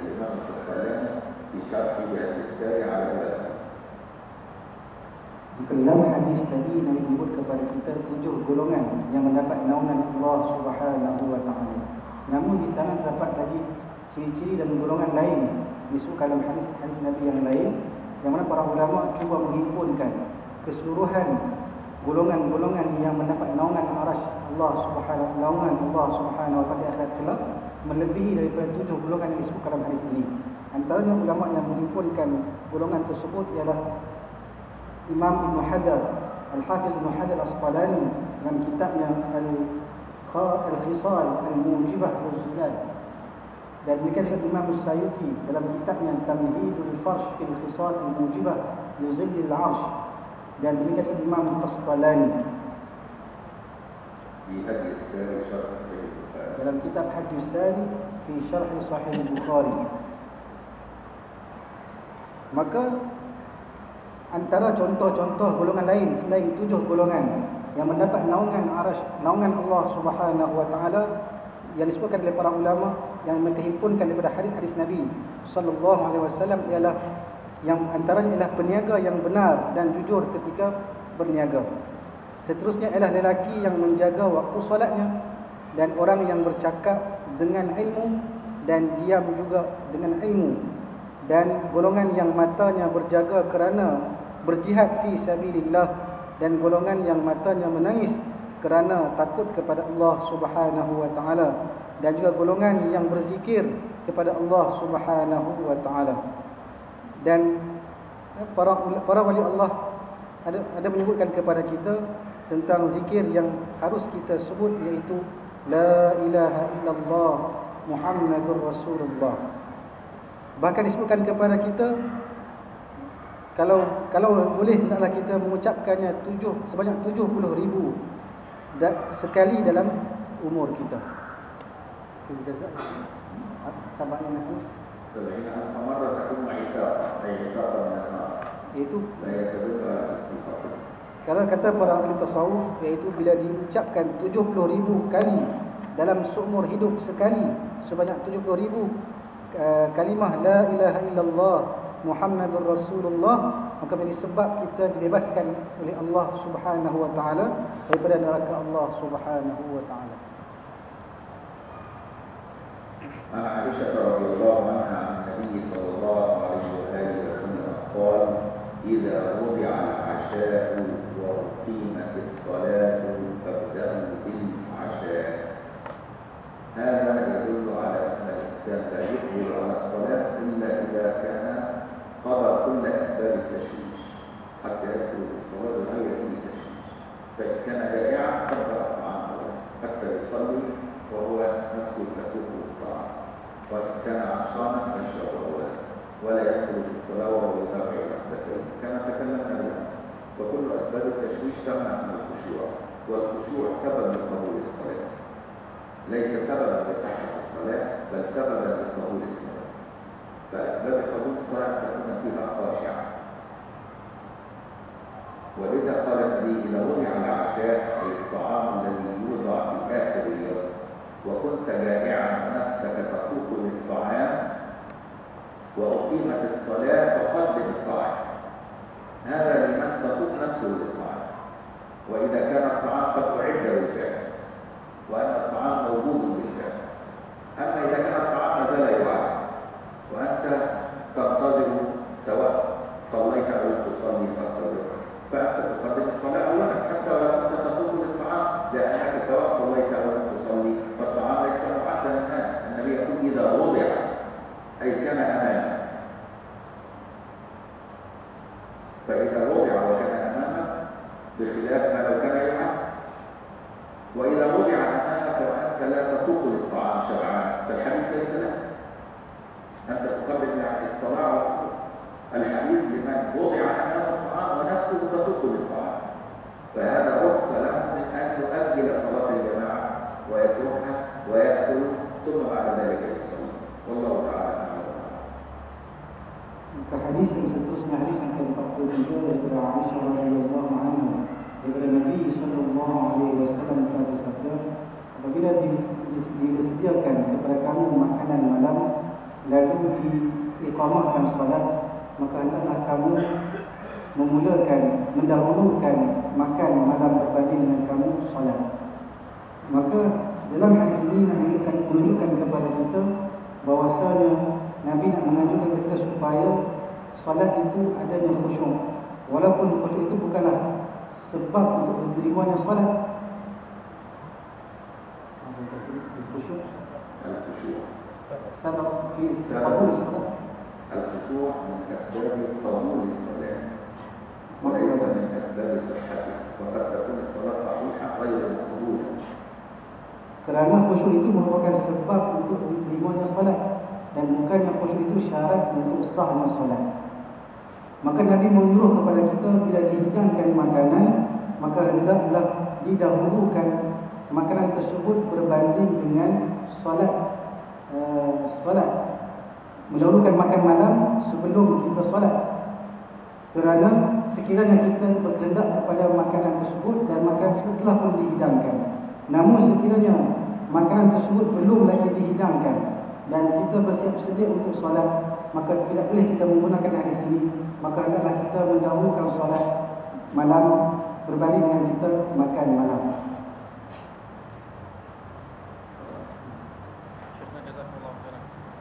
Speaker 2: الإمام القسطلاني في شرحه بهذه الساري على هذا
Speaker 1: Jika dalam hadis tadi Nabi menyebut kepada kita tujuh golongan yang mendapat naungan Allah Subhanahu wa taala. Namun di sana terdapat lagi ciri-ciri dan golongan lain disebut dalam hadis-hadis Nabi yang lain yang mana para ulama cuba menghimpunkan keseluruhan golongan-golongan yang mendapat naungan arash Allah Subhanahu naungan Allah Subhanahu wa taala akhirat kelak melebihi daripada tujuh golongan yang disebut dalam hadis ini. Antaranya ulama yang menghimpunkan golongan tersebut ialah Imam Ibn Hajar, Al-Hafiz Ibn Hajar Asqalani dalam kitabnya Al-Khisal Al-Mujibah Al-Zulal dan demikian juga Imam Musayuti dalam kitabnya Tamhidul Farsh fil Khisal Al-Mujibah Al-Zulil Al-Arsh. Dan demikian juga Imam
Speaker 2: Asqalani.
Speaker 1: Dalam kitab Hadis Sari fi Syarh Sahih Bukhari maka antara contoh-contoh golongan lain selain tujuh golongan yang mendapat naungan arash naungan Allah Subhanahu wa taala yang disebutkan oleh para ulama yang mereka himpunkan daripada hadis-hadis Nabi sallallahu alaihi wasallam ialah yang antaranya ialah peniaga yang benar dan jujur ketika berniaga. Seterusnya ialah lelaki yang menjaga waktu solatnya dan orang yang bercakap dengan ilmu dan diam juga dengan ilmu dan golongan yang matanya berjaga kerana berjihad fi sabilillah dan golongan yang matanya menangis kerana takut kepada Allah Subhanahu wa taala dan juga golongan yang berzikir kepada Allah Subhanahu wa taala. Dan para para wali Allah ada ada menyebutkan kepada kita tentang zikir yang harus kita sebut iaitu la ilaha illallah Muhammadur Rasulullah bahkan disebutkan kepada kita kalau kalau boleh hendaklah kita mengucapkannya tujuh, sebanyak 70 ribu sekali dalam umur kita.
Speaker 2: Sahabatnya nak itu
Speaker 1: kalau kata para ahli tasawuf iaitu bila diucapkan 70 ribu kali dalam seumur hidup sekali sebanyak 70 ribu kalimah la ilaha illallah Muhammadur Rasulullah maka ini sebab kita dibebaskan oleh Allah Subhanahu wa taala daripada neraka Allah Subhanahu wa taala.
Speaker 2: عائشة رضي الله عنها عن النبي صلى الله عليه وآله وسلم قال إذا وضع العشاء وأقيمت الصلاة فابدأوا بالعشاء هذا يدل على الإنسان لا يقبل على الصلاة إلا إذا كان قضى كل أسباب التشويش حتى يدخل في الصلاة بغير أي تشويش. فإن كان جائعا قدر طعامه حتى يصلي وهو نفسه تكون الطعام وإن كان عطشانا فيشرب أولا ولا يدخل في الصلاة وهو يتابع الاغتسال كما تكلمنا بالأمس. وكل أسباب التشويش تمنع من الخشوع والخشوع سبب لقبول الصلاة. ليس سببا لصحة الصلاة بل سببا لقبول الصلاة. فأسباب قبول الصلاة تكون فيها خاشعة ولذا قال النبي إذا وضع العشاء أي الطعام الذي يوضع في آخر اليوم وكنت جائعا ونفسك تطوق للطعام وأقيمت الصلاة فقدم الطعام. هذا لمن تطوق نفسه للطعام. وإذا كان الطعام قد أعد بالفعل وأن الطعام موجود بالفعل أما إذا كان الطعام ما زال يعد وأنت تنتظر سواء صليت أو لم تصلي تنتظر فأنت تقدم الصلاة أولا حتى ولو كنت تطوق للطعام لأنك سواء صليت أو لم تصلي فالطعام ليس معدا الآن النبي يقول إذا وضع. أي كان أمامك. فإذا وضع وكان أمامك بخلاف ما لو وضع أمامك وأنت لا تطوق للطعام شبعان فالحديث ليس لك أنت تقدم يعني الصلاة. الحديث لمن وضع أمامه الطعام ونفسه تطوق للطعام. فهذا رخصة له من أن يؤجل صلاة الجماعة ويتركها ويأكل ثم بعد ذلك يصلي. والله تعالى
Speaker 1: hadis yang seterusnya hadis yang ke-43 daripada Aisyah radhiyallahu anha daripada Nabi sallallahu alaihi wasallam telah bersabda apabila dis- dis- disediakan kepada kamu makanan malam lalu diiqamahkan salat maka hendaklah kamu memulakan, mendahulukan makan malam berbanding dengan kamu solat. Maka dalam hadis ini nak menunjukkan, menunjukkan kepada kita bahawasanya Nabi nak mengajukan kita supaya solat itu adanya khusyuk. Walaupun khusyuk itu bukanlah sebab untuk diterimanya solat. Maksud tadi, khusyuk
Speaker 2: الخشوع
Speaker 1: sebab fi qabul solat.
Speaker 2: الخشوع من أسباب قبول الصلاة وليس من أسباب صحتها وقد تكون الصلاة صحيحة غير مقبولة
Speaker 1: Kerana khusyuk itu merupakan sebab untuk diterimanya solat dan bukannya khusyuk itu syarat untuk sahnya solat. Maka Nabi menyuruh kepada kita bila dihidangkan makanan, maka hendaklah didahulukan makanan tersebut berbanding dengan solat uh, solat. Mendahulukan makan malam sebelum kita solat. Kerana sekiranya kita berkehendak kepada makanan tersebut dan makanan tersebut telah pun dihidangkan. Namun sekiranya makanan tersebut belum lagi dihidangkan dan kita bersiap sedia untuk solat, maka tidak boleh kita menggunakan hadis ini. Maka hendaklah kita mendahulukan solat malam berbanding dengan kita makan malam.
Speaker 4: شيخنا جزاكم الله خيرا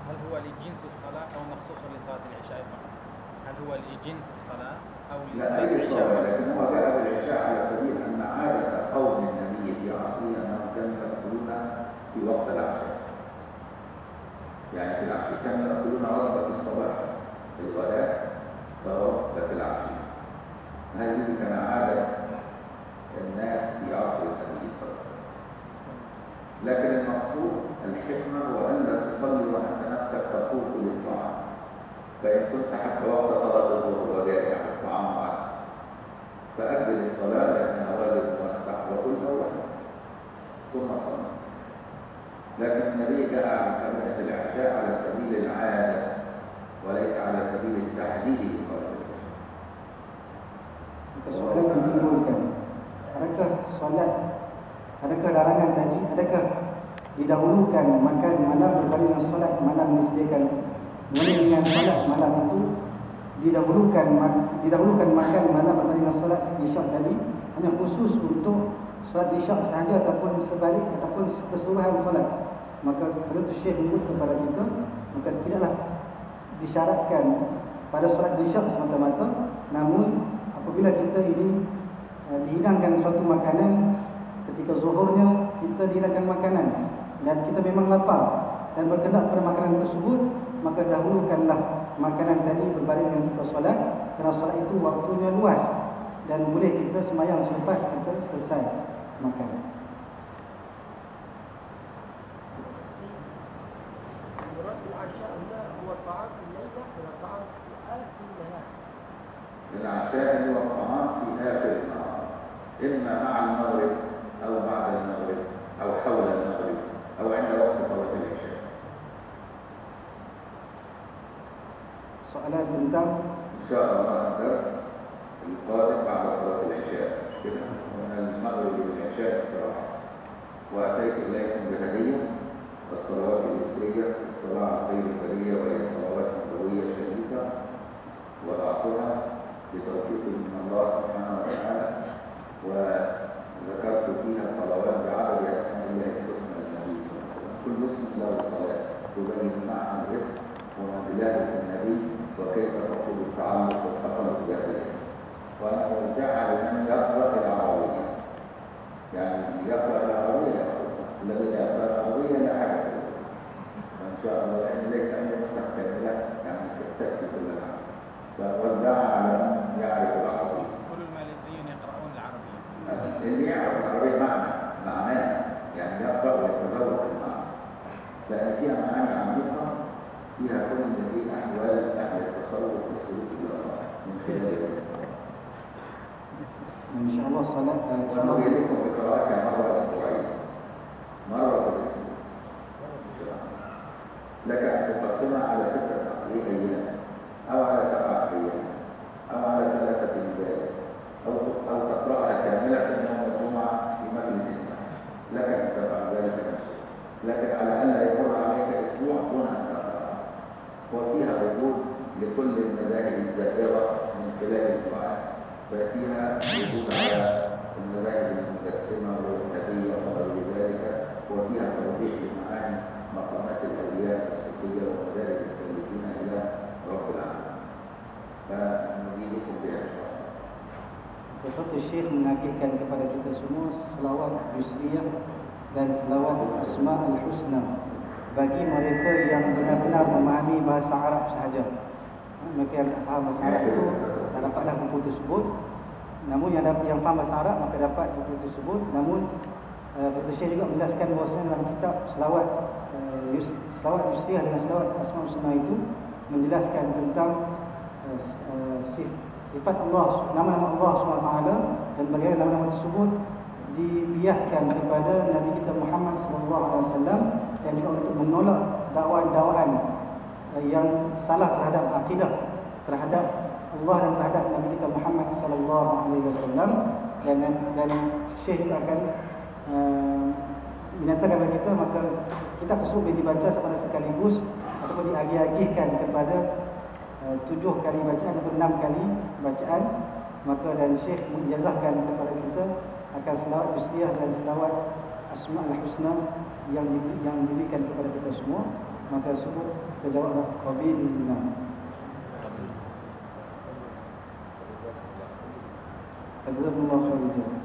Speaker 4: هل هو لجنس الصلاة أو مخصوص لصلاة العشاء فقط؟ هل هو لجنس الصلاة أو
Speaker 2: لا
Speaker 4: لصلاة
Speaker 2: أي
Speaker 4: العشاء
Speaker 2: صلاة لكن هو جاء بالعشاء على سبيل أن عادة قوم النبي في عصره أنهم كانوا يأكلون في وقت العشاء يعني في العشاء كانوا يأكلون وجبة الصباح في الغداء ووجبة العشاء هذه كان عادة الناس في عصر النبي صلى الله عليه وسلم؟ لكن المقصود الحكمة هو ألا تصلي وأنت نفسك تقوم للطعام فإن كنت حتى وقت صلاة الظهر وجائع الطعام معك فأجل الصلاة لأنها واجب موسع وكل ثم صلى لكن النبي جاء عن كلمة العشاء على سبيل العادة وليس على سبيل التحديد بصلاة العشاء
Speaker 1: Maka soalan yang ditimbulkan Adakah solat Adakah larangan tadi Adakah didahulukan makan malam berbanding dengan solat malam disediakan Mengenai dengan solat malam itu Didahulukan ma- didahulukan makan malam berbanding dengan solat isyak tadi Hanya khusus untuk solat isyak sahaja Ataupun sebalik Ataupun keseluruhan solat Maka perlu tu Syekh menyebut kepada kita Maka tidaklah disyaratkan pada solat isyak semata-mata Namun apabila kita ini uh, dihidangkan suatu makanan ketika zuhurnya kita dihidangkan makanan dan kita memang lapar dan berkendak pada makanan tersebut maka dahulukanlah makanan tadi berbanding dengan kita solat kerana solat itu waktunya luas dan boleh kita semayang selepas kita selesai makan
Speaker 2: العشاء هو الطعام في آخر النهار. إما مع المغرب أو بعد المغرب أو حول المغرب أو عند وقت صلاة العشاء.
Speaker 1: soalan tentang
Speaker 2: إن شاء الله الدرس القادم بعد صلاة العشاء. كده. ومن المغرب للعشاء استراحة. وأتيت إليكم بهدية. الصلوات اليسرية الصلاة خير البرية وهي صلوات نبوية شريفة. وضعتها بتوفيق من الله سبحانه وتعالى وذكرت فيها صلوات بعدد أسماء الله الحسنى للنبي صلى الله عليه وسلم. كل اسم له صلاة تبين معنى الاسم ومنزلته في النبي وكيف تطلب التعلق والتقلب بهذا الاسم. وأنا أوزعها لمن يقرأ العربية. يعني يقرأ العربية الذي لا يقرأ العربية لا حاجة. له. فإن شاء الله لأن ليس عندي نسخ كاملة يعني تكفي كل العام فوزعها على من يعرف العربية
Speaker 4: كل الماليزيين يقرؤون العربية
Speaker 2: اللي يعرف العربية معنى معناه يعني يقرأ ويتذوق المعنى. لأن فيها معاني عميقة فيها كل الذي أحوال أهل التصوف في السلوك إلى الله من خلال الإسلام
Speaker 1: insyaallah solat uh, insyaallah
Speaker 2: ونجزيكم بقراءتها مرة أسبوعية. مرة في الأسبوع. إن شاء الله لك أن تقسمها على ستة أيام أو على سبعة أيام أو على ثلاثة مجالس أو أو تقرأها كاملة يوم الجمعة في مجلس واحد لك أن تفعل ذلك نفسك. لكن على أن لا يمر عليك أسبوع دون أن تقرأها وفيها وجود لكل المذاهب الزائرة من خلال الدعاء ففيها ردود على المذاهب المجسمة والإلهية وغير ذلك. وفيها توضيح لمعاني مقامات الأولياء الصوفية ومدارج Sebab
Speaker 1: itu Syekh menagihkan kepada kita semua Selawat Yusriyah dan Selawat Asma'ul Husna Bagi mereka yang benar-benar memahami bahasa Arab sahaja. Ha, mereka yang tak faham bahasa Arab itu tak dapatlah buku tersebut. Namun yang yang faham bahasa Arab maka dapat buku tersebut. Namun eh, Dr. Syekh juga menjelaskan bahasanya dalam kitab Selawat eh, Yusriyah dan Selawat Asma'ul Husna itu Menjelaskan tentang sif- sifat Allah, nama-nama Allah SWT dan bagaimana nama-nama tersebut dibiaskan kepada Nabi kita Muhammad SAW yang juga untuk menolak dakwaan-dakwaan eh, yang salah terhadap akidah terhadap Allah dan terhadap Nabi kita Muhammad SAW dan dan Syekh akan uh, menyatakan kepada kita maka kitab tersebut dibaca secara sekaligus ataupun diagih-agihkan kepada Eh, tujuh kali bacaan atau enam kali bacaan maka dan syekh menjazahkan kepada kita akan selawat usiah dan selawat asma'ul husna yang yang diberikan kepada kita semua. Maka sebut terjawablah qabilna Jazakumullah khairan. Jazakumullah.